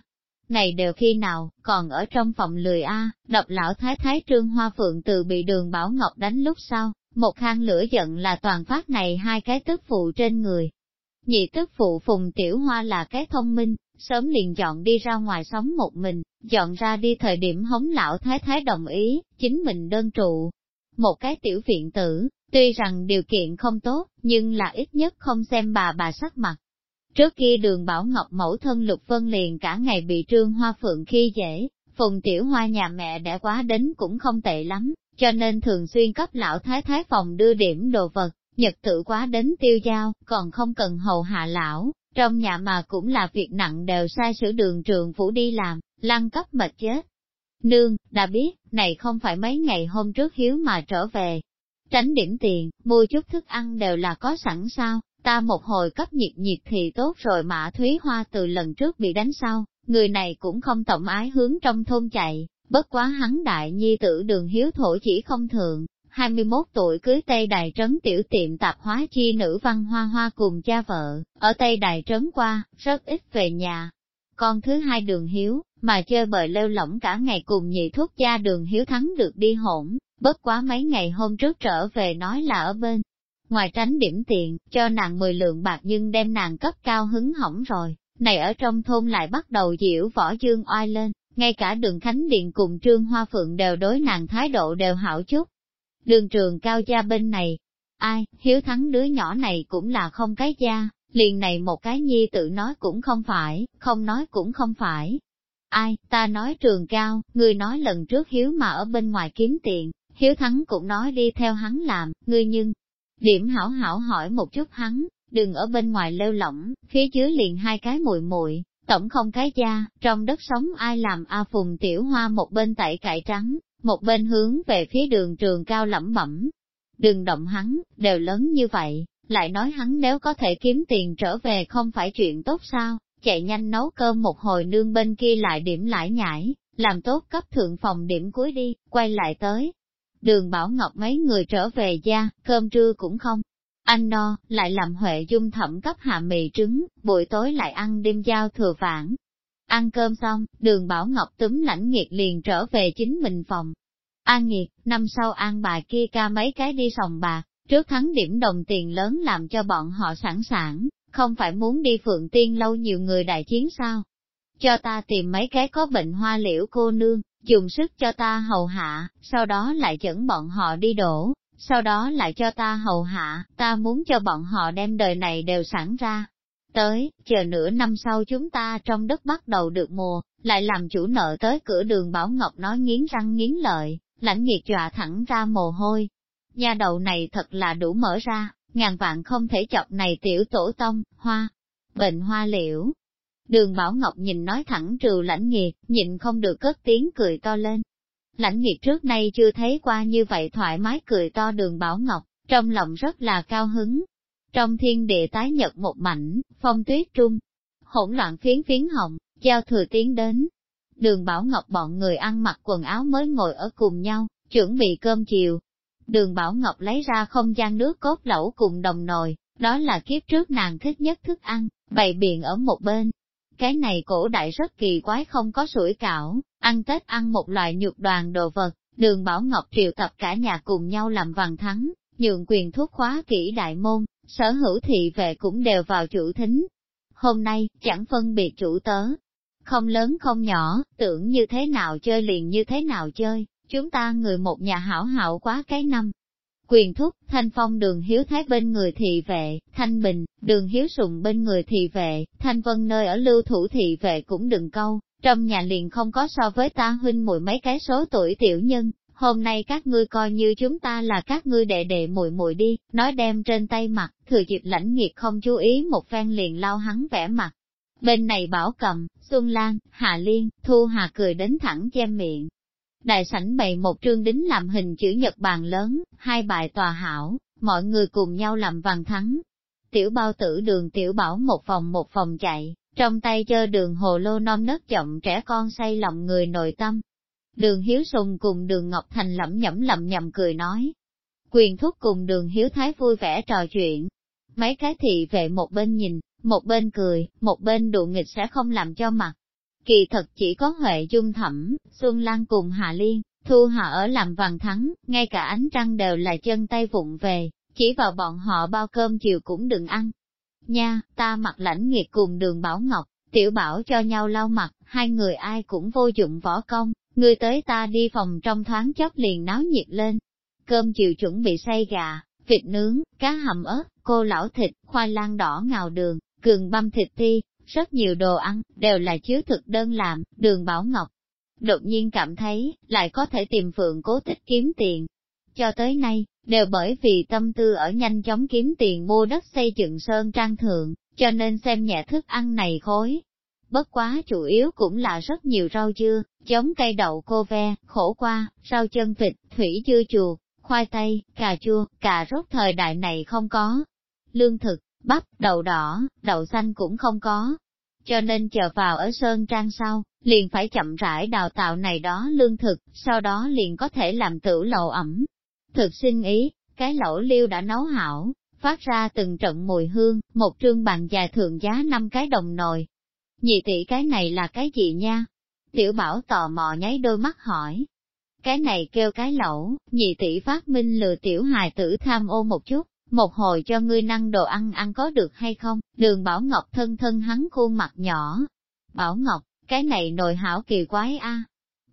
Này đều khi nào, còn ở trong phòng lười a, độc lão thái thái trương hoa phượng từ bị đường Bảo Ngọc đánh lúc sau, một khang lửa giận là toàn phát này hai cái tức phụ trên người. Nhị tức phụ phùng tiểu hoa là cái thông minh, sớm liền dọn đi ra ngoài sống một mình, dọn ra đi thời điểm hống lão thái thái đồng ý, chính mình đơn trụ. Một cái tiểu viện tử, tuy rằng điều kiện không tốt, nhưng là ít nhất không xem bà bà sắc mặt. Trước kia đường Bảo Ngọc mẫu thân Lục Vân liền cả ngày bị trương hoa phượng khi dễ, phùng tiểu hoa nhà mẹ đã quá đến cũng không tệ lắm, cho nên thường xuyên cấp lão thái thái phòng đưa điểm đồ vật, nhật tự quá đến tiêu giao, còn không cần hầu hạ lão, trong nhà mà cũng là việc nặng đều sai sử đường trường phủ đi làm, lăng cấp mệt chết. Nương, đã biết, này không phải mấy ngày hôm trước hiếu mà trở về. Tránh điểm tiền, mua chút thức ăn đều là có sẵn sao, ta một hồi cấp nhiệt nhiệt thì tốt rồi mà Thúy Hoa từ lần trước bị đánh sau, người này cũng không tổng ái hướng trong thôn chạy, Bất quá hắn đại nhi tử đường hiếu thổ chỉ không thường, 21 tuổi cưới Tây Đài Trấn tiểu tiệm tạp hóa chi nữ văn hoa hoa cùng cha vợ, ở Tây Đài Trấn qua, rất ít về nhà. Con thứ hai đường hiếu, mà chơi bời lêu lỏng cả ngày cùng nhị thuốc cha đường hiếu thắng được đi hỗn, bất quá mấy ngày hôm trước trở về nói là ở bên. Ngoài tránh điểm tiền, cho nàng 10 lượng bạc nhưng đem nàng cấp cao hứng hỏng rồi, này ở trong thôn lại bắt đầu diễu võ dương oai lên, ngay cả đường Khánh Điện cùng Trương Hoa Phượng đều đối nàng thái độ đều hảo chút. Đường trường cao gia bên này, ai, hiếu thắng đứa nhỏ này cũng là không cái gia, liền này một cái nhi tự nói cũng không phải, không nói cũng không phải. Ai, ta nói trường cao, người nói lần trước hiếu mà ở bên ngoài kiếm tiền, hiếu thắng cũng nói đi theo hắn làm, ngươi nhưng, điểm hảo hảo hỏi một chút hắn, đừng ở bên ngoài lêu lỏng, phía dưới liền hai cái muội muội Tổng không cái da, trong đất sống ai làm A Phùng Tiểu Hoa một bên tẩy cải trắng, một bên hướng về phía đường trường cao lẩm bẩm. Đừng động hắn, đều lớn như vậy, lại nói hắn nếu có thể kiếm tiền trở về không phải chuyện tốt sao, chạy nhanh nấu cơm một hồi nương bên kia lại điểm lại nhảy, làm tốt cấp thượng phòng điểm cuối đi, quay lại tới. Đường Bảo Ngọc mấy người trở về gia, cơm trưa cũng không, anh no, lại làm Huệ Dung thẩm cấp hạ mì trứng, buổi tối lại ăn đêm giao thừa vãng. Ăn cơm xong, đường Bảo Ngọc túm lãnh nghiệt liền trở về chính mình phòng. An nghiệt, năm sau an bài kia ca mấy cái đi sòng bạc, trước thắng điểm đồng tiền lớn làm cho bọn họ sẵn sàng, không phải muốn đi phượng tiên lâu nhiều người đại chiến sao. Cho ta tìm mấy cái có bệnh hoa liễu cô nương, dùng sức cho ta hầu hạ, sau đó lại dẫn bọn họ đi đổ, sau đó lại cho ta hầu hạ, ta muốn cho bọn họ đem đời này đều sẵn ra. Tới, chờ nửa năm sau chúng ta trong đất bắt đầu được mùa, lại làm chủ nợ tới cửa đường Bảo Ngọc nói nghiến răng nghiến lợi, lãnh nghiệt dọa thẳng ra mồ hôi. Nhà đầu này thật là đủ mở ra, ngàn vạn không thể chọc này tiểu tổ tông, hoa, bệnh hoa liễu. Đường Bảo Ngọc nhìn nói thẳng trừ lãnh nghiệt, nhịn không được cất tiếng cười to lên, Lãnh nghiệt trước nay chưa thấy qua như vậy thoải mái cười to đường Bảo Ngọc, trong lòng rất là cao hứng. Trong thiên địa tái nhật một mảnh, phong tuyết trung, hỗn loạn phiến phiến hồng, giao thừa tiến đến. đường Bảo Ngọc bọn người ăn mặc quần áo mới ngồi ở cùng nhau, chuẩn bị cơm chiều. Đường Bảo Ngọc lấy ra không gian nước cốt lẩu cùng đồng nồi, đó là kiếp trước nàng thích nhất thức ăn, bày biện ở một bên. Cái này cổ đại rất kỳ quái không có sủi cảo, ăn Tết ăn một loại nhục đoàn đồ vật, đường Bảo Ngọc triệu tập cả nhà cùng nhau làm vàng thắng, nhượng quyền thuốc khóa kỹ đại môn, sở hữu thị vệ cũng đều vào chủ thính. Hôm nay, chẳng phân biệt chủ tớ, không lớn không nhỏ, tưởng như thế nào chơi liền như thế nào chơi, chúng ta người một nhà hảo hảo quá cái năm. Quyền thúc, thanh phong đường hiếu thái bên người thị vệ, thanh bình, đường hiếu sùng bên người thị vệ, thanh vân nơi ở lưu thủ thị vệ cũng đừng câu, trong nhà liền không có so với ta huynh mùi mấy cái số tuổi tiểu nhân, hôm nay các ngươi coi như chúng ta là các ngươi đệ đệ muội muội đi, nói đem trên tay mặt, thừa dịp lãnh nghiệt không chú ý một phen liền lao hắn vẻ mặt. Bên này bảo cầm, Xuân Lan, Hà Liên, Thu Hà cười đến thẳng che miệng. Đại sảnh bày một trương đính làm hình chữ nhật bàn lớn, hai bài tòa hảo, mọi người cùng nhau làm vàng thắng. Tiểu bao tử đường tiểu bảo một phòng một phòng chạy, trong tay chơ đường hồ lô non nớt chậm trẻ con say lòng người nội tâm, Đường Hiếu Sùng cùng đường Ngọc Thành lẩm nhẩm lẩm nhẩm cười nói. Quyền thúc cùng đường Hiếu Thái vui vẻ trò chuyện. Mấy cái thị vệ một bên nhìn, một bên cười, một bên đụ nghịch sẽ không làm cho mặt. Kỳ thật chỉ có Huệ Dung Thẩm, Xuân Lan cùng Hà Liên, Thu Hạ ở làm vàng thắng, ngay cả ánh trăng đều là chân tay vụng về, chỉ vào bọn họ bao cơm chiều cũng đừng ăn. Nha, ta mặc lãnh nghiệt cùng đường Bảo Ngọc, tiểu bảo cho nhau lau mặt, hai người ai cũng vô dụng võ công, Người tới ta đi phòng trong thoáng chốc liền náo nhiệt lên. Cơm chiều chuẩn bị xay gà, vịt nướng, cá hầm ớt, cô lão thịt, khoai lang đỏ ngào đường, cường băm thịt ti, rất nhiều đồ ăn, đều là chiếu thực đơn làm, đường bảo ngọc. Đột nhiên cảm thấy, lại có thể tìm phượng cố tích kiếm tiền. Cho tới nay, đều bởi vì tâm tư ở nhanh chóng kiếm tiền mua đất xây dựng sơn trang thượng, cho nên xem nhẹ thức ăn này khối, bất quá chủ yếu cũng là rất nhiều rau dưa, giống cây đậu cô ve, khổ qua, rau chân vịt, thủy dưa chuột, khoai tây, cà chua, cà rốt thời đại này không có. Lương thực, bắp, đậu đỏ, đậu xanh cũng không có. Cho nên chờ vào ở Sơn Trang sau, liền phải chậm rãi đào tạo này đó lương thực, sau đó liền có thể làm tử lậu ẩm. Thực sinh ý, cái lẩu liêu đã nấu hảo, phát ra từng trận mùi hương, một trương bàn dài thượng giá năm cái đồng nồi, Nhị tỷ cái này là cái gì nha? Tiểu bảo tò mò nháy đôi mắt hỏi. Cái này kêu cái lẩu, nhị tỷ phát minh lừa tiểu hài tử tham ô một chút, một hồi cho ngươi năng đồ ăn ăn có được hay không? Đường Bảo Ngọc thân thân hắn khuôn mặt nhỏ. Bảo Ngọc, cái này nồi hảo kỳ quái a.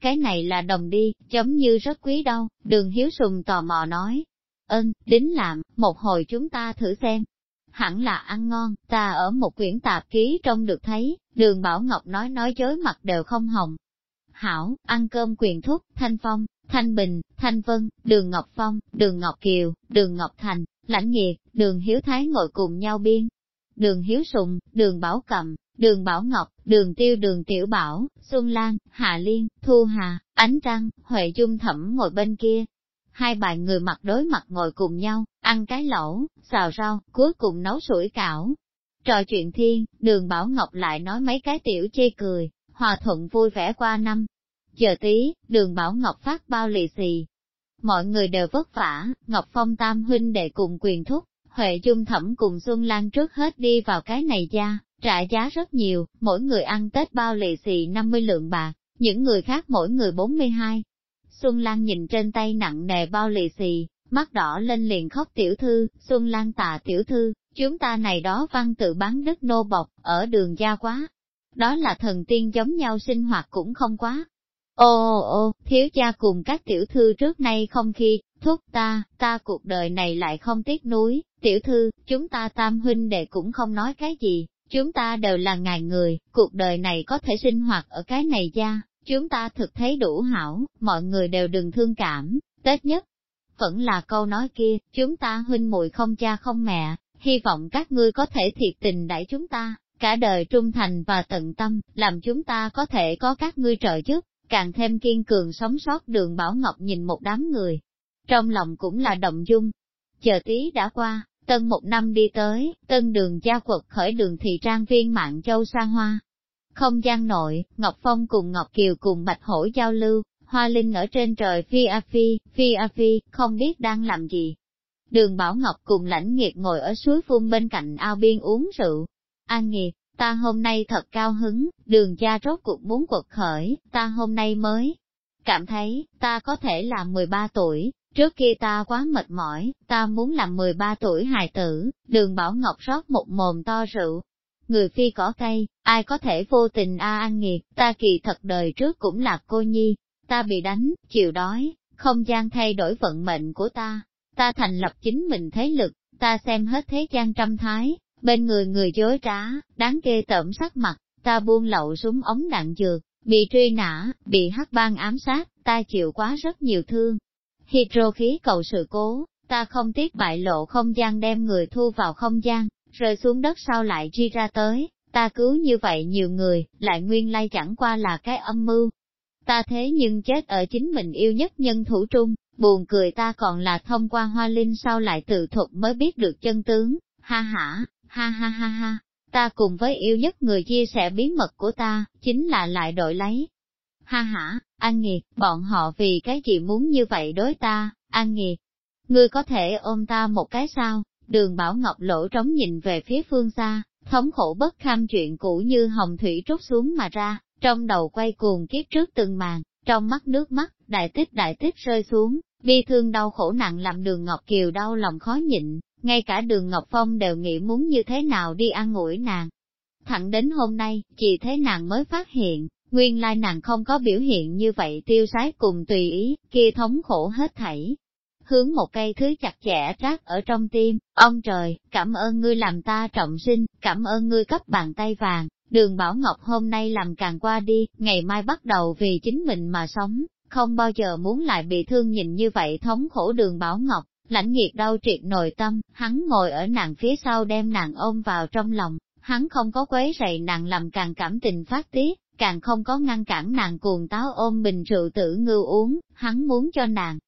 Cái này là đồng đi, giống như rất quý đâu, đường Hiếu Sùng tò mò nói. Ơn, đính làm, một hồi chúng ta thử xem hẳn là ăn ngon, ta ở một quyển tạp ký trong được thấy, đường Bảo Ngọc nói nói chối mặt đều không hồng. Hảo, ăn cơm quyền thúc, Thanh Phong, Thanh Bình, Thanh Vân, đường Ngọc Phong, đường Ngọc Kiều, đường Ngọc Thành, lãnh Nhiệt, đường Hiếu Thái ngồi cùng nhau biên. Đường Hiếu Sùng, đường Bảo Cầm, đường Bảo Ngọc, đường Tiêu đường Tiểu Bảo, Xuân Lan, Hạ Liên, Thu Hà, Ánh Trăng, Huệ Dung Thẩm ngồi bên kia, hai bài người mặt đối mặt ngồi cùng nhau, ăn cái lẩu, xào rau, cuối cùng nấu sủi cảo. Trò chuyện thiên, đường Bảo Ngọc lại nói mấy cái tiểu chê cười, hòa thuận vui vẻ qua năm chờ tí, đường Bảo Ngọc phát bao lì xì. Mọi người đều vất vả, Ngọc Phong tam huynh đệ cùng quyền thúc, Huệ Dung Thẩm cùng Xuân Lan trước hết đi vào cái này ra, trả giá rất nhiều, mỗi người ăn Tết bao lì xì 50 lượng bạc, những người khác mỗi người 42, Xuân Lan nhìn trên tay nặng nề bao lì xì, mắt đỏ lên liền khóc tiểu thư, Xuân Lan tà tiểu thư, chúng ta này đó văn tự bán đất nô bọc, ở đường gia quá. Đó là thần tiên giống nhau sinh hoạt cũng không quá. Ô ô ô, thiếu cha cùng các tiểu thư trước nay không khi, thúc ta, ta cuộc đời này lại không tiếc núi, tiểu thư, chúng ta tam huynh đệ cũng không nói cái gì, chúng ta đều là ngài người, cuộc đời này có thể sinh hoạt ở cái này gia, Chúng ta thực thấy đủ hảo, mọi người đều đừng thương cảm, Tết nhất. Vẫn là câu nói kia, chúng ta huynh muội không cha không mẹ, hy vọng các ngươi có thể thiệt tình đãi chúng ta, cả đời trung thành và tận tâm, làm chúng ta có thể có các ngươi trợ giúp, càng thêm kiên cường sống sót đường Bảo Ngọc nhìn một đám người. Trong lòng cũng là động dung. Chờ tí đã qua, tân một năm đi tới, tân đường gia quật khởi đường thị trang viên mạng châu sa hoa. Không gian nội, Ngọc Phong cùng Ngọc Kiều cùng Bạch Hổ giao lưu, Hoa Linh ở trên trời phi a phi, phi a phi, không biết đang làm gì. Đường Bảo Ngọc cùng lãnh nghiệt ngồi ở suối phun bên cạnh ao biên uống rượu. An nghiệt, ta hôm nay thật cao hứng, đường gia rốt cuộc muốn quật khởi, ta hôm nay mới cảm thấy, ta có thể làm 13 tuổi, trước kia ta quá mệt mỏi, ta muốn làm 13 tuổi hài tử, đường Bảo Ngọc rót một mồm to rượu. Người phi cỏ cây, ai có thể vô tình a an nghiệt, ta kỳ thật đời trước cũng là cô nhi, ta bị đánh, chịu đói, không gian thay đổi vận mệnh của ta, ta thành lập chính mình thế lực, ta xem hết thế gian trăm thái, bên người người dối trá, đáng ghê tởm sắc mặt, ta buông lậu súng ống đạn dược, bị truy nã, bị hắc bang ám sát, ta chịu quá rất nhiều thương. Hydro khí cầu sự cố, ta không tiếc bại lộ không gian đem người thu vào không gian, rơi xuống đất sau lại chi ra tới, ta cứu như vậy nhiều người, lại nguyên lai chẳng qua là cái âm mưu. Ta thế nhưng chết ở chính mình yêu nhất nhân thủ trung, buồn cười ta còn là thông qua hoa linh sau lại tự thuật mới biết được chân tướng, ha ha, ha ha ha ha, ta cùng với yêu nhất người chia sẻ bí mật của ta, chính là lại đổi lấy. Ha ha, An Nghiệt, bọn họ vì cái gì muốn như vậy đối ta, An Nghiệt, ngươi có thể ôm ta một cái sao? Đường Bảo Ngọc lỗ trống nhìn về phía phương xa, thống khổ bất kham chuyện cũ như hồng thủy trút xuống mà ra, trong đầu quay cuồng kiếp trước từng màn, trong mắt nước mắt, đại tích đại tích rơi xuống, bi thương đau khổ nặng làm đường Ngọc Kiều đau lòng khó nhịn, ngay cả đường Ngọc Phong đều nghĩ muốn như thế nào đi ăn ủi nàng. Thẳng đến hôm nay, chỉ thế nàng mới phát hiện, nguyên lai nàng không có biểu hiện như vậy tiêu sái cùng tùy ý, kia thống khổ hết thảy. Hướng một cây thứ chặt chẽ rác ở trong tim, ông trời, cảm ơn ngươi làm ta trọng sinh, cảm ơn ngươi cấp bàn tay vàng, đường Bảo Ngọc hôm nay làm càng qua đi, ngày mai bắt đầu vì chính mình mà sống, không bao giờ muốn lại bị thương nhìn như vậy thống khổ đường Bảo Ngọc, lãnh nghiệt đau triệt nội tâm, hắn ngồi ở nàng phía sau đem nàng ôm vào trong lòng, hắn không có quấy rầy nàng làm càng cảm tình phát tiết, càng không có ngăn cản nàng cuồng táo ôm bình rượu tử ngư uống, hắn muốn cho nàng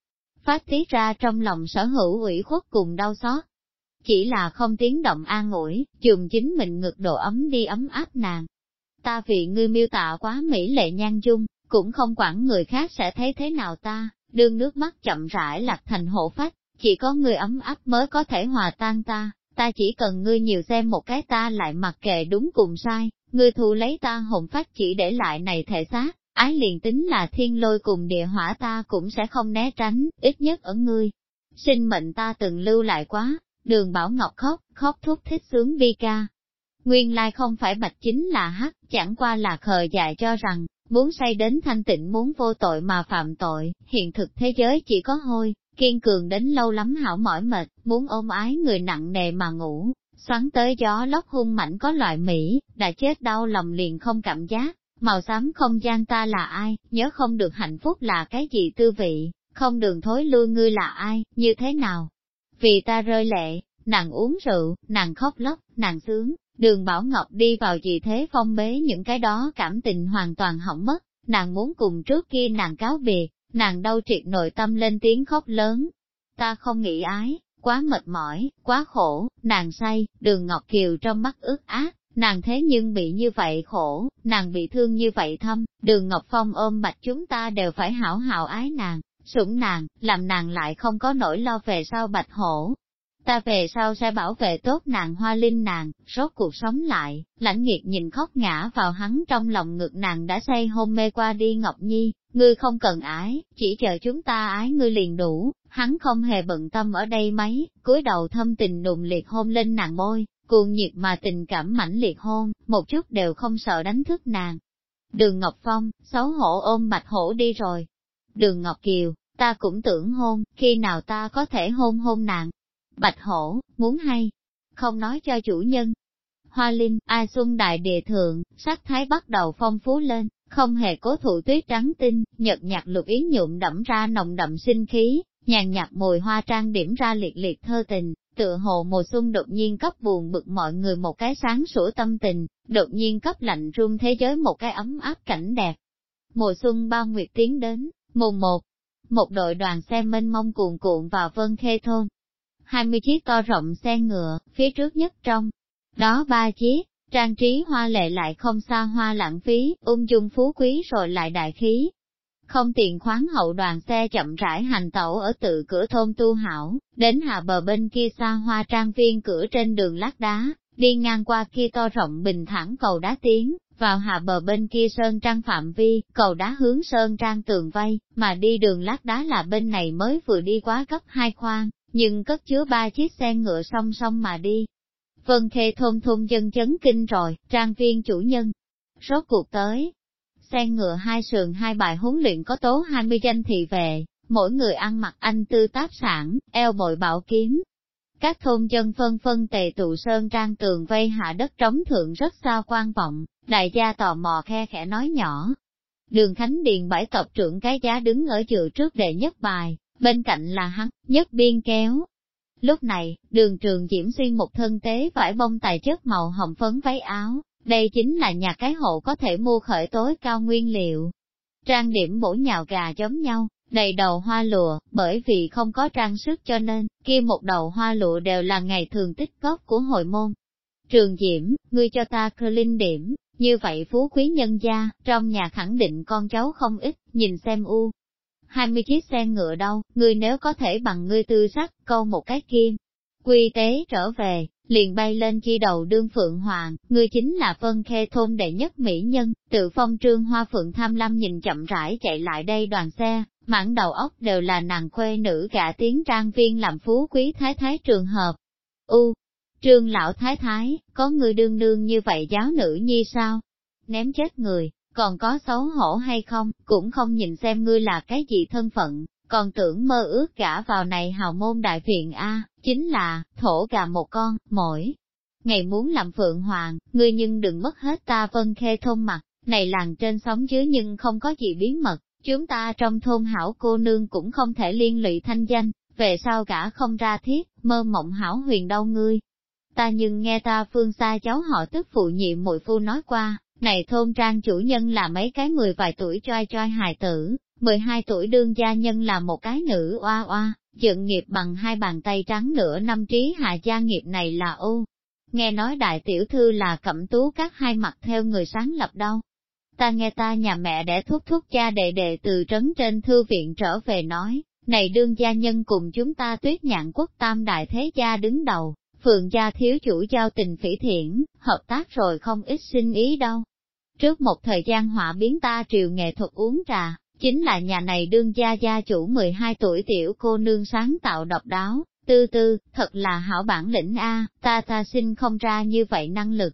phát tiết ra trong lòng sở hữu ủy khuất cùng đau xót. Chỉ là không tiếng động an ủi, dùng chính mình ngực độ ấm đi ấm áp nàng. Ta vì ngươi miêu tả quá mỹ lệ nhan dung, cũng không quản người khác sẽ thấy thế nào ta, đương nước mắt chậm rãi lạc thành hộ phách, chỉ có người ấm áp mới có thể hòa tan ta, ta chỉ cần ngươi nhiều xem một cái ta lại mặc kệ đúng cùng sai, ngươi thu lấy ta hồn phách chỉ để lại này thể xác, ái liền tính là thiên lôi cùng địa hỏa ta cũng sẽ không né tránh, ít nhất ở ngươi. Sinh mệnh ta từng lưu lại quá, đường Bảo Ngọc khóc, khóc thúc thích sướng vi ca. Nguyên lai không phải bạch chính là hắc, chẳng qua là khờ dại cho rằng, muốn say đến thanh tịnh muốn vô tội mà phạm tội, hiện thực thế giới chỉ có hôi, kiên cường đến lâu lắm hảo mỏi mệt, muốn ôm ái người nặng nề mà ngủ, xoắn tới gió lốc hung mạnh có loại Mỹ, đã chết đau lòng liền không cảm giác, màu xám không gian ta là ai, nhớ không được hạnh phúc là cái gì tư vị, không đường thối lui ngươi là ai, như thế nào. Vì ta rơi lệ, nàng uống rượu, nàng khóc lóc, nàng sướng, đường Bảo Ngọc đi vào gì thế phong bế những cái đó cảm tình hoàn toàn hỏng mất, nàng muốn cùng trước kia nàng cáo biệt, nàng đau triệt nội tâm lên tiếng khóc lớn. Ta không nghĩ ái, quá mệt mỏi, quá khổ, nàng say, đường Ngọc Kiều trong mắt ướt ác, nàng thế nhưng bị như vậy khổ, nàng bị thương như vậy thâm, đường Ngọc Phong ôm bạch chúng ta đều phải hảo hảo ái nàng, sủng nàng, làm nàng lại không có nỗi lo về sau bạch hổ. Ta về sau sẽ bảo vệ tốt nàng hoa linh nàng, rốt cuộc sống lại, lãnh nghiệt nhìn khóc ngã vào hắn trong lòng ngực nàng đã say hôn mê qua đi Ngọc Nhi, ngươi không cần ái, chỉ chờ chúng ta ái ngươi liền đủ, hắn không hề bận tâm ở đây mấy, cúi đầu thâm tình nùng liệt hôn lên nàng môi, cuồng nhiệt mà tình cảm mãnh liệt hôn, một chút đều không sợ đánh thức nàng. Đường Ngọc Phong, xấu hổ ôm bạch hổ đi rồi. Đường Ngọc Kiều, ta cũng tưởng hôn, khi nào ta có thể hôn hôn nàng. Bạch hổ, muốn hay, không nói cho chủ nhân. Hoa Linh, A xuân đại địa thượng, sắc thái bắt đầu phong phú lên, không hề cố thụ tuyết trắng tinh, nhật nhạt lục yến nhuộm đẫm ra nồng đậm sinh khí, nhàn nhạt mùi hoa trang điểm ra liệt liệt thơ tình, tựa hồ mùa xuân đột nhiên cấp buồn bực mọi người một cái sáng sủa tâm tình, đột nhiên cấp lạnh run thế giới một cái ấm áp cảnh đẹp. Mùa xuân bao nguyệt tiến đến, mùng một, một đội đoàn xe mênh mông cuồn cuộn vào vân khê thôn. hai mươi chiếc to rộng xe ngựa, phía trước nhất trong, đó ba chiếc, trang trí hoa lệ lại không xa hoa lãng phí, ung dung phú quý rồi lại đại khí. Không tiền khoáng hậu đoàn xe chậm rãi hành tẩu ở tự cửa thôn tu hảo, đến hạ bờ bên kia xa hoa trang viên cửa trên đường lát đá, đi ngang qua kia to rộng bình thẳng cầu đá tiến, vào hạ bờ bên kia sơn trang phạm vi, cầu đá hướng sơn trang tường vây, mà đi đường lát đá là bên này mới vừa đi quá cấp hai khoang nhưng cất chứa ba chiếc xe ngựa song song mà đi. Vân Khê thôn thôn dân chấn kinh rồi, trang viên chủ nhân. Rốt cuộc tới. Xe ngựa hai sườn hai bài huấn luyện có tố 20 danh thị về, mỗi người ăn mặc anh tư táp sản, eo bội bảo kiếm. Các thôn dân phân phân tề tụ sơn trang tường vây hạ đất trống thượng rất xa quan vọng, đại gia tò mò khe khẽ nói nhỏ. Đường Khánh Điền bãi tập trưởng cái giá đứng ở dự trước đệ nhất bài, bên cạnh là hắn, nhất biên kéo. Lúc này, đường trường Diễm xuyên một thân tế vải bông tài chất màu hồng phấn váy áo, đây chính là nhà cái hộ có thể mua khởi tối cao nguyên liệu. Trang điểm bổ nhào gà giống nhau, đầy đầu hoa lụa, bởi vì không có trang sức cho nên, kia một đầu hoa lụa đều là ngày thường tích góp của hội môn. Trường Diễm, ngươi cho ta cơ linh điểm, như vậy phú quý nhân gia, trong nhà khẳng định con cháu không ít, nhìn xem u, 20 chiếc xe ngựa đâu, ngươi nếu có thể bằng ngươi tư sắc, câu một cái kim. Quy tế trở về, liền bay lên chi đầu đương Phượng Hoàng, ngươi chính là vân khe thôn đệ nhất mỹ nhân, tự phong trương hoa Phượng tham lam nhìn chậm rãi chạy lại đây đoàn xe, mãn đầu óc đều là nàng khuê nữ gả tiếng trang viên làm phú quý thái thái trường hợp. U, trương lão thái thái, có người đương đương như vậy giáo nữ nhi sao? Ném chết người, còn có xấu hổ hay không, cũng không nhìn xem ngươi là cái gì thân phận, còn tưởng mơ ước cả vào này hào môn đại viện A, chính là, thổ gà một con, mỗi ngày muốn làm phượng hoàng, ngươi nhưng đừng mất hết ta vân khê thôn mặt, này làng trên sóng dưới nhưng không có gì bí mật, chúng ta trong thôn hảo cô nương cũng không thể liên lụy thanh danh, về sau cả không ra thiết, mơ mộng hảo huyền đâu ngươi. Ta nhưng nghe ta phương xa cháu họ tức phụ nhị muội phu nói qua, này thôn trang chủ nhân là mấy cái mười vài tuổi choi choi hài tử, 12 tuổi đương gia nhân là một cái nữ oa oa, dựng nghiệp bằng hai bàn tay trắng nửa năm trí hạ gia nghiệp này là ô. Nghe nói đại tiểu thư là cẩm tú các hai mặt theo người sáng lập đâu. Ta nghe ta nhà mẹ để thúc thúc cha đệ đệ từ trấn trên thư viện trở về nói, này đương gia nhân cùng chúng ta tuyết nhạn quốc tam đại thế gia đứng đầu, phường gia thiếu chủ giao tình phỉ thiện, hợp tác rồi không ít sinh ý đâu. Trước một thời gian họa biến ta triều nghệ thuật uống trà, chính là nhà này đương gia gia chủ 12 tuổi tiểu cô nương sáng tạo độc đáo, tư tư, thật là hảo bản lĩnh A, ta ta xin không ra như vậy năng lực.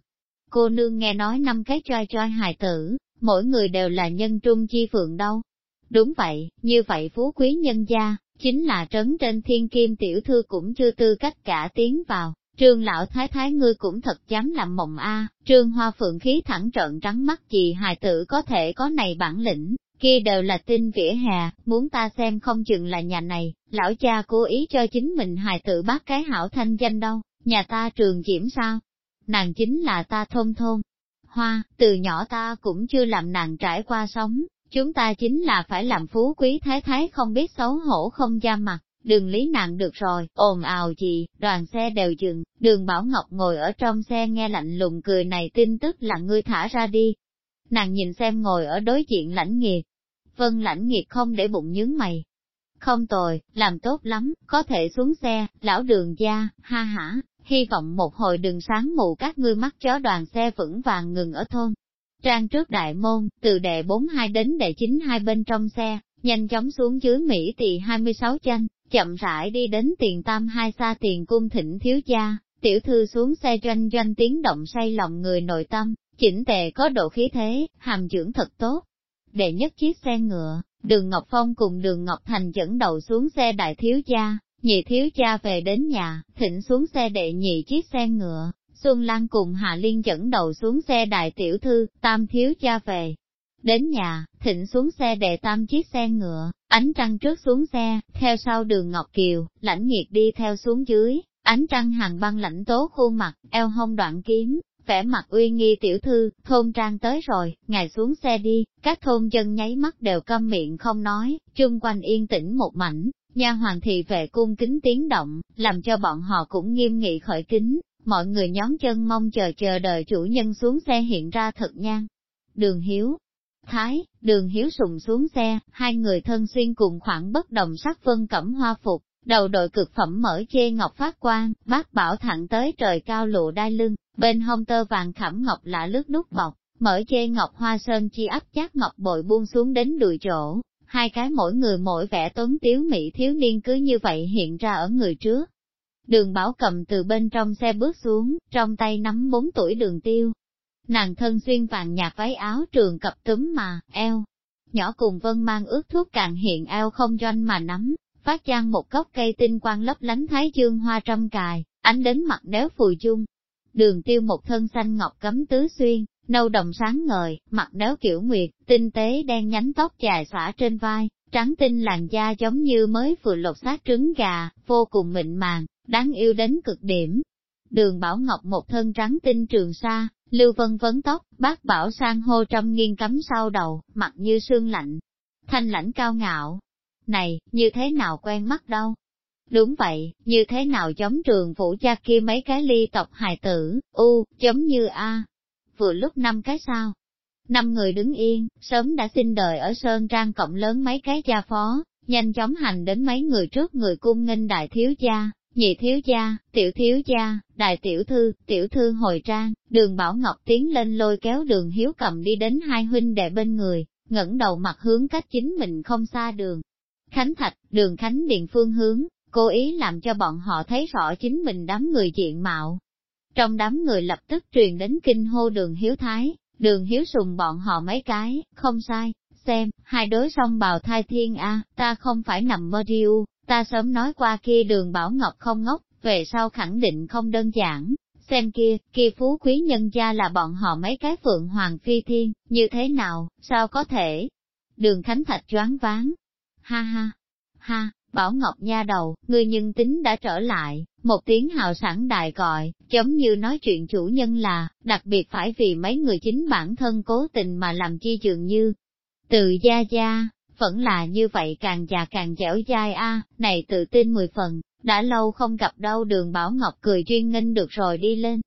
Cô nương nghe nói năm cái choi choi hài tử, mỗi người đều là nhân trung chi phượng đâu. Đúng vậy, như vậy phú quý nhân gia, chính là trấn trên thiên kim tiểu thư cũng chưa tư cách cả tiến vào. Trương lão thái thái ngươi cũng thật dám làm mộng a, trương hoa phượng khí thẳng trợn trắng mắt gì hài tử có thể có này bản lĩnh, kia đều là tin vỉa hè, muốn ta xem không chừng là nhà này, lão cha cố ý cho chính mình hài tử bác cái hảo thanh danh đâu, nhà ta trường diễm sao? Nàng chính là ta thôn thôn. Hoa, từ nhỏ ta cũng chưa làm nàng trải qua sống, chúng ta chính là phải làm phú quý thái thái không biết xấu hổ không da mặt, Đường lý nặng được rồi, ồn ào gì, đoàn xe đều dừng, đường Bảo Ngọc ngồi ở trong xe nghe lạnh lùng cười này tin tức là ngươi thả ra đi. Nàng nhìn xem ngồi ở đối diện lãnh nghiệt. Vân lãnh nghiệt không để bụng nhướng mày. Không tồi, làm tốt lắm, có thể xuống xe, lão đường gia, ha hả, hy vọng một hồi đường sáng mù các ngươi mắt chó đoàn xe vững vàng ngừng ở thôn. Trang trước đại môn, từ đệ 42 đến đệ 92 bên trong xe, nhanh chóng xuống dưới Mỹ tỳ 26 chanh, chậm rãi đi đến tiền tam hai xa tiền cung thịnh thiếu gia, tiểu thư xuống xe doanh doanh tiếng động say lòng người nội tâm, chỉnh tề có độ khí thế, hàm dưỡng thật tốt. Đệ nhất chiếc xe ngựa, đường Ngọc Phong cùng đường Ngọc Thành dẫn đầu xuống xe đại thiếu gia, nhị thiếu gia về đến nhà, thịnh xuống xe đệ nhị chiếc xe ngựa, Xuân Lan cùng Hạ Liên dẫn đầu xuống xe đại tiểu thư, tam thiếu cha về. Đến nhà, thịnh xuống xe đệ tam chiếc xe ngựa, ánh trăng trước xuống xe, theo sau đường Ngọc Kiều, lãnh nghiệt đi theo xuống dưới, ánh trăng hàng băng lãnh tố khuôn mặt, eo hông đoạn kiếm, vẻ mặt uy nghi tiểu thư, thôn trang tới rồi, ngài xuống xe đi, các thôn dân nháy mắt đều câm miệng không nói, chung quanh yên tĩnh một mảnh, nha hoàng thị vệ cung kính tiếng động, làm cho bọn họ cũng nghiêm nghị khởi kính, mọi người nhón chân mong chờ chờ đợi chủ nhân xuống xe hiện ra thật nhan. Đường Hiếu, Thái, đường Hiếu sùng xuống xe, hai người thân xuyên cùng khoảng bất đồng sắc vân cẩm hoa phục, đầu đội cực phẩm mở chê ngọc phát quang, bác bảo thẳng tới trời cao lụa đai lưng, bên hông tơ vàng khảm ngọc lạ lướt nút bọc, mở chê ngọc hoa sơn chi áp chát ngọc bội buông xuống đến đùi chỗ, hai cái mỗi người mỗi vẻ tuấn tiếu mỹ thiếu niên cứ như vậy hiện ra ở người trước. Đường bảo cầm từ bên trong xe bước xuống, trong tay nắm bốn tuổi đường tiêu. Nàng thân xuyên vàng nhạt váy áo trường cập túm mà, eo. Nhỏ cùng vân mang ướt thuốc càng hiện eo không doanh mà nắm, phát trang một gốc cây tinh quang lấp lánh thái dương hoa trăm cài, ánh đến mặt đéo phù chung. Đường tiêu một thân xanh ngọc cấm tứ xuyên, nâu đồng sáng ngời, mặt đéo kiểu nguyệt, tinh tế đen nhánh tóc dài xõa trên vai, trắng tinh làn da giống như mới vừa lột xác trứng gà, vô cùng mịn màng, đáng yêu đến cực điểm. Đường Bảo Ngọc một thân trắng tinh trường sa, lưu vân vấn tóc, bác Bảo sang hô trăm nghiêng cắm sau đầu, mặt như sương lạnh, thanh lãnh cao ngạo. Này, như thế nào quen mắt đâu? Đúng vậy, như thế nào giống trường vũ cha kia mấy cái ly tộc hài tử, u, giống như A. Vừa lúc năm cái sao? Năm người đứng yên, sớm đã xin đời ở Sơn Trang cộng lớn mấy cái gia phó, nhanh chóng hành đến mấy người trước người cung nghênh đại thiếu gia, nhị thiếu gia, tiểu thiếu gia, đại tiểu thư, tiểu thư hồi trang, đường Bảo Ngọc tiến lên lôi kéo đường hiếu cầm đi đến hai huynh đệ bên người, ngẩng đầu mặt hướng cách chính mình không xa đường. Khánh Thạch, đường Khánh Điện phương hướng, cố ý làm cho bọn họ thấy rõ chính mình đám người diện mạo. Trong đám người lập tức truyền đến kinh hô đường hiếu thái, đường hiếu sùng bọn họ mấy cái, không sai, xem, hai đối song bào thai thiên A, ta không phải nằm mơ riêu, ta sớm nói qua kia đường bảo ngọc không ngốc, về sau khẳng định không đơn giản, xem kia, kia phú quý nhân gia là bọn họ mấy cái phượng hoàng phi thiên, như thế nào, sao có thể? Đường Khánh Thạch choáng váng. Ha ha, ha, Bảo Ngọc nha đầu, ngươi nhân tính đã trở lại, một tiếng hào sẵn đại gọi, giống như nói chuyện chủ nhân là, đặc biệt phải vì mấy người chính bản thân cố tình mà làm chi dường như. Từ gia gia, vẫn là như vậy càng già càng dẻo dai a này tự tin mười phần, đã lâu không gặp đâu đường Bảo Ngọc cười duyên nghênh được rồi đi lên.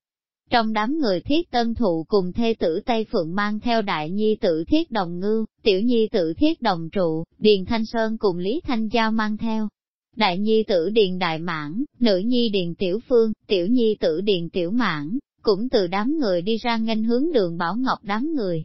Trong đám người thiết tân thụ cùng thê tử Tây Phượng mang theo đại nhi tử thiết đồng ngư, tiểu nhi tử thiết đồng trụ, Điền Thanh Sơn cùng Lý Thanh Giao mang theo. Đại nhi tử Điền Đại Mãn, nữ nhi Điền Tiểu Phương, tiểu nhi tử Điền Tiểu Mãn, cũng từ đám người đi ra nghênh hướng đường Bảo Ngọc đám người.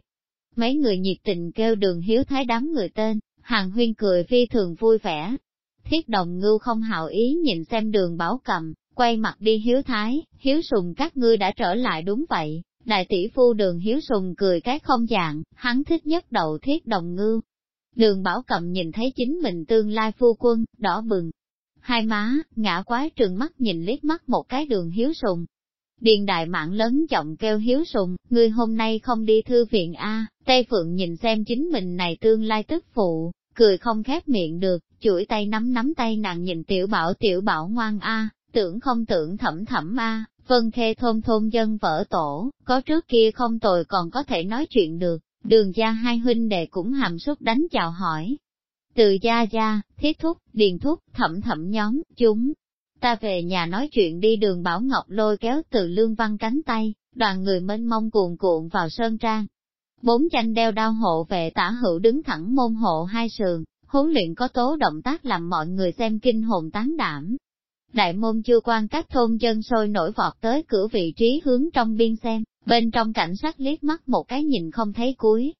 Mấy người nhiệt tình kêu đường hiếu thái đám người tên, Hàng huyên cười phi thường vui vẻ. Thiết đồng ngưu không hào ý nhìn xem đường bảo cầm, quay mặt đi hiếu thái, hiếu sùng các ngươi đã trở lại đúng vậy. Đại tỷ phu đường hiếu sùng cười cái không dạng, hắn thích nhất đầu thiết đồng ngưu. Đường bảo cầm nhìn thấy chính mình tương lai phu quân, đỏ bừng. Hai má, ngã quái trường mắt nhìn liếc mắt một cái đường hiếu sùng, Điền đại mạng lớn giọng kêu hiếu sùng, ngươi hôm nay không đi thư viện A, Tây Phượng nhìn xem chính mình này tương lai tức phụ, cười không khép miệng được, chuỗi tay nắm nắm tay nàng nhìn tiểu bảo tiểu bảo ngoan A, tưởng không tưởng thẩm thẩm A, vân khê thôn thôn dân vỡ tổ, có trước kia không tồi còn có thể nói chuyện được, đường gia hai huynh đệ cũng hàm xúc đánh chào hỏi. Từ gia gia, thiết thúc, điền thúc, thẩm thẩm nhóm, chúng, ta về nhà nói chuyện đi đường Bảo Ngọc lôi kéo từ lương văn cánh tay, đoàn người mênh mông cuồn cuộn vào sơn trang. Bốn chanh đeo đao hộ vệ tả hữu đứng thẳng môn hộ hai sườn, huấn luyện có tố động tác làm mọi người xem kinh hồn tán đảm. Đại môn chưa quan các thôn dân sôi nổi vọt tới cửa vị trí hướng trong biên xem, bên trong cảnh sát liếc mắt một cái nhìn không thấy cuối.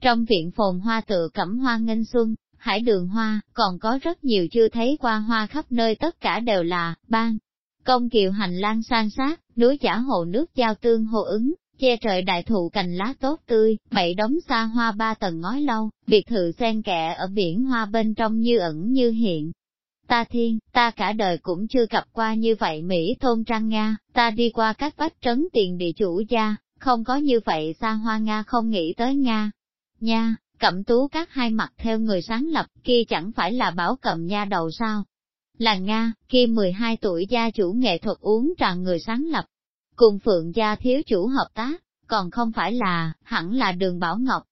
Trong viện phồn hoa tự cẩm hoa nghênh xuân, hải đường hoa, còn có rất nhiều chưa thấy qua hoa khắp nơi tất cả đều là, ban. Công kiều hành lang san sát, núi giả hồ nước giao tương hồ ứng, che trời đại thụ cành lá tốt tươi, bảy đống xa hoa ba tầng ngói lâu, biệt thự xen kẽ ở biển hoa bên trong như ẩn như hiện. Ta thiên, ta cả đời cũng chưa gặp qua như vậy Mỹ thôn trang Nga, ta đi qua các vách trấn tiền địa chủ gia, không có như vậy xa hoa Nga không nghĩ tới Nga. Nha, Cẩm tú các hai mặt theo người sáng lập, kia chẳng phải là bảo cầm nha đầu sao? Là Nga, kia 12 tuổi gia chủ nghệ thuật uống trà người sáng lập. Cùng Phượng gia thiếu chủ hợp tác, còn không phải là, hẳn là đường Bảo Ngọc.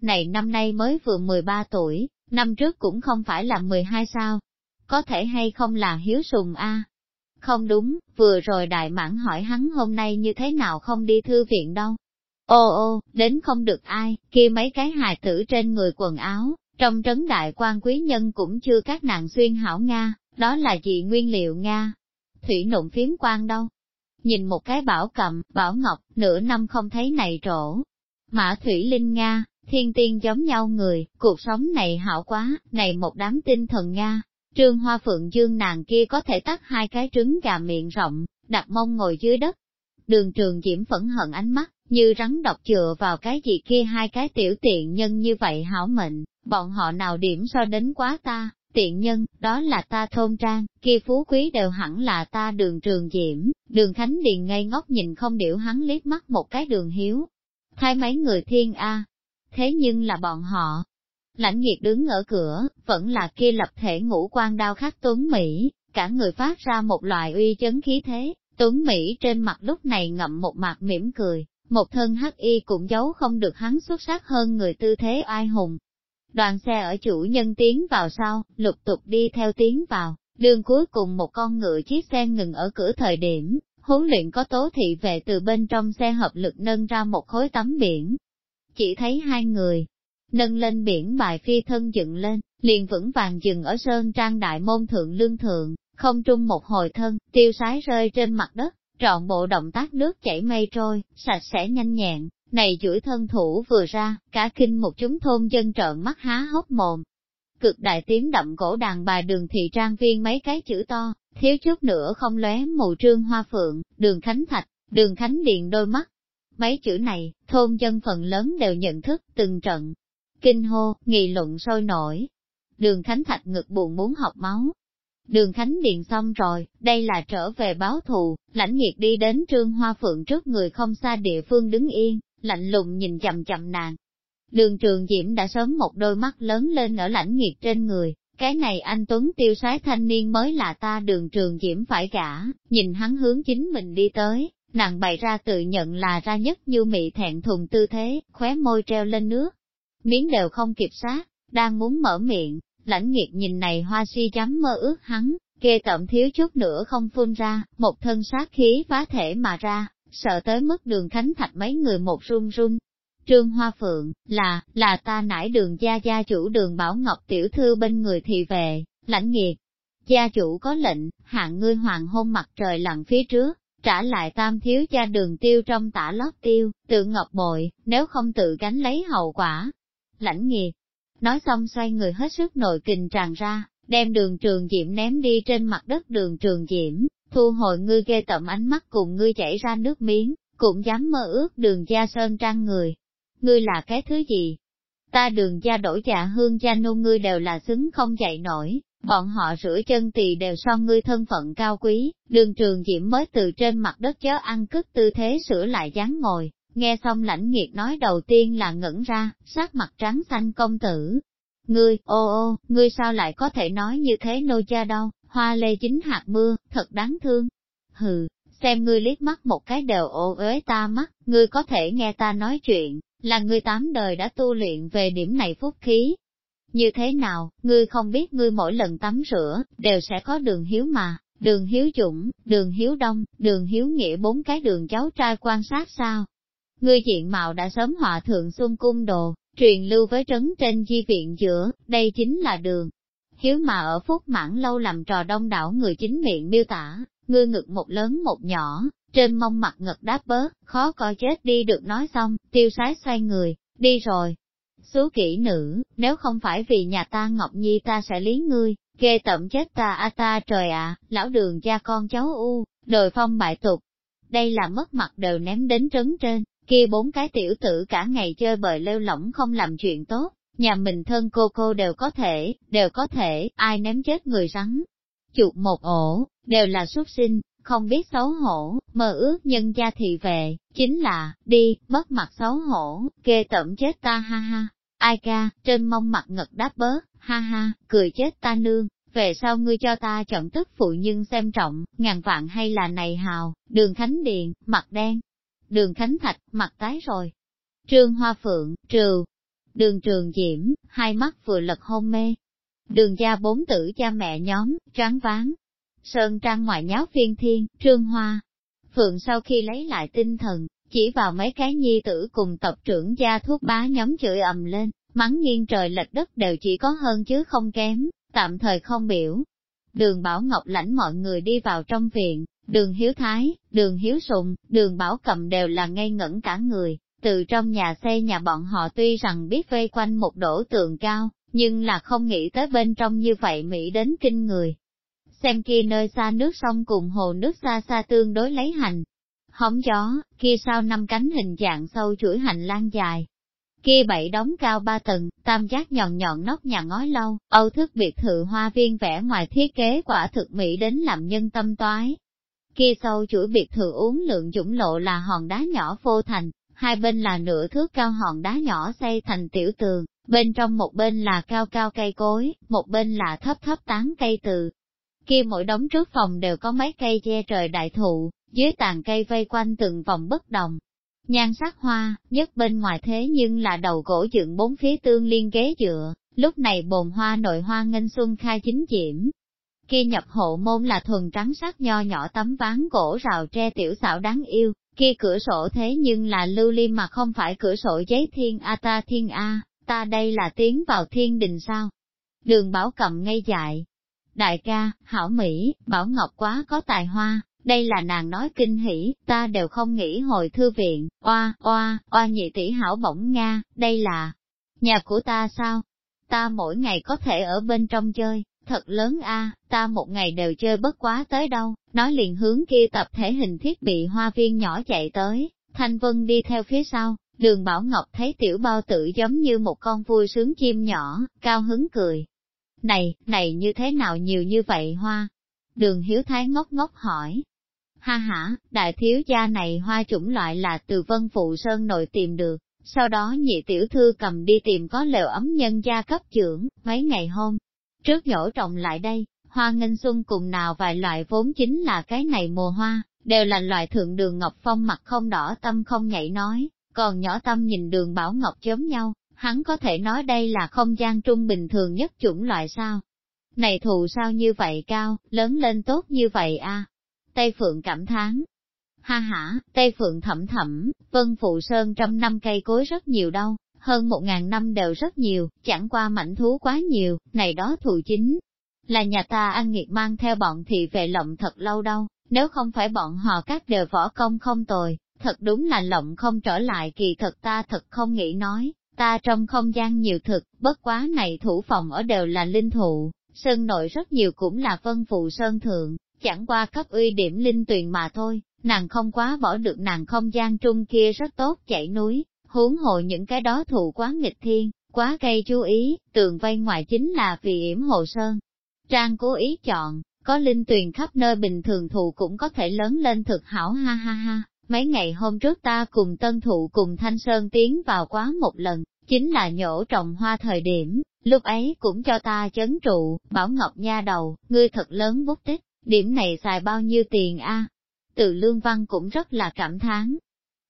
Này năm nay mới vừa 13 tuổi, năm trước cũng không phải là 12 sao. Có thể hay không là hiếu sùng A. Không đúng, vừa rồi đại mãn hỏi hắn hôm nay như thế nào không đi thư viện đâu. Ô ô, đến không được ai, kia mấy cái hài tử trên người quần áo, trong trấn đại quan quý nhân cũng chưa các nạn xuyên hảo Nga, đó là gì nguyên liệu Nga. Thủy nộn phiếm quan đâu. Nhìn một cái bảo cầm, bảo ngọc, nửa năm không thấy này trổ. Mã Thủy Linh Nga, thiên tiên giống nhau người, cuộc sống này hảo quá, này một đám tinh thần Nga. Trương Hoa Phượng Dương nàng kia có thể tắt hai cái trứng gà miệng rộng, đặt mông ngồi dưới đất. Đường trường diễm phẫn hận ánh mắt, như rắn độc chừa vào cái gì kia hai cái tiểu tiện nhân như vậy hảo mệnh, bọn họ nào điểm so đến quá ta, tiện nhân, đó là ta thôn trang, kia phú quý đều hẳn là ta đường trường diễm, đường khánh điền ngây ngốc nhìn không điểu hắn liếc mắt một cái đường hiếu. Thay mấy người thiên A, thế nhưng là bọn họ. Lãnh nghiệt đứng ở cửa, vẫn là kia lập thể ngũ quan đao khắc tuấn Mỹ, cả người phát ra một loại uy chấn khí thế, tuấn Mỹ trên mặt lúc này ngậm một mặt mỉm cười, một thân hắc y cũng giấu không được hắn xuất sắc hơn người tư thế ai hùng. Đoàn xe ở chủ nhân tiến vào sau, lục tục đi theo tiến vào, đường cuối cùng một con ngựa chiếc xe ngừng ở cửa thời điểm, huấn luyện có tố thị về từ bên trong xe hợp lực nâng ra một khối tấm biển. Chỉ thấy hai người, nâng lên biển bài phi thân dựng lên, liền vững vàng dừng ở sơn trang đại môn thượng lương thượng, không trung một hồi thân, tiêu sái rơi trên mặt đất, trọn bộ động tác nước chảy mây trôi, sạch sẽ nhanh nhẹn, này duỗi thân thủ vừa ra, cả kinh một chúng thôn dân trợn mắt há hốc mồm. Cực đại tiếng đậm cổ đàn bài đường thị trang viên mấy cái chữ to, thiếu chút nữa không lóe mù trương hoa phượng, đường khánh thạch, đường khánh điện đôi mắt. Mấy chữ này, thôn dân phần lớn đều nhận thức từng trận. Kinh hô, nghị luận sôi nổi. Đường khánh thạch ngực buồn muốn học máu, Đường Khánh Điện xong rồi, đây là trở về báo thù, lãnh nghiệt đi đến Trương Hoa Phượng trước người không xa địa phương đứng yên, lạnh lùng nhìn chậm chậm nàng. Đường Trường Diễm đã sớm một đôi mắt lớn lên ở lãnh nghiệt trên người, cái này anh Tuấn tiêu sái thanh niên mới là ta đường Trường Diễm phải gả, nhìn hắn hướng chính mình đi tới, nàng bày ra tự nhận là ra nhất như mị thẹn thùng tư thế, khóe môi treo lên nước. Miếng đều không kịp sát, đang muốn mở miệng, lãnh nghiệt nhìn này hoa si chấm mơ ước hắn, kê tậm thiếu chút nữa không phun ra, một thân sát khí phá thể mà ra, sợ tới mức đường khánh thạch mấy người một run run. Trương Hoa Phượng, là, là ta nải đường gia gia chủ đường Bảo Ngọc tiểu thư bên người thì về, lãnh nghiệt. Gia chủ có lệnh, hạng ngươi hoàng hôn mặt trời lặn phía trước, trả lại tam thiếu gia đường tiêu trong tả lót tiêu, tự ngọc bội, nếu không tự gánh lấy hậu quả. Lãnh nghiệt, Nói xong xoay người hết sức nội kình tràn ra, đem đường trường diễm ném đi trên mặt đất đường trường diễm, thu hồi ngươi ghê tậm ánh mắt cùng ngươi chảy ra nước miếng, cũng dám mơ ước đường gia sơn trang người. Ngươi là cái thứ gì? Ta đường gia đổi dạ hương gia nô ngươi đều là xứng không dậy nổi, bọn họ rửa chân tỳ đều so ngươi thân phận cao quý, đường trường diễm mới từ trên mặt đất chớ ăn cất tư thế sửa lại dáng ngồi, Nghe xong lãnh nghiệt nói đầu tiên là ngẩn ra, sát mặt trắng xanh công tử. Ngươi, ô ô, ngươi sao lại có thể nói như thế nô cha đâu, hoa lê chính hạt mưa, thật đáng thương. Hừ, xem ngươi liếc mắt một cái đều ô uế ta mắt, ngươi có thể nghe ta nói chuyện, là ngươi tám đời đã tu luyện về điểm này phúc khí. Như thế nào, ngươi không biết ngươi mỗi lần tắm rửa, đều sẽ có đường hiếu mà, đường hiếu dũng, đường hiếu đông, đường hiếu nghĩa bốn cái đường cháu trai quan sát sao, Ngươi diện mạo đã sớm họa thượng xuân cung đồ, truyền lưu với trấn trên di viện giữa, đây chính là đường. Hiếu mà ở phút mãn lâu làm trò đông đảo người chính miệng miêu tả, ngươi ngực một lớn một nhỏ, trên mông mặt ngật đáp bớt, khó coi chết đi được nói xong, tiêu sái xoay người, đi rồi. Số kỹ nữ, nếu không phải vì nhà ta Ngọc Nhi ta sẽ lý ngươi, ghê tậm chết ta a ta trời ạ, lão đường cha con cháu u, đời phong bại tục. Đây là mất mặt đều ném đến trấn trên, kia bốn cái tiểu tử cả ngày chơi bời lêu lỏng không làm chuyện tốt, nhà mình thân cô cô đều có thể, đều có thể, ai ném chết người rắn. Chuột một ổ, đều là xuất sinh, không biết xấu hổ, mơ ước nhân gia thị về, chính là, đi, mất mặt xấu hổ, kê tẩm chết ta ha ha. Ai ca, trên mông mặt ngật đáp bớt, ha ha, cười chết ta nương, về sau ngươi cho ta chọn tức phụ nhân xem trọng, ngàn vạn hay là này hào, đường khánh điện, mặt đen, đường Khánh Thạch, mặt tái rồi. Trương Hoa Phượng, trừ, đường trường diễm, hai mắt vừa lật hôn mê. Đường gia bốn tử cha mẹ nhóm, choáng váng. Sơn Trang ngoại nháo phiên thiên, trương hoa. Phượng sau khi lấy lại tinh thần, chỉ vào mấy cái nhi tử cùng tộc trưởng gia thuốc bá nhóm chửi ầm lên, mắng nghiêng trời lệch đất đều chỉ có hơn chứ không kém, tạm thời không biểu. Đường Bảo Ngọc lãnh mọi người đi vào trong viện, đường Hiếu Thái, đường Hiếu Sùng, đường Bảo Cầm đều là ngây ngẩn cả người, từ trong nhà xây nhà bọn họ tuy rằng biết vây quanh một đổ tường cao, nhưng là không nghĩ tới bên trong như vậy Mỹ đến kinh người. Xem kia nơi xa nước sông cùng hồ nước xa xa tương đối lấy hành. Hóng gió, kia sau năm cánh hình dạng sâu chuỗi hành lang dài. Kia bảy đóng cao ba tầng, tam giác nhọn nhọn nóc nhà ngói lâu, âu thức biệt thự hoa viên vẽ ngoài thiết kế quả thực Mỹ đến làm nhân tâm toái. Kia sâu chuỗi biệt thự uống lượng dũng lộ là hòn đá nhỏ vô thành, hai bên là nửa thước cao hòn đá nhỏ xây thành tiểu tường, bên trong một bên là cao cao cây cối, một bên là thấp thấp tán cây từ. Kia mỗi đống trước phòng đều có mấy cây che trời đại thụ, dưới tàn cây vây quanh từng vòng bất đồng. Nhan sắc hoa, nhất bên ngoài thế nhưng là đầu gỗ dựng bốn phía tương liên ghế dựa, lúc này bồn hoa nội hoa nghênh xuân khai chính diễm. Kia nhập hộ môn là thuần trắng sắc nho nhỏ tấm ván gỗ rào tre tiểu xảo đáng yêu, kia cửa sổ thế nhưng là lưu ly mà không phải cửa sổ giấy thiên a ta thiên a, ta đây là tiến vào thiên đình sao? Đường Bảo cầm ngây dại. Đại ca, hảo Mỹ, Bảo Ngọc quá có tài hoa, đây là nàng nói kinh hỉ, ta đều không nghĩ hồi thư viện, oa, oa, oa nhị tỷ hảo bổng Nga, đây là nhà của ta sao? Ta mỗi ngày có thể ở bên trong chơi, thật lớn a, ta một ngày đều chơi bất quá tới đâu, nói liền hướng kia tập thể hình thiết bị hoa viên nhỏ chạy tới, Thanh Vân đi theo phía sau, đường Bảo Ngọc thấy tiểu bao tử giống như một con vui sướng chim nhỏ, cao hứng cười. Này, này như thế nào nhiều như vậy hoa? Đường Hiếu Thái ngốc ngốc hỏi. Ha ha, đại thiếu gia này hoa chủng loại là từ Vân Phụ Sơn nội tìm được, sau đó nhị tiểu thư cầm đi tìm có lều ấm nhân gia cấp trưởng, mấy ngày hôm, Trước nhổ trồng lại đây, hoa nghênh xuân cùng nào vài loại vốn chính là cái này mùa hoa, đều là loại thượng đường Ngọc Phong mặt không đỏ tâm không nhảy nói, còn nhỏ tâm nhìn đường Bảo Ngọc chớm nhau, hắn có thể nói đây là không gian trung bình thường nhất chủng loại sao. Này thù sao như vậy cao, lớn lên tốt như vậy a Tây Phượng cảm thán. Ha ha, Tây Phượng thẩm thẩm, Vân Phụ Sơn trăm năm cây cối rất nhiều đâu, hơn một ngàn năm đều rất nhiều, chẳng qua mảnh thú quá nhiều, này đó thù chính. Là nhà ta ăn nghiệt mang theo bọn thị vệ lộng thật lâu đâu, nếu không phải bọn họ các đều võ công không tồi, thật đúng là lộng không trở lại kỳ thật ta thật không nghĩ nói, ta trong không gian nhiều thực, bất quá này thủ phòng ở đều là linh thụ, sơn nội rất nhiều cũng là vân phụ sơn thượng, chẳng qua cấp uy điểm linh tuyền mà thôi, nàng không quá bỏ được nàng không gian trung kia rất tốt chảy núi, huống hộ những cái đó thụ quá nghịch thiên, quá gây chú ý, tường vây ngoài chính là vì yểm hồ sơn. Trang cố ý chọn, có linh tuyền khắp nơi bình thường thụ cũng có thể lớn lên thực hảo ha ha ha. Mấy ngày hôm trước ta cùng tân thụ cùng Thanh Sơn tiến vào quá một lần, chính là nhổ trồng hoa thời điểm, lúc ấy cũng cho ta chấn trụ, bảo Ngọc nha đầu, ngươi thật lớn bút tích, điểm này xài bao nhiêu tiền a? Từ lương văn cũng rất là cảm thán,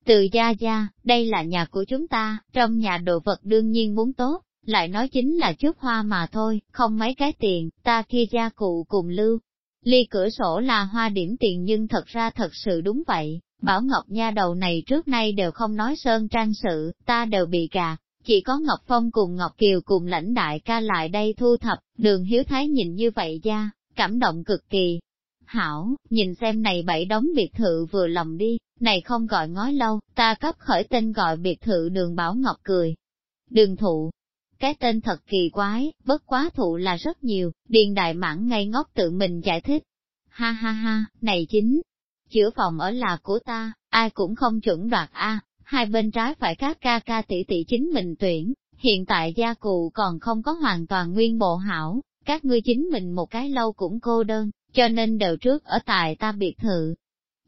từ gia gia, đây là nhà của chúng ta, trong nhà đồ vật đương nhiên muốn tốt, lại nói chính là chút hoa mà thôi, không mấy cái tiền, ta kia gia cụ cùng lưu. Ly cửa sổ là hoa điểm tiền nhưng thật ra thật sự đúng vậy, Bảo Ngọc Nha đầu này trước nay đều không nói sơn trang sự, ta đều bị gạt, chỉ có Ngọc Phong cùng Ngọc Kiều cùng lãnh đại ca lại đây thu thập, đường hiếu thái nhìn như vậy ra, cảm động cực kỳ. Hảo, nhìn xem này bảy đống biệt thự vừa lòng đi, này không gọi ngói lâu, ta cấp khởi tên gọi biệt thự đường Bảo Ngọc cười. Đường thụ, cái tên thật kỳ quái, bất quá thụ là rất nhiều, điền đại mãn ngay ngốc tự mình giải thích. Ha ha ha, này chính, chữa phòng ở là của ta, ai cũng không chuẩn đoạt a hai bên trái phải các ca ca tỷ tỷ chính mình tuyển, hiện tại gia cụ còn không có hoàn toàn nguyên bộ hảo, các ngươi chính mình một cái lâu cũng cô đơn, cho nên đều trước ở tại ta biệt thự,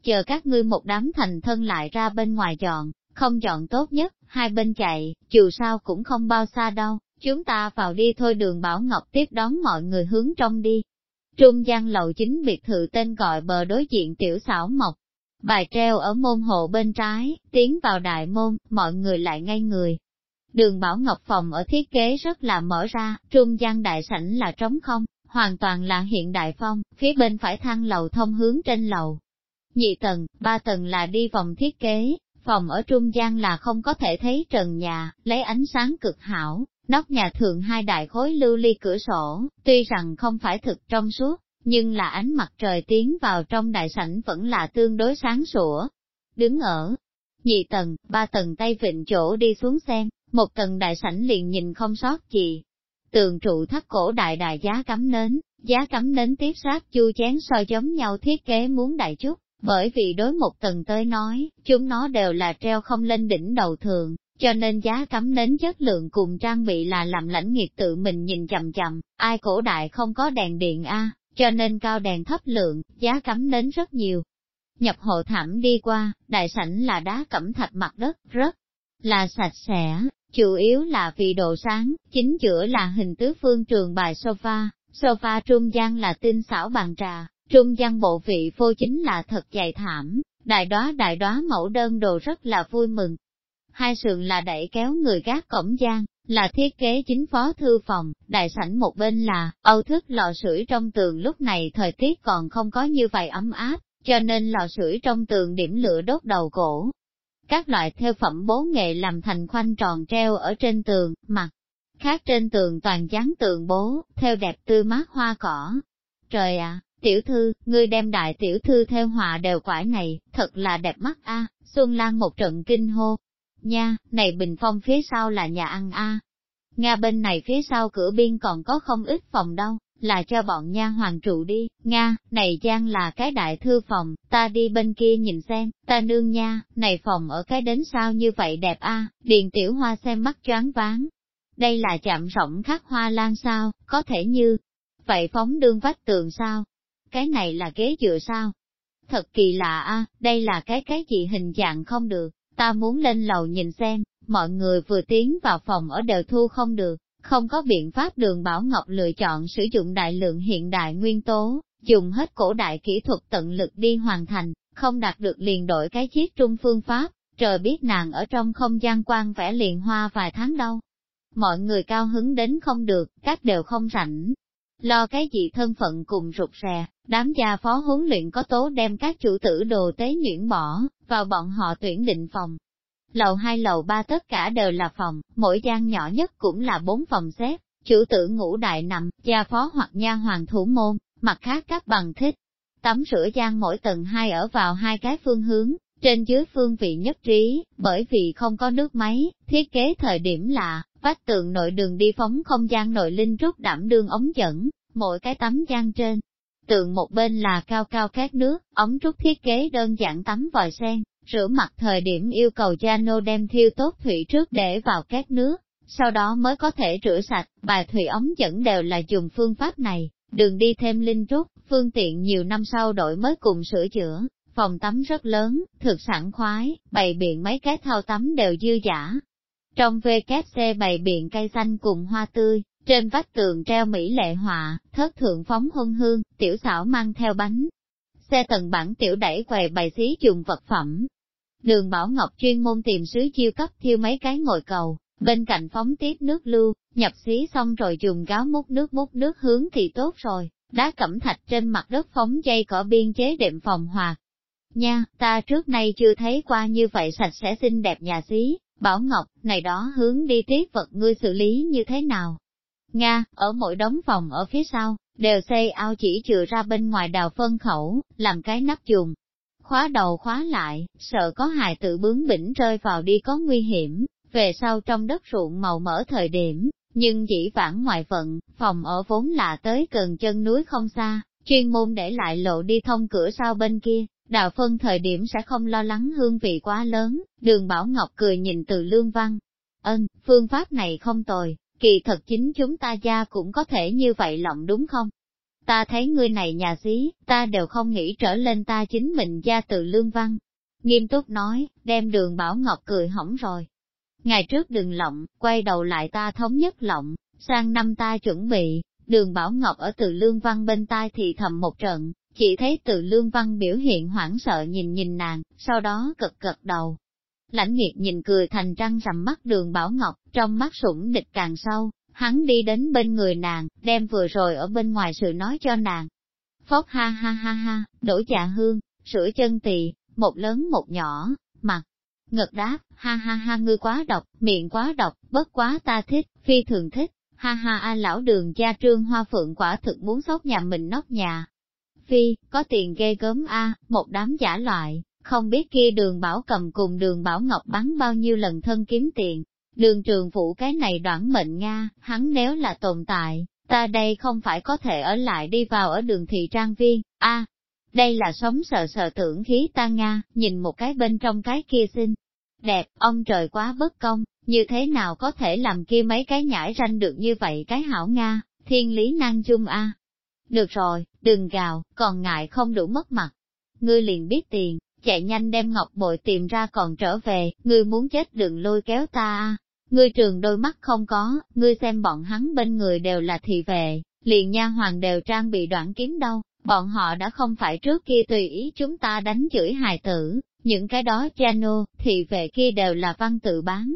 chờ các ngươi một đám thành thân lại ra bên ngoài dọn, không chọn tốt nhất, hai bên chạy, dù sao cũng không bao xa đâu, chúng ta vào đi thôi đường Bảo Ngọc tiếp đón mọi người hướng trong đi. Trung gian lầu chính biệt thự tên gọi bờ đối diện tiểu xảo mộc, bài treo ở môn hộ bên trái, tiến vào đại môn, mọi người lại ngay người. Đường Bảo Ngọc phòng ở thiết kế rất là mở ra, trung gian đại sảnh là trống không, hoàn toàn là hiện đại phong, phía bên phải thang lầu thông hướng trên lầu. Nhị tầng, ba tầng là đi vòng thiết kế, phòng ở trung gian là không có thể thấy trần nhà, lấy ánh sáng cực hảo, nóc nhà thường hai đại khối lưu ly cửa sổ, tuy rằng không phải thực trong suốt, nhưng là ánh mặt trời tiến vào trong đại sảnh vẫn là tương đối sáng sủa. Đứng ở nhị tầng, ba tầng tay vịnh chỗ đi xuống xem, một tầng đại sảnh liền nhìn không sót gì. Tường trụ thắt cổ đại đại giá cắm nến, giá cắm nến tiếp sát chu chén so giống nhau thiết kế muốn đại chút, bởi vì đối một tầng tới nói, chúng nó đều là treo không lên đỉnh đầu thường, cho nên giá cắm nến chất lượng cùng trang bị là làm lãnh nghiệt tự mình nhìn chậm chậm, ai cổ đại không có đèn điện a cho nên cao đèn thấp lượng, giá cắm nến rất nhiều. Nhập hộ thảm đi qua, đại sảnh là đá cẩm thạch mặt đất, rất là sạch sẽ, chủ yếu là vì độ sáng, chính giữa là hình tứ phương trường bài sofa, sofa trung gian là tinh xảo bàn trà, trung gian bộ vị phô chính là thật dày thảm, đại đó đại đó mẫu đơn đồ rất là vui mừng. Hai sườn là đẩy kéo người gác cổng gian, là thiết kế chính phó thư phòng, đại sảnh một bên là, âu thức lò sưởi trong tường lúc này thời tiết còn không có như vậy ấm áp, cho nên lò sưởi trong tường điểm lửa đốt đầu cổ. Các loại theo phẩm bố nghệ làm thành khoanh tròn treo ở trên tường, mặt khác trên tường toàn dán tường bố, theo đẹp tươi mát hoa cỏ. Trời ạ, tiểu thư, ngươi đem đại tiểu thư theo họa đều quải này, thật là đẹp mắt a. Xuân Lan một trận kinh hô, Nha, này bình phong phía sau là nhà ăn a. Nga bên này phía sau cửa biên còn có không ít phòng đâu, là cho bọn nha hoàng trụ đi, Nga, này Giang là cái đại thư phòng, ta đi bên kia nhìn xem, ta nương nha, này phòng ở cái đến sao như vậy đẹp a điền tiểu hoa xem mắt choáng váng. Đây là chạm rộng khắc hoa lan sao, có thể như, vậy phóng đương vách tường sao? Cái này là ghế dựa sao? Thật kỳ lạ a đây là cái cái gì hình dạng không được, ta muốn lên lầu nhìn xem, mọi người vừa tiến vào phòng ở đều thu không được, không có biện pháp đường Bảo Ngọc lựa chọn sử dụng đại lượng hiện đại nguyên tố, dùng hết cổ đại kỹ thuật tận lực đi hoàn thành, không đạt được liền đổi cái chiếc trung phương pháp, trời biết nàng ở trong không gian quan vẽ liền hoa vài tháng đâu. Mọi người cao hứng đến không được, các đều không rảnh. Lo cái gì thân phận cùng rụt rè, đám gia phó huấn luyện có tố đem các chủ tử đồ tế nhuyễn bỏ, vào bọn họ tuyển định phòng. Lầu hai lầu ba tất cả đều là phòng, mỗi gian nhỏ nhất cũng là bốn phòng xếp, chủ tử ngủ đại nằm, gia phó hoặc nha hoàng thủ môn, mặt khác các bằng thích. Tắm rửa gian mỗi tầng hai ở vào hai cái phương hướng, trên dưới phương vị nhất trí, bởi vì không có nước máy, thiết kế thời điểm là, vách tường nội đường đi phóng không gian nội linh rút đảm đương ống dẫn, mỗi cái tắm gian trên, Tượng một bên là cao cao các nước, ống trúc thiết kế đơn giản tắm vòi sen, rửa mặt thời điểm yêu cầu Giano đem thiêu tốt thủy trước để vào các nước, sau đó mới có thể rửa sạch, bài thủy ống dẫn đều là dùng phương pháp này, đường đi thêm linh rút, phương tiện nhiều năm sau đổi mới cùng sửa chữa, phòng tắm rất lớn, thực sản khoái, bày biện mấy cái thao tắm đều dư giả. Trong VKC bày biện cây xanh cùng hoa tươi, trên vách tường treo mỹ lệ họa, thất thượng phóng hôn hương, tiểu xảo mang theo bánh. Xe tầng bản tiểu đẩy quầy bày xí dùng vật phẩm. Đường Bảo Ngọc chuyên môn tìm sứ chiêu cấp thiêu mấy cái ngồi cầu, bên cạnh phóng tiếp nước lưu, nhập xí xong rồi dùng gáo múc nước múc nước hướng thì tốt rồi, đá cẩm thạch trên mặt đất phóng dây cỏ biên chế đệm phòng hòa Nha, ta trước nay chưa thấy qua như vậy sạch sẽ xinh đẹp nhà xí, Bảo Ngọc, này đó hướng đi tiết vật ngươi xử lý như thế nào? Nga, ở mỗi đống phòng ở phía sau, đều xây ao chỉ trừ ra bên ngoài đào phân khẩu, làm cái nắp dùng. Khóa đầu khóa lại, sợ có hài tự bướng bỉnh rơi vào đi có nguy hiểm, về sau trong đất ruộng màu mỡ thời điểm, nhưng chỉ vãn ngoại vận, phòng ở vốn là tới gần chân núi không xa, chuyên môn để lại lộ đi thông cửa sau bên kia, đào phân thời điểm sẽ không lo lắng hương vị quá lớn, đường Bảo Ngọc cười nhìn từ lương văn. Ân, phương pháp này không tồi, kỳ thật chính chúng ta gia cũng có thể như vậy lộng đúng không? Ta thấy ngươi này nhà xí, ta đều không nghĩ trở lên ta chính mình gia từ lương văn. Nghiêm túc nói, đem đường Bảo Ngọc cười hỏng rồi. Ngày trước đừng lộng, quay đầu lại ta thống nhất lộng, sang năm ta chuẩn bị, đường Bảo Ngọc ở từ lương văn bên tai thì thầm một trận, chỉ thấy từ lương văn biểu hiện hoảng sợ nhìn nhìn nàng, sau đó cực cực đầu, Lãnh nghiệt nhìn cười thành trăng rằm mắt đường Bảo Ngọc, trong mắt sủng địch càng sâu, hắn đi đến bên người nàng, đem vừa rồi ở bên ngoài sự nói cho nàng. Phóc ha ha ha ha, đổ trà hương, sửa chân tỳ, một lớn một nhỏ, mặt, ngực đáp, ha ha ha ngươi quá độc, miệng quá độc, bất quá ta thích, phi thường thích, ha ha a lão đường gia trương hoa phượng quả thực muốn sốt nhà mình nóc nhà. Phi, có tiền ghê gớm a, một đám giả loại, không biết kia đường bảo cầm cùng đường bảo ngọc bắn bao nhiêu lần thân kiếm tiền. Đường trường phụ cái này đoạn mệnh Nga, hắn nếu là tồn tại, ta đây không phải có thể ở lại đi vào ở đường thị trang viên, a đây là sống sợ sợ tưởng khí ta Nga, nhìn một cái bên trong cái kia xinh. Đẹp, ông trời quá bất công, như thế nào có thể làm kia mấy cái nhãi ranh được như vậy cái hảo Nga, thiên lý năng chung a Được rồi, đừng gào, còn ngại không đủ mất mặt. Ngươi liền biết tiền, chạy nhanh đem ngọc bội tìm ra còn trở về, ngươi muốn chết đừng lôi kéo ta a Ngươi trường đôi mắt không có, ngươi xem bọn hắn bên người đều là thị vệ, liền nha hoàng đều trang bị đoạn kiếm đâu, bọn họ đã không phải trước kia tùy ý chúng ta đánh chửi hài tử, những cái đó chano, thị vệ kia đều là văn tự bán.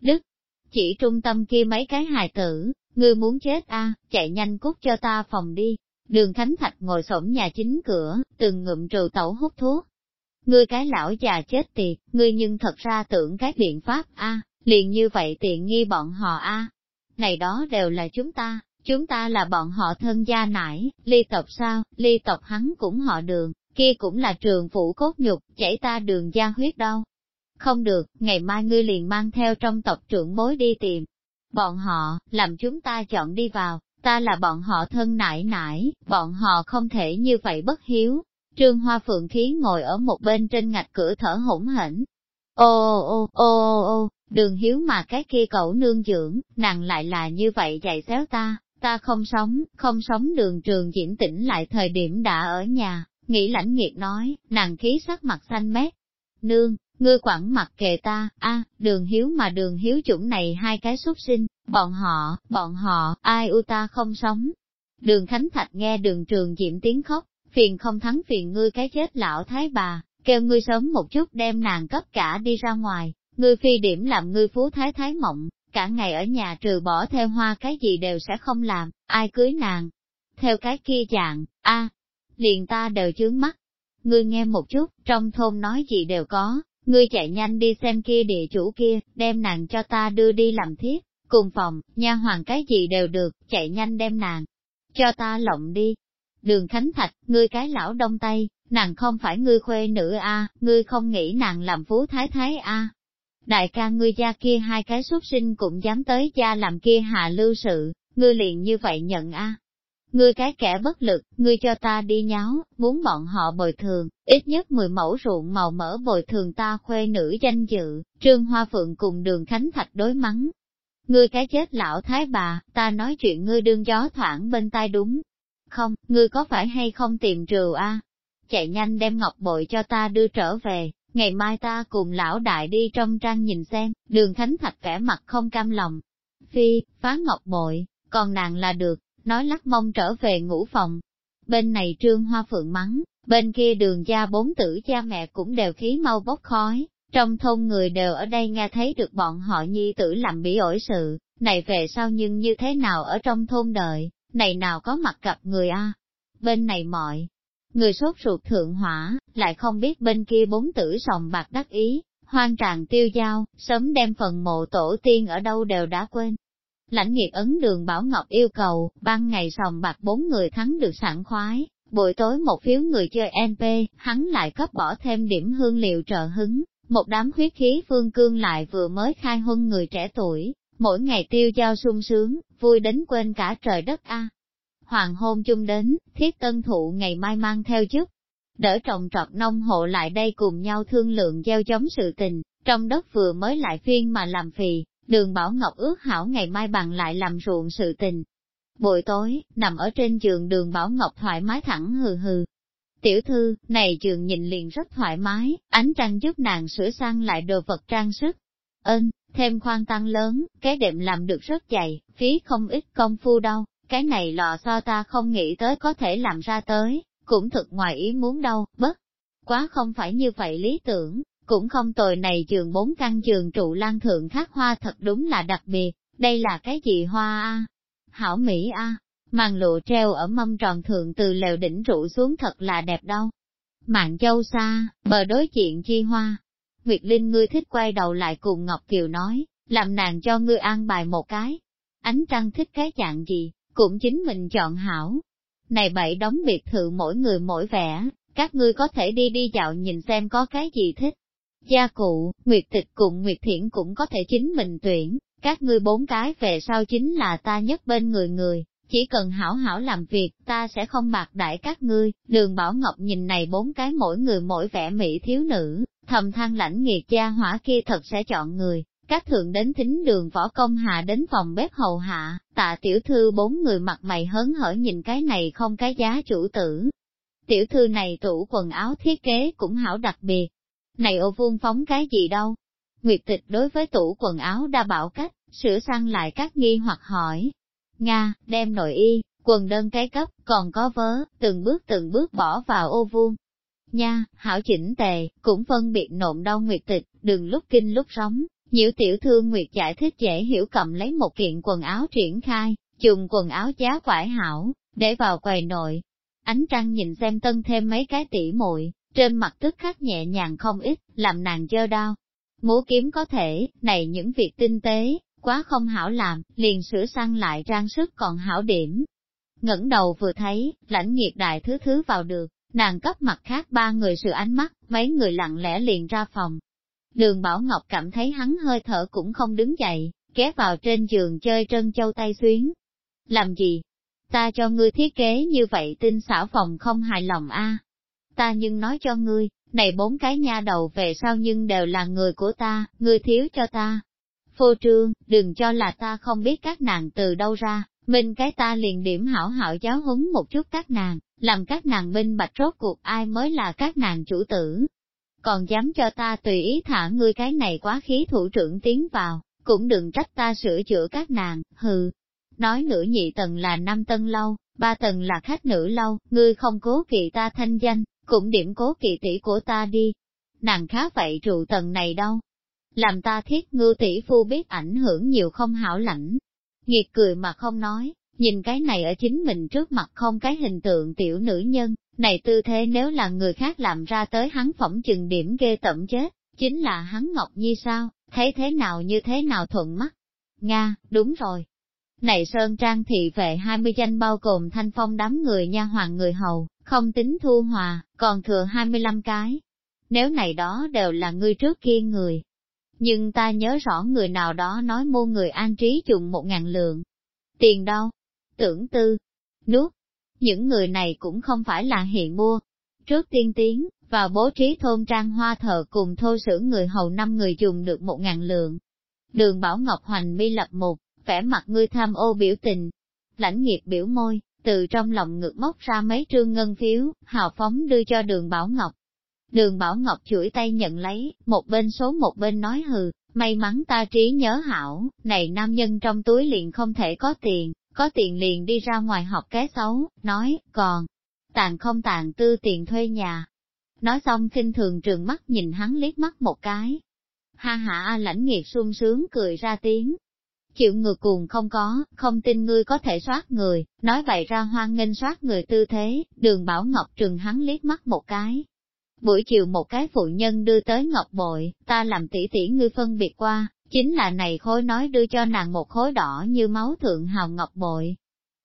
Đức, chỉ trung tâm kia mấy cái hài tử, ngươi muốn chết a chạy nhanh cút cho ta phòng đi. Đường Khánh Thạch ngồi xổm nhà chính cửa, từng ngụm trừ tẩu hút thuốc. Ngươi cái lão già chết tiệt, ngươi nhưng thật ra tưởng cái biện pháp a liền như vậy tiện nghi bọn họ a Này đó đều là chúng ta, chúng ta là bọn họ thân gia nải, ly tộc sao, ly tộc hắn cũng họ đường, kia cũng là trường phủ cốt nhục, chảy ta đường gia huyết đâu. Không được, ngày mai ngươi liền mang theo trong tộc trưởng bối đi tìm. Bọn họ, làm chúng ta chọn đi vào, ta là bọn họ thân nải nải, bọn họ không thể như vậy bất hiếu. Trương Hoa Phượng khí ngồi ở một bên trên ngạch cửa thở hỗn hển. Ô ô ô ô ô, đường hiếu mà cái kia cậu nương dưỡng, nàng lại là như vậy dạy xéo ta, ta không sống, không sống đường trường diễn tỉnh lại thời điểm đã ở nhà, nghĩ lãnh nghiệt nói, nàng khí sắc mặt xanh mét. Nương, ngươi quản mặt kề ta, a đường hiếu mà đường hiếu chủng này hai cái xuất sinh, bọn họ, bọn họ, ai u ta không sống. Đường Khánh Thạch nghe đường trường diễm tiếng khóc, phiền không thắng phiền ngươi cái chết lão thái bà, kêu ngươi sớm một chút đem nàng cấp cả đi ra ngoài, ngươi phi điểm làm ngươi phú thái thái mộng, cả ngày ở nhà trừ bỏ theo hoa cái gì đều sẽ không làm, ai cưới nàng. Theo cái kia dạng, a liền ta đều chướng mắt. Ngươi nghe một chút, trong thôn nói gì đều có, ngươi chạy nhanh đi xem kia địa chủ kia, đem nàng cho ta đưa đi làm thiết, cùng phòng, nha hoàng cái gì đều được, chạy nhanh đem nàng, cho ta lộng đi. Đường Khánh Thạch, ngươi cái lão đông tây, nàng không phải ngươi khuê nữ a, ngươi không nghĩ nàng làm phú thái thái a. Đại ca ngươi gia kia hai cái xuất sinh cũng dám tới gia làm kia hạ lưu sự, ngươi liền như vậy nhận a. Ngươi cái kẻ bất lực, ngươi cho ta đi nháo, muốn bọn họ bồi thường, ít nhất 10 mẫu ruộng màu mỡ bồi thường ta khuê nữ danh dự, trương hoa phượng cùng đường khánh thạch đối mắng. Ngươi cái chết lão thái bà, ta nói chuyện ngươi đương gió thoảng bên tai đúng. Không, ngươi có phải hay không tìm trừ a? Chạy nhanh đem ngọc bội cho ta đưa trở về, ngày mai ta cùng lão đại đi trong trang nhìn xem, đường khánh thạch vẻ mặt không cam lòng. Phi, phá ngọc bội, còn nàng là được, nói lắc mông trở về ngủ phòng. Bên này trương hoa phượng mắng, bên kia đường gia bốn tử cha mẹ cũng đều khí mau bốc khói, trong thôn người đều ở đây nghe thấy được bọn họ nhi tử làm bị ổi sự, này về sau nhưng như thế nào ở trong thôn đời, này nào có mặt gặp người a Bên này mọi người sốt ruột thượng hỏa, lại không biết bên kia bốn tử sòng bạc đắc ý, hoang tràng tiêu giao, sớm đem phần mộ tổ tiên ở đâu đều đã quên, Lãnh nghiệt ấn đường Bảo Ngọc yêu cầu, ban ngày sòng bạc bốn người thắng được sảng khoái, buổi tối một phiếu người chơi NP, hắn lại cấp bỏ thêm điểm hương liệu trợ hứng, một đám huyết khí phương cương lại vừa mới khai huân người trẻ tuổi, mỗi ngày tiêu giao sung sướng, vui đến quên cả trời đất a. Hoàng hôn chung đến, thiết tân thụ ngày mai mang theo chức, đỡ trồng trọt nông hộ lại đây cùng nhau thương lượng gieo chống sự tình, trong đất vừa mới lại phiên mà làm phì, Đường Bảo Ngọc ước hảo ngày mai bằng lại làm ruộng sự tình. Buổi tối, nằm ở trên giường đường Bảo Ngọc thoải mái thẳng hừ hừ. Tiểu thư, này giường nhìn liền rất thoải mái, ánh trăng giúp nàng sửa sang lại đồ vật trang sức. Ơn, thêm khoan tăng lớn, cái đệm làm được rất dày, phí không ít công phu đâu, cái này lò so ta không nghĩ tới có thể làm ra tới, cũng thực ngoài ý muốn đâu, bất. Quá không phải như vậy lý tưởng, cũng không tồi này trường bốn căn trường trụ lan thượng khác hoa thật đúng là đặc biệt, Đây là cái gì hoa a? Hảo Mỹ a, màn lụa treo ở mâm tròn thượng từ lều đỉnh rụ xuống thật là đẹp đâu. Mạng châu xa, bờ đối diện chi hoa. Nguyệt Linh ngươi thích quay đầu lại cùng Ngọc Kiều nói, làm nàng cho ngươi an bài một cái. Ánh trăng thích cái dạng gì, cũng chính mình chọn hảo. Này bảy đóng biệt thự mỗi người mỗi vẻ, các ngươi có thể đi đi dạo nhìn xem có cái gì thích. Gia cụ, Nguyệt Tịch cùng Nguyệt Thiển cũng có thể chính mình tuyển, các ngươi bốn cái về sau chính là ta nhất bên người người, chỉ cần hảo hảo làm việc, ta sẽ không bạc đại các ngươi, đường Bảo Ngọc nhìn này bốn cái mỗi người mỗi vẻ mỹ thiếu nữ, thầm than lãnh nghiệt gia hỏa kia thật sẽ chọn người, các thượng đến thính đường võ công hạ đến phòng bếp hầu hạ, tạ tiểu thư bốn người mặt mày hớn hở nhìn cái này không cái giá chủ tử. Tiểu thư này tủ quần áo thiết kế cũng hảo đặc biệt. Này ô vuông phóng cái gì đâu? Nguyệt tịch đối với tủ quần áo đa bảo cách, sửa sang lại các nghi hoặc hỏi. Nga, đem nội y, quần đơn cái cấp, còn có vớ, từng bước từng bước bỏ vào ô vuông. Nha, hảo chỉnh tề, cũng phân biệt nộn đau nguyệt tịch, đừng lúc kinh lúc sóng, Nhiễu tiểu thương Nguyệt giải thích dễ hiểu cầm lấy một kiện quần áo triển khai, dùng quần áo giá quải hảo, để vào quầy nội. Ánh trăng nhìn xem tân thêm mấy cái tỉ muội trên mặt tức khắc nhẹ nhàng không ít, làm nàng dơ đau. Múa kiếm có thể, này những việc tinh tế, quá không hảo làm, liền sửa sang lại trang sức còn hảo điểm. ngẩng đầu vừa thấy, lãnh nghiệt đại thứ thứ vào được, nàng cấp mặt khác ba người sự ánh mắt, mấy người lặng lẽ liền ra phòng, Đường Bảo Ngọc cảm thấy hắn hơi thở cũng không đứng dậy, ghé vào trên giường chơi trân châu tay xuyến. Làm gì? Ta cho ngươi thiết kế như vậy tinh xảo phòng không hài lòng a. Ta nhưng nói cho ngươi, này bốn cái nha đầu về sau nhưng đều là người của ta, ngươi thiếu cho ta. Phô trương, đừng cho là ta không biết các nàng từ đâu ra, mình cái ta liền điểm hảo hảo giáo huấn một chút các nàng, làm các nàng minh bạch rốt cuộc ai mới là các nàng chủ tử, còn dám cho ta tùy ý thả ngươi cái này quá khí thủ trưởng tiến vào, cũng đừng trách ta sửa chữa các nàng, hừ. Nói nữ nhị tầng là năm tân lâu, ba tầng là khách nữ lâu, ngươi không cố kỵ ta thanh danh, cũng điểm cố kỵ tỷ của ta đi. Nàng khá vậy trụ tầng này đâu. Làm ta thiết ngư tỷ phu biết ảnh hưởng nhiều không hảo lãnh. Nghiệt cười mà không nói, nhìn cái này ở chính mình trước mặt không cái hình tượng tiểu nữ nhân, này tư thế nếu là người khác làm ra tới hắn phỏng chừng điểm ghê tẩm chết, chính là hắn Ngọc Nhi sao, thấy thế nào như thế nào thuận mắt. Nga, đúng rồi. Này Sơn Trang thị vệ 20 danh bao gồm thanh phong đám người nha hoàng người hầu, không tính thu hòa, còn thừa 25 cái. Nếu này đó đều là người trước kia người. Nhưng ta nhớ rõ người nào đó nói mua người an trí dùng một ngàn lượng. Tiền đâu? Tưởng tư. Nuốt, những người này cũng không phải là hiện mua. Trước tiên tiến, vào bố trí thôn trang hoa thờ cùng thô sử người hầu năm người dùng được một ngàn lượng. Đường Bảo Ngọc Hoành mi lập một, vẻ mặt ngươi tham ô biểu tình. Lãnh nghiệp biểu môi, từ trong lòng ngực móc ra mấy trương ngân phiếu, hào phóng đưa cho đường Bảo Ngọc. Đường Bảo Ngọc chuỗi tay nhận lấy, một bên số một bên nói hừ, may mắn ta trí nhớ hảo, này nam nhân trong túi liền không thể có tiền, có tiền liền đi ra ngoài học cái xấu, nói, còn, tàn không tàn tư tiền thuê nhà. Nói xong khinh thường trường mắt nhìn hắn liếc mắt một cái. Ha ha lãnh nghiệt sung sướng cười ra tiếng. Chịu ngược cuồng không có, không tin ngươi có thể soát người, nói vậy ra hoan nghênh soát người tư thế, đường Bảo Ngọc trường hắn liếc mắt một cái. Buổi chiều một cái phụ nhân đưa tới Ngọc Bội, ta làm tỷ tỷ ngươi phân biệt qua, Chính là này khối nói đưa cho nàng một khối đỏ như máu thượng hào ngọc bội.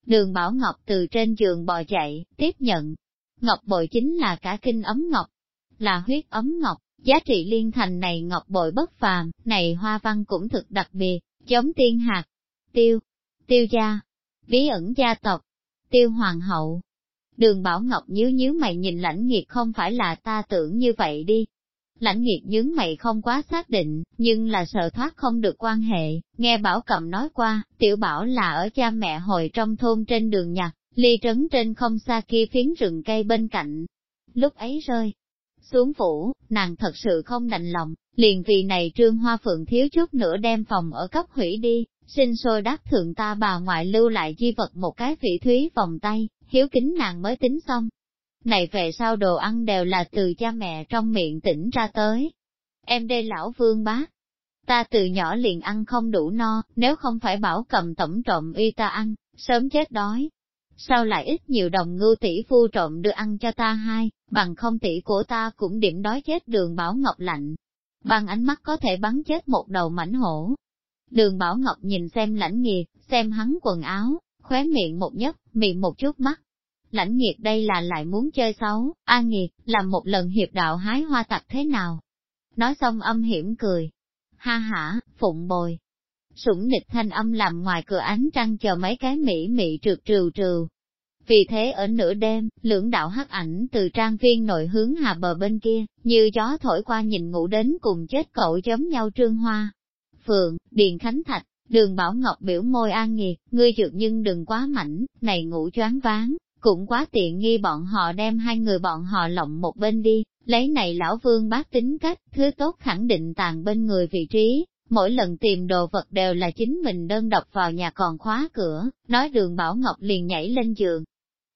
Đường Bảo Ngọc từ trên giường bò chạy tiếp nhận. Ngọc bội chính là cả kinh ấm ngọc, là huyết ấm ngọc, giá trị liên thành này ngọc bội bất phàm, này hoa văn cũng thực đặc biệt, giống tiên hạt, tiêu, tiêu gia, bí ẩn gia tộc, tiêu hoàng hậu. Đường Bảo Ngọc nhíu nhíu mày nhìn lãnh nghiệt không phải là ta tưởng như vậy đi, Lãnh nghiệt nhướng mày không quá xác định, nhưng là sợ thoát không được quan hệ, nghe Bảo Cầm nói qua, tiểu bảo là ở cha mẹ hồi trong thôn trên đường nhặt, ly trấn trên không xa kia phiến rừng cây bên cạnh. Lúc ấy rơi, xuống phủ, nàng thật sự không đành lòng, liền vì này trương hoa phượng thiếu chút nữa đem phòng ở cấp hủy đi, xin sôi đáp thượng ta bà ngoại lưu lại di vật một cái vị thúy vòng tay, hiếu kính nàng mới tính xong, này về sau đồ ăn đều là từ cha mẹ trong miệng tỉnh ra tới. Em đây lão vương bác. ta từ nhỏ liền ăn không đủ no, nếu không phải bảo cầm tổng trộm uy ta ăn, sớm chết đói. Sao lại ít nhiều đồng ngưu tỷ phu trộm đưa ăn cho ta hai, bằng không tỷ của ta cũng điểm đói chết đường bảo ngọc lạnh. Bằng ánh mắt có thể bắn chết một đầu mảnh hổ. Đường bảo ngọc nhìn xem lãnh nghiệt, xem hắn quần áo, khóe miệng một nhấp, miệng một chút mắt. Lãnh nghiệt đây là lại muốn chơi xấu, a nghiệt, làm một lần hiệp đạo hái hoa tặc thế nào? Nói xong âm hiểm cười. Ha ha, phụng bồi. Sủng nịch thanh âm làm ngoài cửa ánh trăng chờ mấy cái mỹ mị trượt trừ trừ. Vì thế ở nửa đêm, lưỡng đạo hắc ảnh từ trang viên nội hướng hà bờ bên kia, như gió thổi qua nhìn ngủ đến cùng chết cậu giống nhau trương hoa. Phượng, Điền Khánh Thạch, đường Bảo Ngọc biểu môi an nghiệt, ngươi trượt nhưng đừng quá mảnh, này ngủ choáng váng, cũng quá tiện nghi bọn họ đem hai người bọn họ lộng một bên đi, lấy này lão vương bác tính cách, thứ tốt khẳng định tàn bên người vị trí, mỗi lần tìm đồ vật đều là chính mình đơn độc vào nhà còn khóa cửa, nói đường Bảo Ngọc liền nhảy lên giường.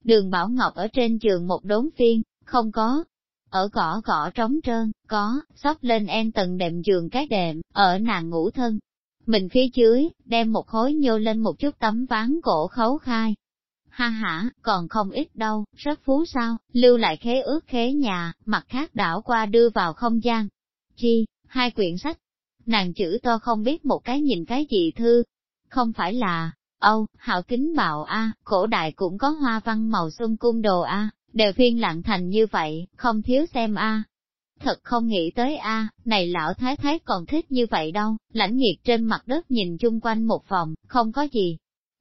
Đường Bảo Ngọc ở trên giường một đốn phiên, không có. Ở gõ gõ trống trơn, có, sóc lên en tầng đệm giường cái đệm, ở nàng ngủ thân. Mình phía dưới, đem một khối nhô lên một chút tấm ván cổ khấu khai, ha hả, còn không ít đâu, rất phú sao, lưu lại khế ước khế nhà, mặt khác đảo qua đưa vào không gian. Chi, hai quyển sách, nàng chữ to không biết một cái nhìn cái gì thư, không phải là, âu, hạo kính bạo a, cổ đại cũng có hoa văn màu xuân cung đồ a, đều phiên lặng thành như vậy, không thiếu xem a. Thật không nghĩ tới a, này lão thái thái còn thích như vậy đâu, lãnh nghiệt trên mặt đất nhìn chung quanh một vòng, không có gì,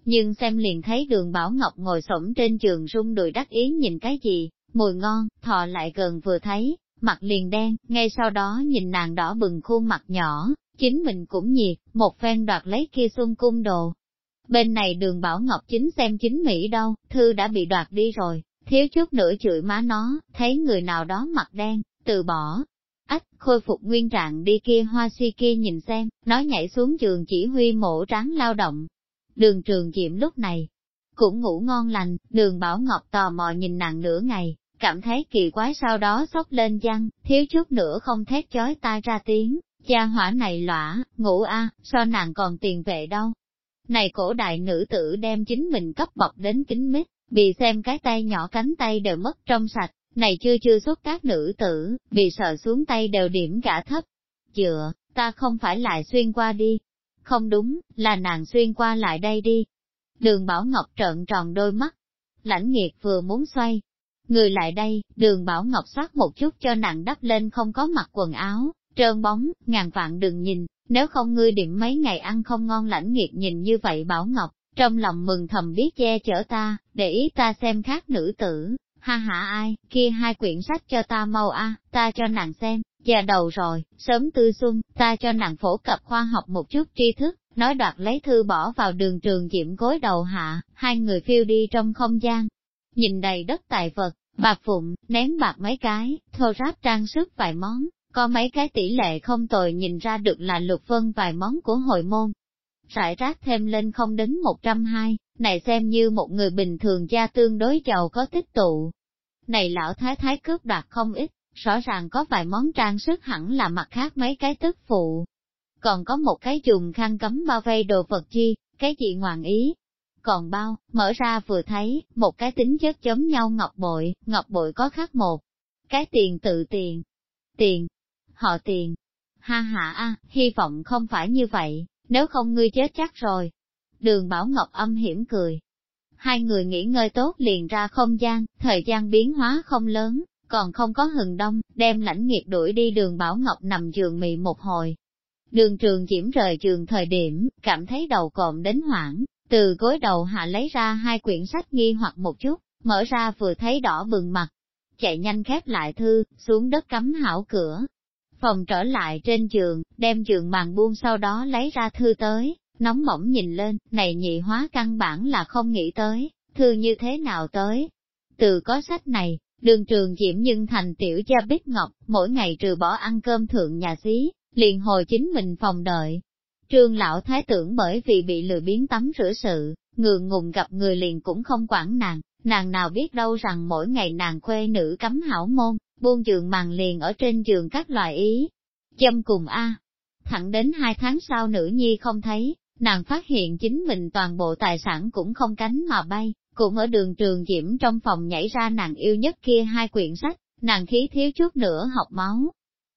nhưng xem liền thấy đường Bảo Ngọc ngồi xổm trên giường rung đùi đắc ý nhìn cái gì, mùi ngon, thò lại gần vừa thấy, mặt liền đen, ngay sau đó nhìn nàng đỏ bừng khuôn mặt nhỏ, chính mình cũng nhiệt, một phen đoạt lấy kia xuân cung đồ. Bên này đường Bảo Ngọc chính xem chính Mỹ đâu, thư đã bị đoạt đi rồi, thiếu chút nữa chửi má nó, thấy người nào đó mặt đen, từ bỏ. Ách, khôi phục nguyên trạng đi kia hoa suy kia nhìn xem, nó nhảy xuống giường chỉ huy mổ tráng lao động, Đường trường diệm lúc này, cũng ngủ ngon lành, đường Bảo Ngọc tò mò nhìn nàng nửa ngày, cảm thấy kỳ quái sau đó sốc lên răng, thiếu chút nữa không thét chói tai ra tiếng, cha hỏa này lõa, ngủ a, so nàng còn tiền vệ đâu. Này cổ đại nữ tử đem chính mình cấp bọc đến kính mít, bị xem cái tay nhỏ cánh tay đều mất trong sạch, này chưa chưa xuất các nữ tử, bị sợ xuống tay đều điểm cả thấp. Dựa, ta không phải lại xuyên qua đi, không đúng, là nàng xuyên qua lại đây đi. Đường Bảo Ngọc trợn tròn đôi mắt. Lãnh nghiệt vừa muốn xoay. Người lại đây, đường Bảo Ngọc xoát một chút cho nàng đắp lên không có mặc quần áo, trơn bóng, ngàn vạn đừng nhìn, nếu không ngươi điểm mấy ngày ăn không ngon lãnh nghiệt nhìn như vậy Bảo Ngọc, trong lòng mừng thầm biết che chở ta, để ý ta xem khác nữ tử, ha ha ai, kia hai quyển sách cho ta mau a, ta cho nàng xem, già đầu rồi, sớm tư xuân, ta cho nàng phổ cập khoa học một chút tri thức, nói đoạt lấy thư bỏ vào đường trường diễm gối đầu hạ, hai người phiêu đi trong không gian. Nhìn đầy đất tài vật, bạc phụng, ném bạc mấy cái, thô ráp trang sức vài món, có mấy cái tỷ lệ không tồi nhìn ra được là lục vân vài món của hội môn. Rải rác thêm lên không đến 120, này xem như một người bình thường gia tương đối giàu có tích tụ. Này lão thái thái cướp đoạt không ít, rõ ràng có vài món trang sức hẳn là mặt khác mấy cái tức phụ. Còn có một cái dùng khăn cấm bao vây đồ vật chi, cái gì ngoạn ý. Còn bao, mở ra vừa thấy, một cái tính chất giống nhau ngọc bội, ngọc bội có khác một. Cái tiền tự tiền. Tiền. Họ tiền. Ha ha a, hy vọng không phải như vậy, nếu không ngươi chết chắc rồi. Đường Bảo Ngọc âm hiểm cười. Hai người nghỉ ngơi tốt liền ra không gian, thời gian biến hóa không lớn, còn không có hừng đông, đem lãnh nghiệt đuổi đi đường Bảo Ngọc nằm giường mị một hồi. Đường trường diễm rời giường thời điểm, cảm thấy đầu cộm đến hoảng, từ gối đầu hạ lấy ra hai quyển sách nghi hoặc một chút, mở ra vừa thấy đỏ bừng mặt, chạy nhanh khép lại thư, xuống đất cắm hảo cửa. Phòng trở lại trên giường, đem giường màn buông sau đó lấy ra thư tới, nóng bỏng nhìn lên, này nhị hóa căn bản là không nghĩ tới, thư như thế nào tới. Từ có sách này, Đường trường diễm nhưng thành tiểu gia bích ngọc, mỗi ngày trừ bỏ ăn cơm thượng nhà xí, liền hồi chính mình phòng đợi. Trương lão thái tưởng bởi vì bị lừa biến tắm rửa sự, ngượng ngùng gặp người liền cũng không quản nàng, nàng nào biết đâu rằng mỗi ngày nàng khuê nữ cấm hảo môn, buông giường màn liền ở trên giường các loại ý. Châm cùng A. thẳng đến hai tháng sau nữ nhi không thấy, nàng phát hiện chính mình toàn bộ tài sản cũng không cánh mà bay, cũng ở đường trường diễm trong phòng nhảy ra nàng yêu nhất kia hai quyển sách, nàng khí thiếu chút nữa học máu.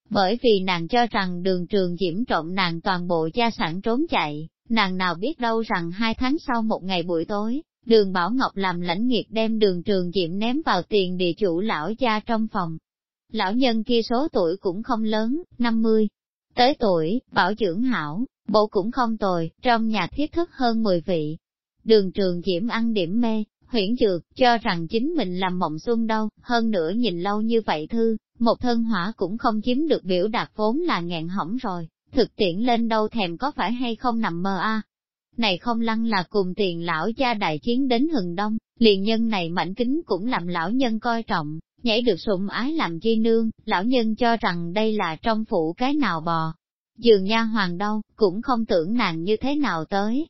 Bởi vì nàng cho rằng đường trường diễm trộm nàng toàn bộ gia sản trốn chạy, nàng nào biết đâu rằng hai tháng sau một ngày buổi tối, đường Bảo Ngọc làm lãnh nghiệt đem đường trường diễm ném vào tiền địa chủ lão gia trong phòng. Lão nhân kia số tuổi cũng không lớn, 50. Tới tuổi, bảo dưỡng hảo, bộ cũng không tồi, trong nhà thiết thức hơn 10 vị. Đường trường diễm ăn điểm mê, huyễn dược, cho rằng chính mình làm mộng xuân đâu, hơn nữa nhìn lâu như vậy thư, một thân hỏa cũng không chiếm được biểu đạt vốn là nghẹn hỏng rồi, thực tiễn lên đâu thèm có phải hay không nằm mơ a Này không lăng là cùng tiền lão gia đại chiến đến hừng đông, liền nhân này mảnh kính cũng làm lão nhân coi trọng, nhảy được sủng ái làm chi nương, lão nhân cho rằng đây là trong phủ cái nào bò. Dường nha hoàng đâu, cũng không tưởng nàng như thế nào tới,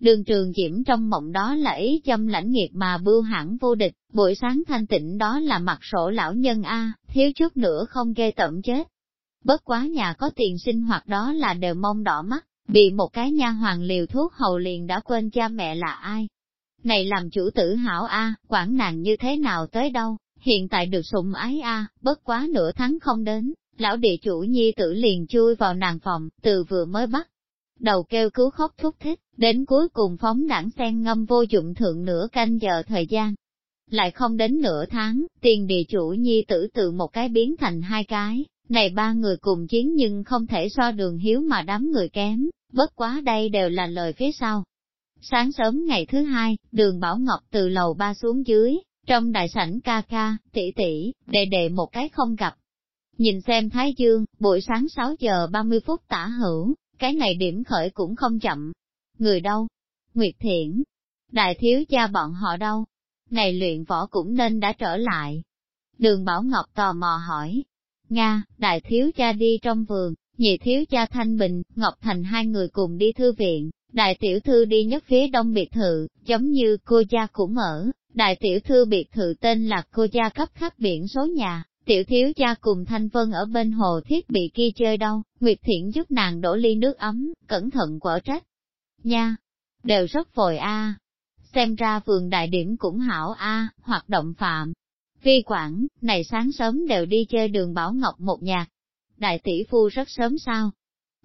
Đường trường diễm trong mộng đó là ý châm lãnh nghiệt mà bưu hãng vô địch, buổi sáng thanh tịnh đó là mặt sổ lão nhân A, thiếu chút nữa không ghê tẩm chết. Bất quá nhà có tiền sinh hoạt đó là đều mong đỏ mắt, bị một cái nha hoàng liều thuốc hầu liền đã quên cha mẹ là ai. Này làm chủ tử hảo A, quản nàng như thế nào tới đâu, hiện tại được sủng ái A, bất quá nửa tháng không đến, lão địa chủ nhi tử liền chui vào nàng phòng, từ vừa mới bắt đầu kêu cứu khóc thúc thích, đến cuối cùng phóng đảng sen ngâm vô dụng thượng nửa canh giờ thời gian. Lại không đến nửa tháng, tiền địa chủ nhi tử tự một cái biến thành hai cái, này ba người cùng chiến nhưng không thể so đường hiếu mà đám người kém, bất quá đây đều là lời phía sau. Sáng sớm ngày thứ hai, đường Bảo Ngọc từ lầu ba xuống dưới, trong đại sảnh ca ca, tỷ tỷ, đệ đệ một cái không gặp. Nhìn xem Thái Dương, buổi sáng 6 giờ 30 phút tả hữu, cái này điểm khởi cũng không chậm. Người đâu? Nguyệt Thiển. Đại thiếu gia bọn họ đâu? Này luyện võ cũng nên đã trở lại. Đường Bảo Ngọc tò mò hỏi. Nga, đại thiếu cha đi trong vườn, nhị thiếu cha Thanh Bình, Ngọc Thành hai người cùng đi thư viện, đại tiểu thư đi nhất phía đông biệt thự, giống như cô gia cũng ở, đại tiểu thư biệt thự tên là cô gia cấp khắp biển số nhà, Tiểu thiếu gia cùng Thanh Vân ở bên hồ thiết bị kia chơi đâu, Nguyệt Thiện giúp nàng đổ ly nước ấm, cẩn thận quở trách. Nha, đều rất vội a. Xem ra vườn đại điểm cũng hảo a, hoạt động phạm. Vi quản, này sáng sớm đều đi chơi đường Bảo Ngọc một nhạc. Đại tỷ phu rất sớm sao?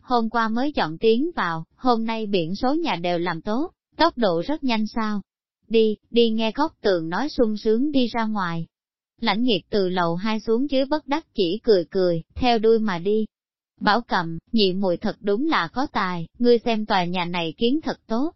Hôm qua mới chọn tiếng vào, hôm nay biển số nhà đều làm tốt, tốc độ rất nhanh sao? Đi, đi nghe góc tường nói sung sướng đi ra ngoài, Lãnh nghiệt từ lầu hai xuống dưới bất đắc chỉ cười cười, theo đuôi mà đi. Bảo cầm, nhị muội thật đúng là có tài, ngươi xem tòa nhà này kiến thật tốt.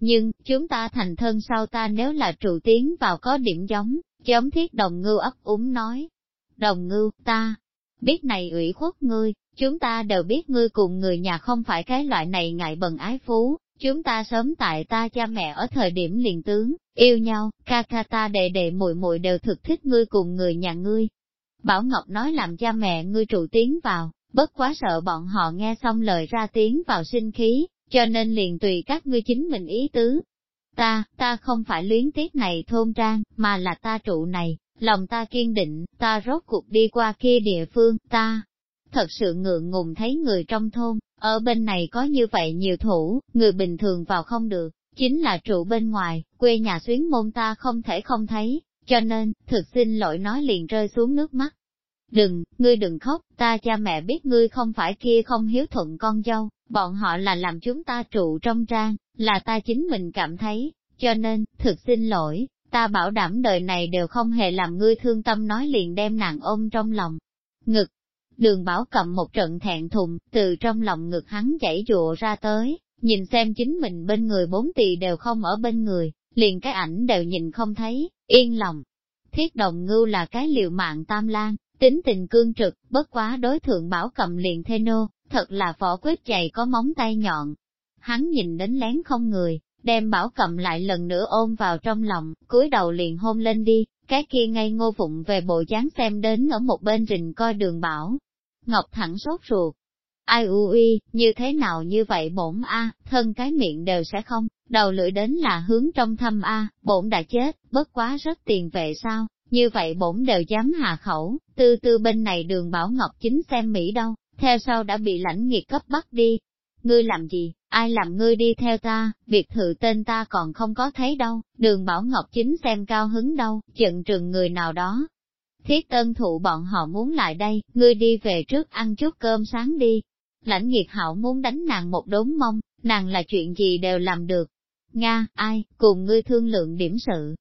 Nhưng, chúng ta thành thân sau ta nếu là trụ tiến vào có điểm giống, giống thiết đồng ngưu ấp úng nói. Đồng ngưu, ta, biết này ủy khuất ngươi, chúng ta đều biết ngươi cùng người nhà không phải cái loại này ngại bần ái phú, Chúng ta sớm tại ta cha mẹ ở thời điểm liền tướng, yêu nhau, ca ca ta đệ đệ muội muội đều thực thích ngươi cùng người nhà ngươi. Bảo Ngọc nói làm cha mẹ ngươi trụ tiếng vào, bất quá sợ bọn họ nghe xong lời ra tiếng vào sinh khí, cho nên liền tùy các ngươi chính mình ý tứ. Ta, ta không phải luyến tiếc này thôn trang, mà là ta trụ này, lòng ta kiên định, ta rốt cuộc đi qua kia địa phương, ta, thật sự ngượng ngùng thấy người trong thôn, ở bên này có như vậy nhiều thủ, người bình thường vào không được, chính là trụ bên ngoài, quê nhà xuyến môn ta không thể không thấy, cho nên, thực xin lỗi nói liền rơi xuống nước mắt. Đừng, ngươi đừng khóc, ta cha mẹ biết ngươi không phải kia không hiếu thuận con dâu, bọn họ là làm chúng ta trụ trong trang, là ta chính mình cảm thấy, cho nên, thực xin lỗi, ta bảo đảm đời này đều không hề làm ngươi thương tâm nói liền đem nàng ôm trong lòng. Ngực, Đường Bảo cầm một trận thẹn thùng, từ trong lòng ngực hắn chảy dụa ra tới, nhìn xem chính mình bên người bốn tỷ đều không ở bên người, liền cái ảnh đều nhìn không thấy, yên lòng. Thiết đồng ngưu là cái liều mạng tam lan, tính tình cương trực, bất quá đối thượng Bảo cầm liền thê nô, thật là vỏ quyết dày có móng tay nhọn. Hắn nhìn đến lén không người, đem Bảo cầm lại lần nữa ôm vào trong lòng, cúi đầu liền hôn lên đi, cái kia ngay ngô phụng về bộ dáng xem đến ở một bên rình coi đường bảo, Ngọc thẳng sốt ruột. Ai u uy, như thế nào như vậy bổn A, thân cái miệng đều sẽ không, đầu lưỡi đến là hướng trong thâm A, bổn đã chết, bất quá rất tiền vệ sao, như vậy bổn đều dám hạ khẩu, tư tư bên này đường Bảo Ngọc chính xem Mỹ đâu, theo sau đã bị lãnh nghiệt cấp bắt đi. Ngươi làm gì, ai làm ngươi đi theo ta, việc thự tên ta còn không có thấy đâu, đường Bảo Ngọc chính xem cao hứng đâu, giận trừng người nào đó. Thiết tân thụ bọn họ muốn lại đây, ngươi đi về trước ăn chút cơm sáng đi. Lãnh nghiệt hảo muốn đánh nàng một đốn mông, nàng là chuyện gì đều làm được. Nga, ai, cùng ngươi thương lượng điểm sự.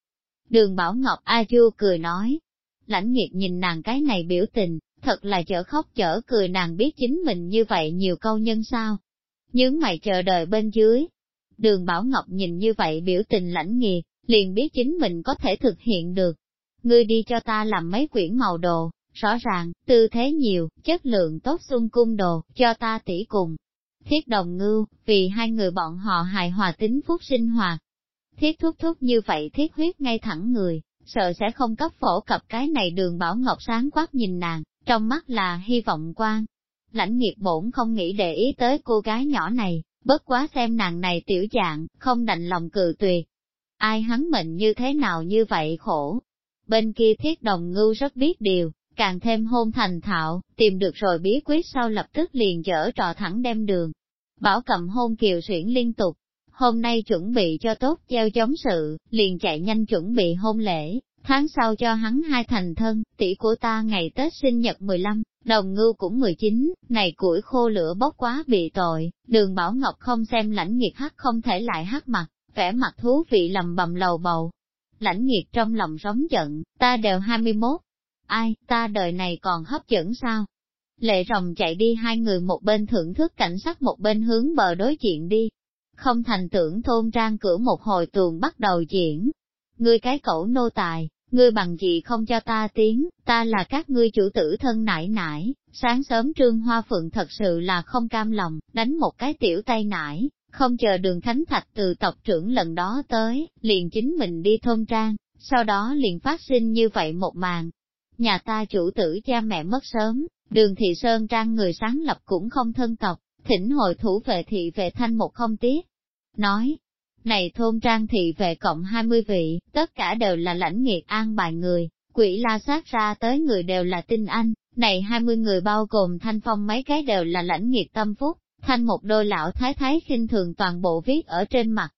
Đường Bảo Ngọc A Chu cười nói. Lãnh nghiệt nhìn nàng cái này biểu tình, thật là chở khóc chở cười nàng biết chính mình như vậy nhiều câu nhân sao. Nhưng mày chờ đợi bên dưới. Đường Bảo Ngọc nhìn như vậy biểu tình lãnh nghiệt, liền biết chính mình có thể thực hiện được. Ngươi đi cho ta làm mấy quyển màu đồ, rõ ràng, tư thế nhiều, chất lượng tốt xuân cung đồ, cho ta tỉ cùng. Thiết đồng ngưu, vì hai người bọn họ hài hòa tính phúc sinh hoạt. Thiết thúc thúc như vậy thiết huyết ngay thẳng người, sợ sẽ không cấp phổ cập cái này đường bảo ngọc sáng quát nhìn nàng, trong mắt là hy vọng quan. Lãnh nghiệp bổn không nghĩ để ý tới cô gái nhỏ này, bất quá xem nàng này tiểu dạng, không đành lòng cự tuyệt. Ai hắn mệnh như thế nào như vậy khổ. Bên kia thiết đồng ngưu rất biết điều, càng thêm hôn thành thạo, tìm được rồi bí quyết sau lập tức liền dở trò thẳng đem đường. Bảo cầm hôn kiều xuyển liên tục, hôm nay chuẩn bị cho tốt gieo chống sự, liền chạy nhanh chuẩn bị hôn lễ, tháng sau cho hắn hai thành thân, tỷ của ta ngày Tết sinh nhật 15, đồng ngưu cũng 19, này củi khô lửa bốc quá bị tội, đường Bảo Ngọc không xem lãnh nghiệt hắc không thể lại hắc mặt, vẻ mặt thú vị lầm bầm lầu bầu. Lãnh nghiệt trong lòng sóng giận, ta đều 21, ai, ta đời này còn hấp dẫn sao? Lệ rồng chạy đi hai người một bên thưởng thức cảnh sắc một bên hướng bờ đối diện đi. Không thành tưởng thôn trang cửa một hồi tuồng bắt đầu diễn. Ngươi cái cẩu nô tài, ngươi bằng gì không cho ta tiếng, ta là các ngươi chủ tử thân nải nải, sáng sớm trương hoa phượng thật sự là không cam lòng, đánh một cái tiểu tay nải, không chờ đường khánh thạch từ tộc trưởng lần đó tới, liền chính mình đi thôn trang, sau đó liền phát sinh như vậy một màn, Nhà ta chủ tử cha mẹ mất sớm, đường thị sơn trang người sáng lập cũng không thân tộc, thỉnh hội thủ vệ thị vệ thanh một không tiếc. Nói, này thôn trang thị vệ cộng 20 vị, tất cả đều là lãnh nghiệt an bài người, quỷ la sát ra tới người đều là tinh anh, này 20 người bao gồm thanh phong mấy cái đều là lãnh nghiệt tâm phúc, thanh một đôi lão thái thái khinh thường toàn bộ viết ở trên mặt.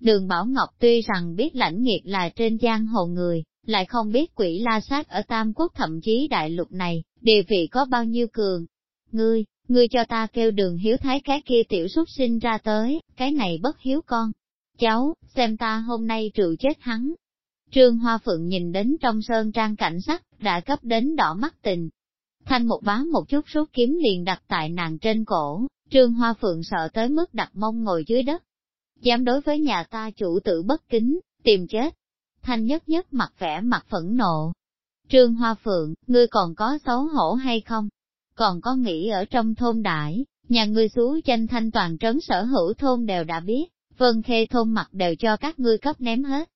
Đường Bảo Ngọc tuy rằng biết lãnh nghiệt là trên giang hồ người, lại không biết quỷ la sát ở Tam Quốc thậm chí đại lục này, địa vị có bao nhiêu cường. Ngươi, ngươi cho ta kêu đường hiếu thái cái kia tiểu xuất sinh ra tới, cái này bất hiếu con. Cháu, xem ta hôm nay trừ chết hắn. Trương Hoa Phượng nhìn đến trong sơn trang cảnh sắc, đã cấp đến đỏ mắt tình. Thanh một bá một chút rút kiếm liền đặt tại nàng trên cổ, Trương Hoa Phượng sợ tới mức đặt mông ngồi dưới đất. Dám đối với nhà ta chủ tử bất kính, tìm chết, thanh nhất nhất mặt vẻ mặt phẫn nộ. Trương Hoa Phượng, ngươi còn có xấu hổ hay không? Còn có nghĩ ở trong thôn đại, nhà ngươi xú tranh thanh toàn trấn sở hữu thôn đều đã biết, vân khê thôn mặt đều cho các ngươi cấp ném hết.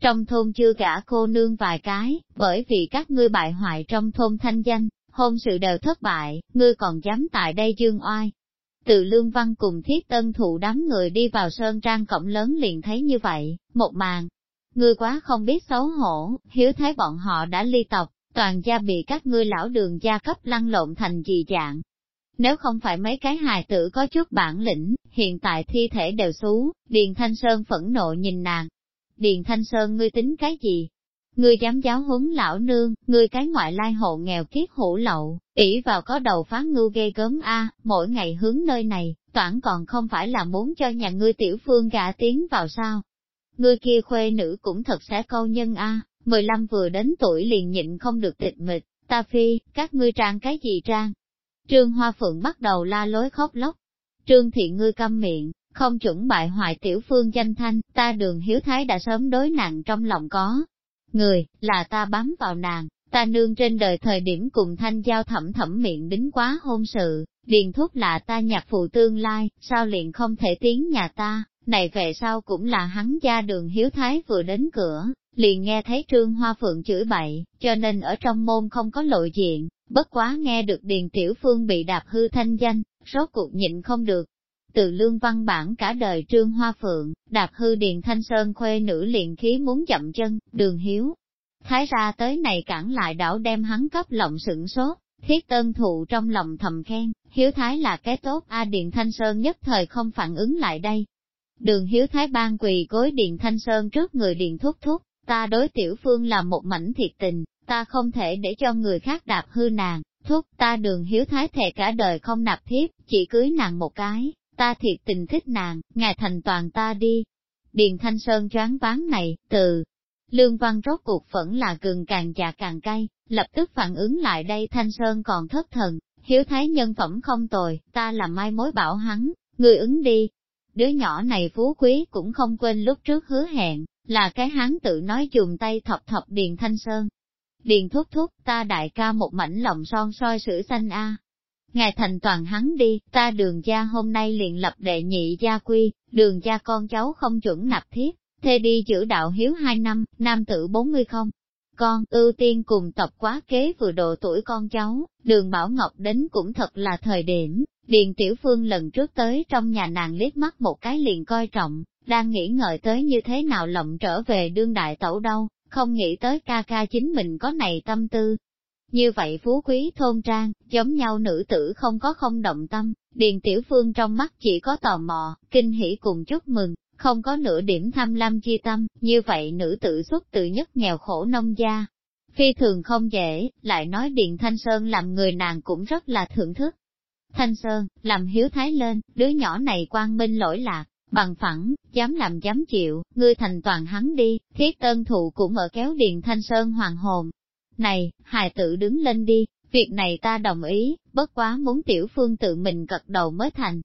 Trong thôn chưa cả cô nương vài cái, bởi vì các ngươi bại hoại trong thôn thanh danh, hôn sự đều thất bại, ngươi còn dám tại đây dương oai. Từ lương văn cùng thiết tân thụ đám người đi vào sơn trang cổng lớn liền thấy như vậy, một màn, Ngươi quá không biết xấu hổ, hiếu thấy bọn họ đã ly tộc, toàn gia bị các ngươi lão đường gia cấp lăn lộn thành gì dạng. Nếu không phải mấy cái hài tử có chút bản lĩnh, hiện tại thi thể đều xú, Điền Thanh Sơn phẫn nộ nhìn nàng. Điền Thanh Sơn ngươi tính cái gì? Ngươi dám giáo huấn lão nương, ngươi cái ngoại lai hộ nghèo kiết hủ lậu, ỷ vào có đầu phá ngưu ghê gớm a, mỗi ngày hướng nơi này, toản còn không phải là muốn cho nhà ngươi tiểu phương gả tiến vào sao? Ngươi kia khuê nữ cũng thật sẽ câu nhân a, 15 vừa đến tuổi liền nhịn không được tịch mịch, ta phi, các ngươi trang cái gì trang? Trương Hoa Phượng bắt đầu la lối khóc lóc. Trương thị ngươi câm miệng, không chuẩn bại hoại tiểu phương danh thanh, ta đường hiếu thái đã sớm đối nặng trong lòng có. Người, là ta bám vào nàng, ta nương trên đời thời điểm cùng thanh giao thẩm thẩm miệng đính quá hôn sự, điền thúc là ta nhạc phụ tương lai, sao liền không thể tiến nhà ta, này về sau cũng là hắn gia đường hiếu thái vừa đến cửa, liền nghe thấy trương hoa phượng chửi bậy, cho nên ở trong môn không có lộ diện, bất quá nghe được điền tiểu phương bị đạp hư thanh danh, rốt cuộc nhịn không được. Từ lương văn bản cả đời trương hoa phượng, đạp hư điền thanh sơn khuê nữ liền khí muốn chậm chân, đường hiếu. Thái ra tới này cản lại đảo đem hắn cấp lộng sửng sốt, Thiết tân thụ trong lòng thầm khen, hiếu thái là cái tốt A Điện Thanh Sơn nhất thời không phản ứng lại đây. Đường hiếu thái ban quỳ gối Điện Thanh Sơn trước người Điện thúc thúc, ta đối tiểu phương là một mảnh thiệt tình, ta không thể để cho người khác đạp hư nàng, thúc ta đường hiếu thái thề cả đời không nạp thiếp, chỉ cưới nàng một cái, ta thiệt tình thích nàng, ngài thành toàn ta đi. Điền Thanh Sơn choáng ván này, từ lương văn rốt cuộc vẫn là gừng càng già càng cay, lập tức phản ứng lại đây Thanh Sơn còn thất thần, hiếu thái nhân phẩm không tồi, ta làm mai mối bảo hắn, người ứng đi. Đứa nhỏ này phú quý cũng không quên lúc trước hứa hẹn, là cái hắn tự nói dùng tay thọc thọc Điền Thanh Sơn. Điền thúc thúc, ta đại ca một mảnh lòng son soi sữa xanh a. Ngài thành toàn hắn đi, ta đường gia hôm nay liền lập đệ nhị gia quy, đường gia con cháu không chuẩn nạp thiết, thê đi giữ đạo hiếu hai năm, nam tử bốn mươi không. Con, ưu tiên cùng tập quá kế vừa độ tuổi con cháu, đường Bảo Ngọc đến cũng thật là thời điểm, Điền Tiểu Phương lần trước tới trong nhà nàng liếc mắt một cái liền coi trọng, đang nghĩ ngợi tới như thế nào lộng trở về đương đại tẩu đâu, không nghĩ tới ca ca chính mình có này tâm tư. Như vậy phú quý thôn trang, giống nhau nữ tử không có không động tâm, Điền Tiểu Phương trong mắt chỉ có tò mò, kinh hỉ cùng chúc mừng, không có nửa điểm tham lam chi tâm, như vậy nữ tử xuất tự nhất nghèo khổ nông gia. Phi thường không dễ, lại nói Điện Thanh Sơn làm người nàng cũng rất là thưởng thức. Thanh Sơn, làm hiếu thái lên, đứa nhỏ này quang minh lỗi lạc, bằng phẳng, dám làm dám chịu, ngươi thành toàn hắn đi, thiết tân thụ cũng ở kéo Điện Thanh Sơn hoàng hồn. Này, hài tử đứng lên đi, việc này ta đồng ý, bất quá muốn tiểu phương tự mình cật đầu mới thành,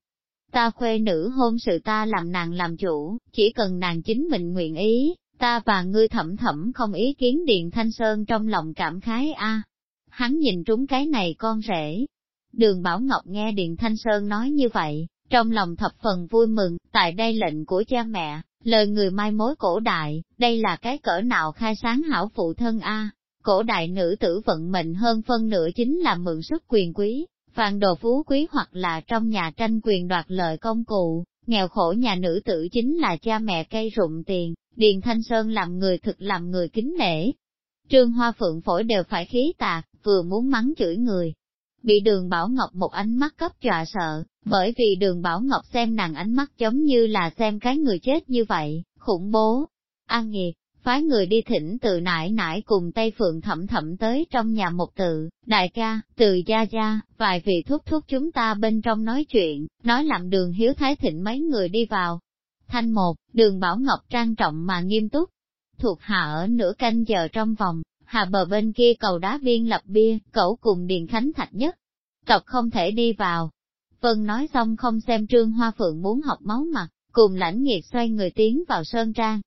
ta khuê nữ hôn sự ta làm nàng làm chủ, chỉ cần nàng chính mình nguyện ý, ta và ngươi thẩm thẩm không ý kiến Điện Thanh Sơn trong lòng cảm khái a. À, hắn nhìn trúng cái này con rể. Đường Bảo Ngọc nghe Điện Thanh Sơn nói như vậy, trong lòng thập phần vui mừng, tại đây lệnh của cha mẹ, lời người mai mối cổ đại, đây là cái cỡ nào khai sáng hảo phụ thân a. À, Cổ đại nữ tử vận mệnh hơn phân nửa chính là mượn sức quyền quý, phàn đồ phú quý hoặc là trong nhà tranh quyền đoạt lợi công cụ, nghèo khổ nhà nữ tử chính là cha mẹ cây rụng tiền, Điền Thanh Sơn làm người thực làm người kính nể. Trương Hoa Phượng phổi đều phải khí tạc, vừa muốn mắng chửi người. Bị đường Bảo Ngọc một ánh mắt cấp dọa sợ, bởi vì đường Bảo Ngọc xem nàng ánh mắt giống như là xem cái người chết như vậy, khủng bố. An nghiệt, phái người đi thỉnh từ nải nải cùng Tây Phượng thẩm thẩm tới trong nhà một tự, đại ca, từ gia gia, vài vị thúc thúc chúng ta bên trong nói chuyện, nói làm đường hiếu thái thịnh mấy người đi vào. Thanh một, đường Bảo Ngọc trang trọng mà nghiêm túc, thuộc hạ ở nửa canh giờ trong vòng, hà bờ bên kia cầu đá viên lập bia, cậu cùng Điền Khánh Thạch nhất. Tộc không thể đi vào. Vân nói xong không xem trương hoa phượng muốn học máu mặt, cùng lãnh nghiệt xoay người tiến vào sơn trang,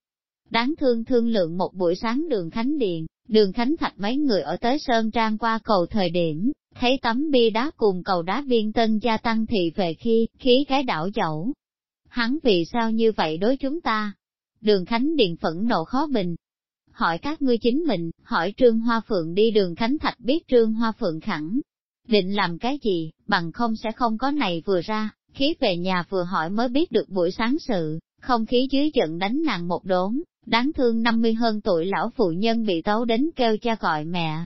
Đáng thương thương lượng một buổi sáng đường Khánh Điện, đường Khánh Thạch mấy người ở tới Sơn Trang qua cầu thời điểm, thấy tấm bia đá cùng cầu đá viên tân gia tăng thị về khi, khí cái đảo dẫu. Hắn vì sao như vậy đối chúng ta? Đường Khánh Điện phẫn nộ khó bình. Hỏi các ngươi chính mình, hỏi Trương Hoa Phượng đi đường Khánh Thạch biết Trương Hoa Phượng khẳng. Định làm cái gì, bằng không sẽ không có này vừa ra, khí về nhà vừa hỏi mới biết được buổi sáng sự, không khí dưới giận đánh nàng một đốn, đáng thương 50 hơn tuổi lão phụ nhân bị tấu đến kêu cha gọi mẹ,